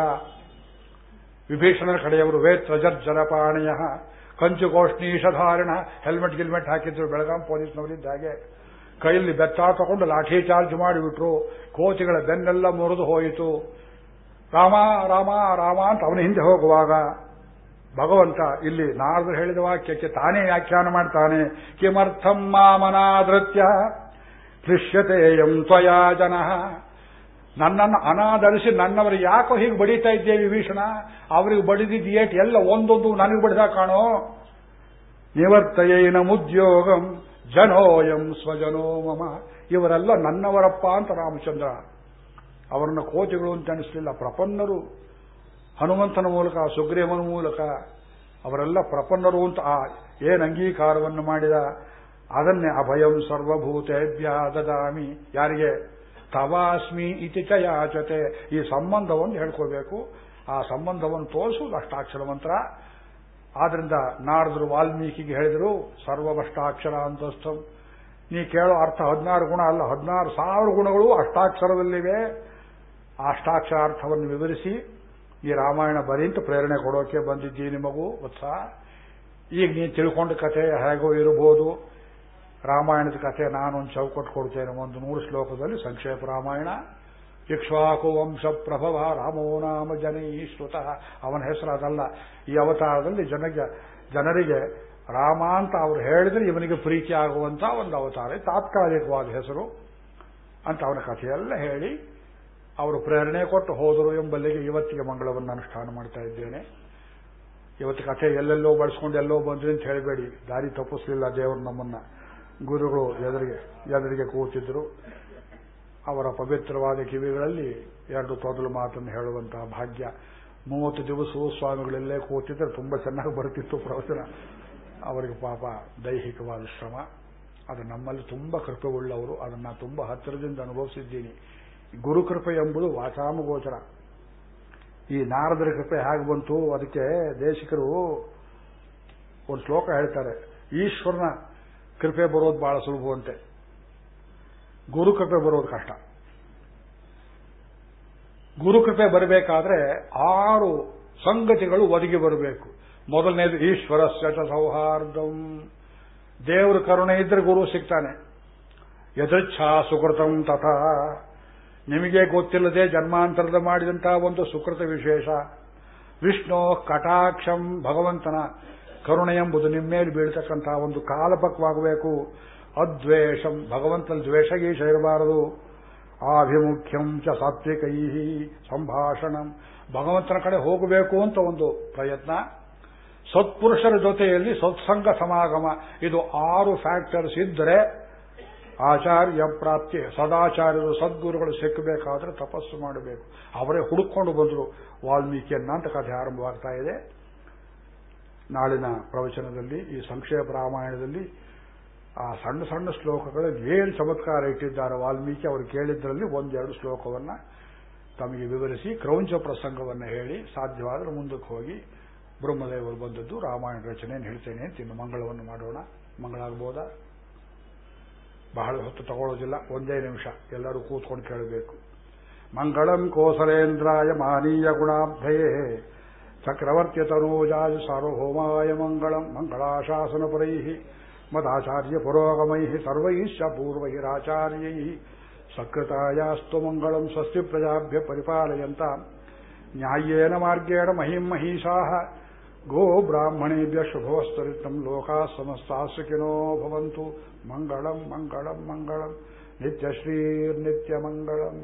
ವಿಭೀಷಣನ ಕಡೆಯವರು ವೇತ್ರಜರ್ಜರ ಕಂಚು ಗೋಷ್ಣೀಷಧಾರಣ ಹೆಲ್ಮೆಟ್ ಗಿಲ್ಮೆಟ್ ಹಾಕಿದ್ರು. ಬೆಳಗಾಂ ಪೊಲೀಸ್ನವರಿದ್ದ ಹಾಗೆ ಕೈಯಲ್ಲಿ ಬೆತ್ತ ತಗೊಂಡು ಲಾಠಿ ಚಾರ್ಜ್ ಮಾಡಿಬಿಟ್ರು. ಕೋತಿಗಳ ಬೆನ್ನೆಲ್ಲ ಮುರಿದು ಹೋಯಿತು. ರಾಮ ರಾಮ ರಾಮ ಅಂತ ಅವನ ಹಿಂದೆ ಹೋಗುವಾಗ ಭಗವಂತ ಇಲ್ಲಿ ನಾರದರು ಹೇಳಿದ ವಾಕ್ಯಕ್ಕೆ ತಾನೇ ವ್ಯಾಖ್ಯಾನ ಮಾಡ್ತಾನೆ. ಕಿಮರ್ಥಂ ಮಾಮನಾದೃತ್ಯ ದೃಶ್ಯತೆ ಎಂ ತ್ವಯಾ ಜನ. ನನ್ನನ್ನು ಅನಾದರಿಸಿ ನನ್ನವರು ಯಾಕೋ ಹೀಗೆ ಬಡಿತಾ ಇದ್ದೇವೆ ವಿಭೀಷಣ? ಅವರಿಗೆ ಬಡಿದಿದ್ದು ಏಟ್ ಎಲ್ಲ ಒಂದೊಂದು ನನಗೆ ಬಡಿದ ಕಾಣೋ? ನಿವರ್ತಯೇನ ಉದ್ಯೋಗಂ ಜನೋಯಂ ಸ್ವಜನೋ ಮಮ. ಇವರೆಲ್ಲ ನನ್ನವರಪ್ಪ ಅಂತ ರಾಮಚಂದ್ರ. ಅವರನ್ನ ಕೋತಿಗಳು ಅಂತ ಅನಿಸಲಿಲ್ಲ. ಪ್ರಪನ್ನರು. ಹನುಮಂತನ ಮೂಲಕ, ಸುಗ್ರೀವನ ಮೂಲಕ ಅವರೆಲ್ಲ ಪ್ರಪನ್ನರು ಅಂತ ಆ ಏನ್ ಅಂಗೀಕಾರವನ್ನು ಮಾಡಿದ. ಅದನ್ನೇ ಅಭಯಂ ಸರ್ವಭೂತೇಭ್ಯ ದದಾಮಿ. ಯಾರಿಗೆ? ತವಾಸ್ಮಿ ಇತಿ ಚ ಜೊತೆ ಈ ಸಂಬಂಧವನ್ನು ಹೇಳ್ಕೋಬೇಕು ಆ ಸಂಬಂಧವನ್ನು ತೋರಿಸುವುದು ಅಷ್ಟಾಕ್ಷರ ಮಂತ್ರ. ಆದ್ರಿಂದ ನಾರದರು ವಾಲ್ಮೀಕಿಗೆ ಹೇಳಿದರು, ಸರ್ವಭಷ್ಟಾಕ್ಷರ ಅಂತಸ್ಥಂ. ನೀ ಕೇಳೋ ಅರ್ಥ ಹದಿನಾರು ಗುಣ ಅಲ್ಲ, ಹದಿನಾರು ಸಾವಿರ ಗುಣಗಳು ಅಷ್ಟಾಕ್ಷರದಲ್ಲಿವೆ. ಆ ಅಷ್ಟಾಕ್ಷರಾರ್ಥವನ್ನು ವಿವರಿಸಿ, ಈ ರಾಮಾಯಣ ಬರೀಂತ ಪ್ರೇರಣೆ ಕೊಡೋಕೆ ಬಂದಿದ್ದೀನಿ ಮಗು ಉತ್ಸಾಹ ಈಗ ನೀನು ತಿಳ್ಕೊಂಡ ಕಥೆ ಹೇಗೋ ಇರಬಹುದು ರಾಮಾಯಣದ ಕಥೆ ನಾನೊಂದು ಚೌಕಟ್ಟು ಕೊಡ್ತೇನೆ. ಒಂದು ನೂರು ಶ್ಲೋಕದಲ್ಲಿ ಸಂಕ್ಷೇಪ ರಾಮಾಯಣ. ಇಕ್ಷ್ವಾಕು ವಂಶ ಪ್ರಭವ ರಾಮೋ ನಾಮ ಜನೈ ಶ್ರುತಃ. ಅವನ ಹೆಸರು ಅದಲ್ಲ. ಈ ಅವತಾರದಲ್ಲಿ ಜನಗೆ, ಜನರಿಗೆ ರಾಮ ಅಂತ ಅವ್ರು ಹೇಳಿದ್ರೆ ಇವನಿಗೆ ಪ್ರೀತಿ ಆಗುವಂತ ಒಂದು ಅವತಾರ. ತಾತ್ಕಾಲಿಕವಾದ ಹೆಸರು ಅಂತ ಅವನ ಕಥೆಯೆಲ್ಲ ಹೇಳಿ ಅವರು ಪ್ರೇರಣೆ ಕೊಟ್ಟು ಹೋದರು ಎಂಬಲ್ಲಿಗೆ ಇವತ್ತಿಗೆ ಮಂಗಳವನ್ನು ಅನುಷ್ಠಾನ ಮಾಡ್ತಾ ಇದ್ದೇನೆ. ಇವತ್ತು ಕಥೆ ಎಲ್ಲೆಲ್ಲೋ ಬಳಸ್ಕೊಂಡು ಎಲ್ಲೋ ಬಂದ್ರಿ ಅಂತ ಹೇಳಬೇಡಿ. ದಾರಿ ತಪ್ಪಿಸ್ಲಿಲ್ಲ ದೇವರು ನಮ್ಮನ್ನ. ಗುರುಗಳು ಎದುರಿಗೆ ಎದುರಿಗೆ ಕೂತಿದ್ರು, ಅವರ ಪವಿತ್ರವಾದ ಕಿವಿಗಳಲ್ಲಿ ಎರಡು ತೊದಲು ಮಾತನ್ನು ಹೇಳುವಂತಹ ಭಾಗ್ಯ. ಮೂವತ್ತು ದಿವಸವೂ ಸ್ವಾಮಿಗಳಲ್ಲೇ ಕೂತಿದ್ರೆ ತುಂಬಾ ಚೆನ್ನಾಗಿ ಬರ್ತಿತ್ತು ಪ್ರವಚನ. ಅವರಿಗೆ ಪಾಪ ದೈಹಿಕವಾದ ಶ್ರಮ. ಅದು ನಮ್ಮಲ್ಲಿ ತುಂಬಾ ಕೃಪೆ ಉಳ್ಳವರು ಅದನ್ನ ತುಂಬಾ ಹತ್ತಿರದಿಂದ ಅನುಭವಿಸಿದ್ದೀನಿ. ಗುರುಕೃಪೆ ಎಂಬುದು ವಾಚಾಮಗೋಚರ. ಈ ನಾರದರ ಕೃಪೆ ಹೇಗೆ ಬಂತು? ಅದಕ್ಕೆ ದೇಶಿಕರು ಒಂದು ಶ್ಲೋಕ ಹೇಳ್ತಾರೆ. ಈಶ್ವರನ ಕೃಪೆ ಬರೋದು ಬಹಳ ಸುಲಭವಂತೆ ಗುರುಕೃಪೆ ಬರೋದು ಕಷ್ಟ. ಗುರು ಕೃಪೆ ಬರಬೇಕಾದ್ರೆ ಆರು ಸಂಗತಿಗಳು ಒದಗಿ ಬರಬೇಕು. ಮೊದಲನೇದು ಈಶ್ವರ ಶಟ ಸೌಹಾರ್ದಂ. ದೇವರ ಕರುಣೆ ಇದ್ರೆ ಗುರು ಸಿಗ್ತಾನೆ. ಯದಚ್ಛಾ ಸುಕೃತಂ ತಥಾ. ನಿಮಗೆ ಗೊತ್ತಿಲ್ಲದೆ ಜನ್ಮಾಂತರದ ಮಾಡಿದಂತಹ ಒಂದು ಸುಕೃತ ವಿಶೇಷ. ವಿಷ್ಣು ಕಟಾಕ್ಷಂ ಭಗವಂತನ ಕರುಣೆ ಎಂಬುದು ನಿಮ್ಮೇಲೆ ಬೀಳ್ತಕ್ಕಂತಹ ಒಂದು ಕಾಲಪಕ್ವಾಗಬೇಕು. ಅದ್ವೇಷಂ, ಭಗವಂತನ ದ್ವೇಷ ಗೀಷ ಇರಬಾರದು. ಆಭಿಮುಖ್ಯಂ ಚ ಸಾತ್ವಿಕೈ ಸಂಭಾಷಣಂ. ಭಗವಂತನ ಕಡೆ ಹೋಗಬೇಕು ಅಂತ ಒಂದು ಪ್ರಯತ್ನ. ಸತ್ಪುರುಷರ ಜೊತೆಯಲ್ಲಿ ಸತ್ಸಂಗ ಸಮಾಗಮ. ಇದು ಆರು ಫ್ಯಾಕ್ಟರ್ಸ್ ಇದ್ದರೆ ಆಚಾರ್ಯ ಪ್ರಾಪ್ತಿ, ಸದಾಚಾರ್ಯರು, ಸದ್ಗುರುಗಳು ಸಿಕ್ಕಬೇಕಾದ್ರೆ ತಪಸ್ಸು ಮಾಡಬೇಕು. ಅವರೇ ಹುಡುಕೊಂಡು ಬಂದರು ವಾಲ್ಮೀಕಿಯನ್ನ ಅಂತ ಕಥೆ ಆರಂಭವಾಗ್ತಾ ಇದೆ. ನಾಳಿನ ಪ್ರವಚನದಲ್ಲಿ, ಈ ಸಂಕ್ಷೇಪ ರಾಮಾಯಣದಲ್ಲಿ ಆ ಸಣ್ಣ ಸಣ್ಣ ಶ್ಲೋಕಗಳಲ್ಲಿ ಏನು ಚಮತ್ಕಾರ ಇಟ್ಟಿದ್ದಾರೆ. ವಾಲ್ಮೀಕಿ ಅವರು ಕೇಳಿದ್ದರಲ್ಲಿ ಒಂದೆರಡು ಶ್ಲೋಕವನ್ನ ತಮಗೆ ವಿವರಿಸಿ, ಕ್ರೌಂಚ ಪ್ರಸಂಗವನ್ನು ಹೇಳಿ, ಸಾಧ್ಯವಾದರೆ ಮುಂದಕ್ಕೆ ಹೋಗಿ ಬ್ರಹ್ಮದೇವರು ಬಂದದ್ದು ರಾಮಾಯಣ ರಚನೆಯನ್ನು ಹೇಳ್ತೇನೆ ಅಂತ ಇನ್ನು ಮಂಗಳವನ್ನು ಮಾಡೋಣ. ಮಂಗಳಾಗ್ಬೋದಾ ಬಹಳ ಹೊತ್ತು ತಗೊಳ್ಳೋದಿಲ್ಲ, ಒಂದೇ ನಿಮಿಷ. ಎಲ್ಲರೂ ಕೂತ್ಕೊಂಡು ಕೇಳಬೇಕು. ಮಂಗಳಂ ಕೋಸಲೇಂದ್ರಾಯ ಮಾನೀಯ ಗುಣಾಬ್ಧಯೇ. ಚಕ್ರವರ್ತ್ಯ ತನೂಜಾಯ ಸಾರ್ವಭೌಮಾಯ ಮಂಗಳಂ ಮಂಗಳಾಶಾಸನ ಪರೈ ಮದಾಚಾರ್ಯ ಪುರೋಗಮೈ ಸರ್ವೈಶ್ಚ ಪೂರ್ವೈರಾಚಾರ್ಯೈ ಸಕೃತಾಯಾಸ್ತು ಮಂಗಳಂ ಸ್ವಸ್ತಿ ಪ್ರಜಾಭ್ಯ ಪರಿಪಾಲಯಂತ ನ್ಯಾಯೇನ ಮಾರ್ಗೇಣ ಮಹಿಂ ಮಹಿಷಾ ಗೋ ಬ್ರಾಹ್ಮಣೇಭ್ಯ ಶುಭವಸ್ತರಿತಂ ಲೋಕಾ ಸಮಸ್ತಾ ಸುಖಿನೋ ಭವಂತು ಮಂಗಳಂ ಮಂಗಳಂ ಮಂಗಳಂ ನಿತ್ಯಶ್ರೀರ್ನಿತ್ಯಮಂಗಳಂ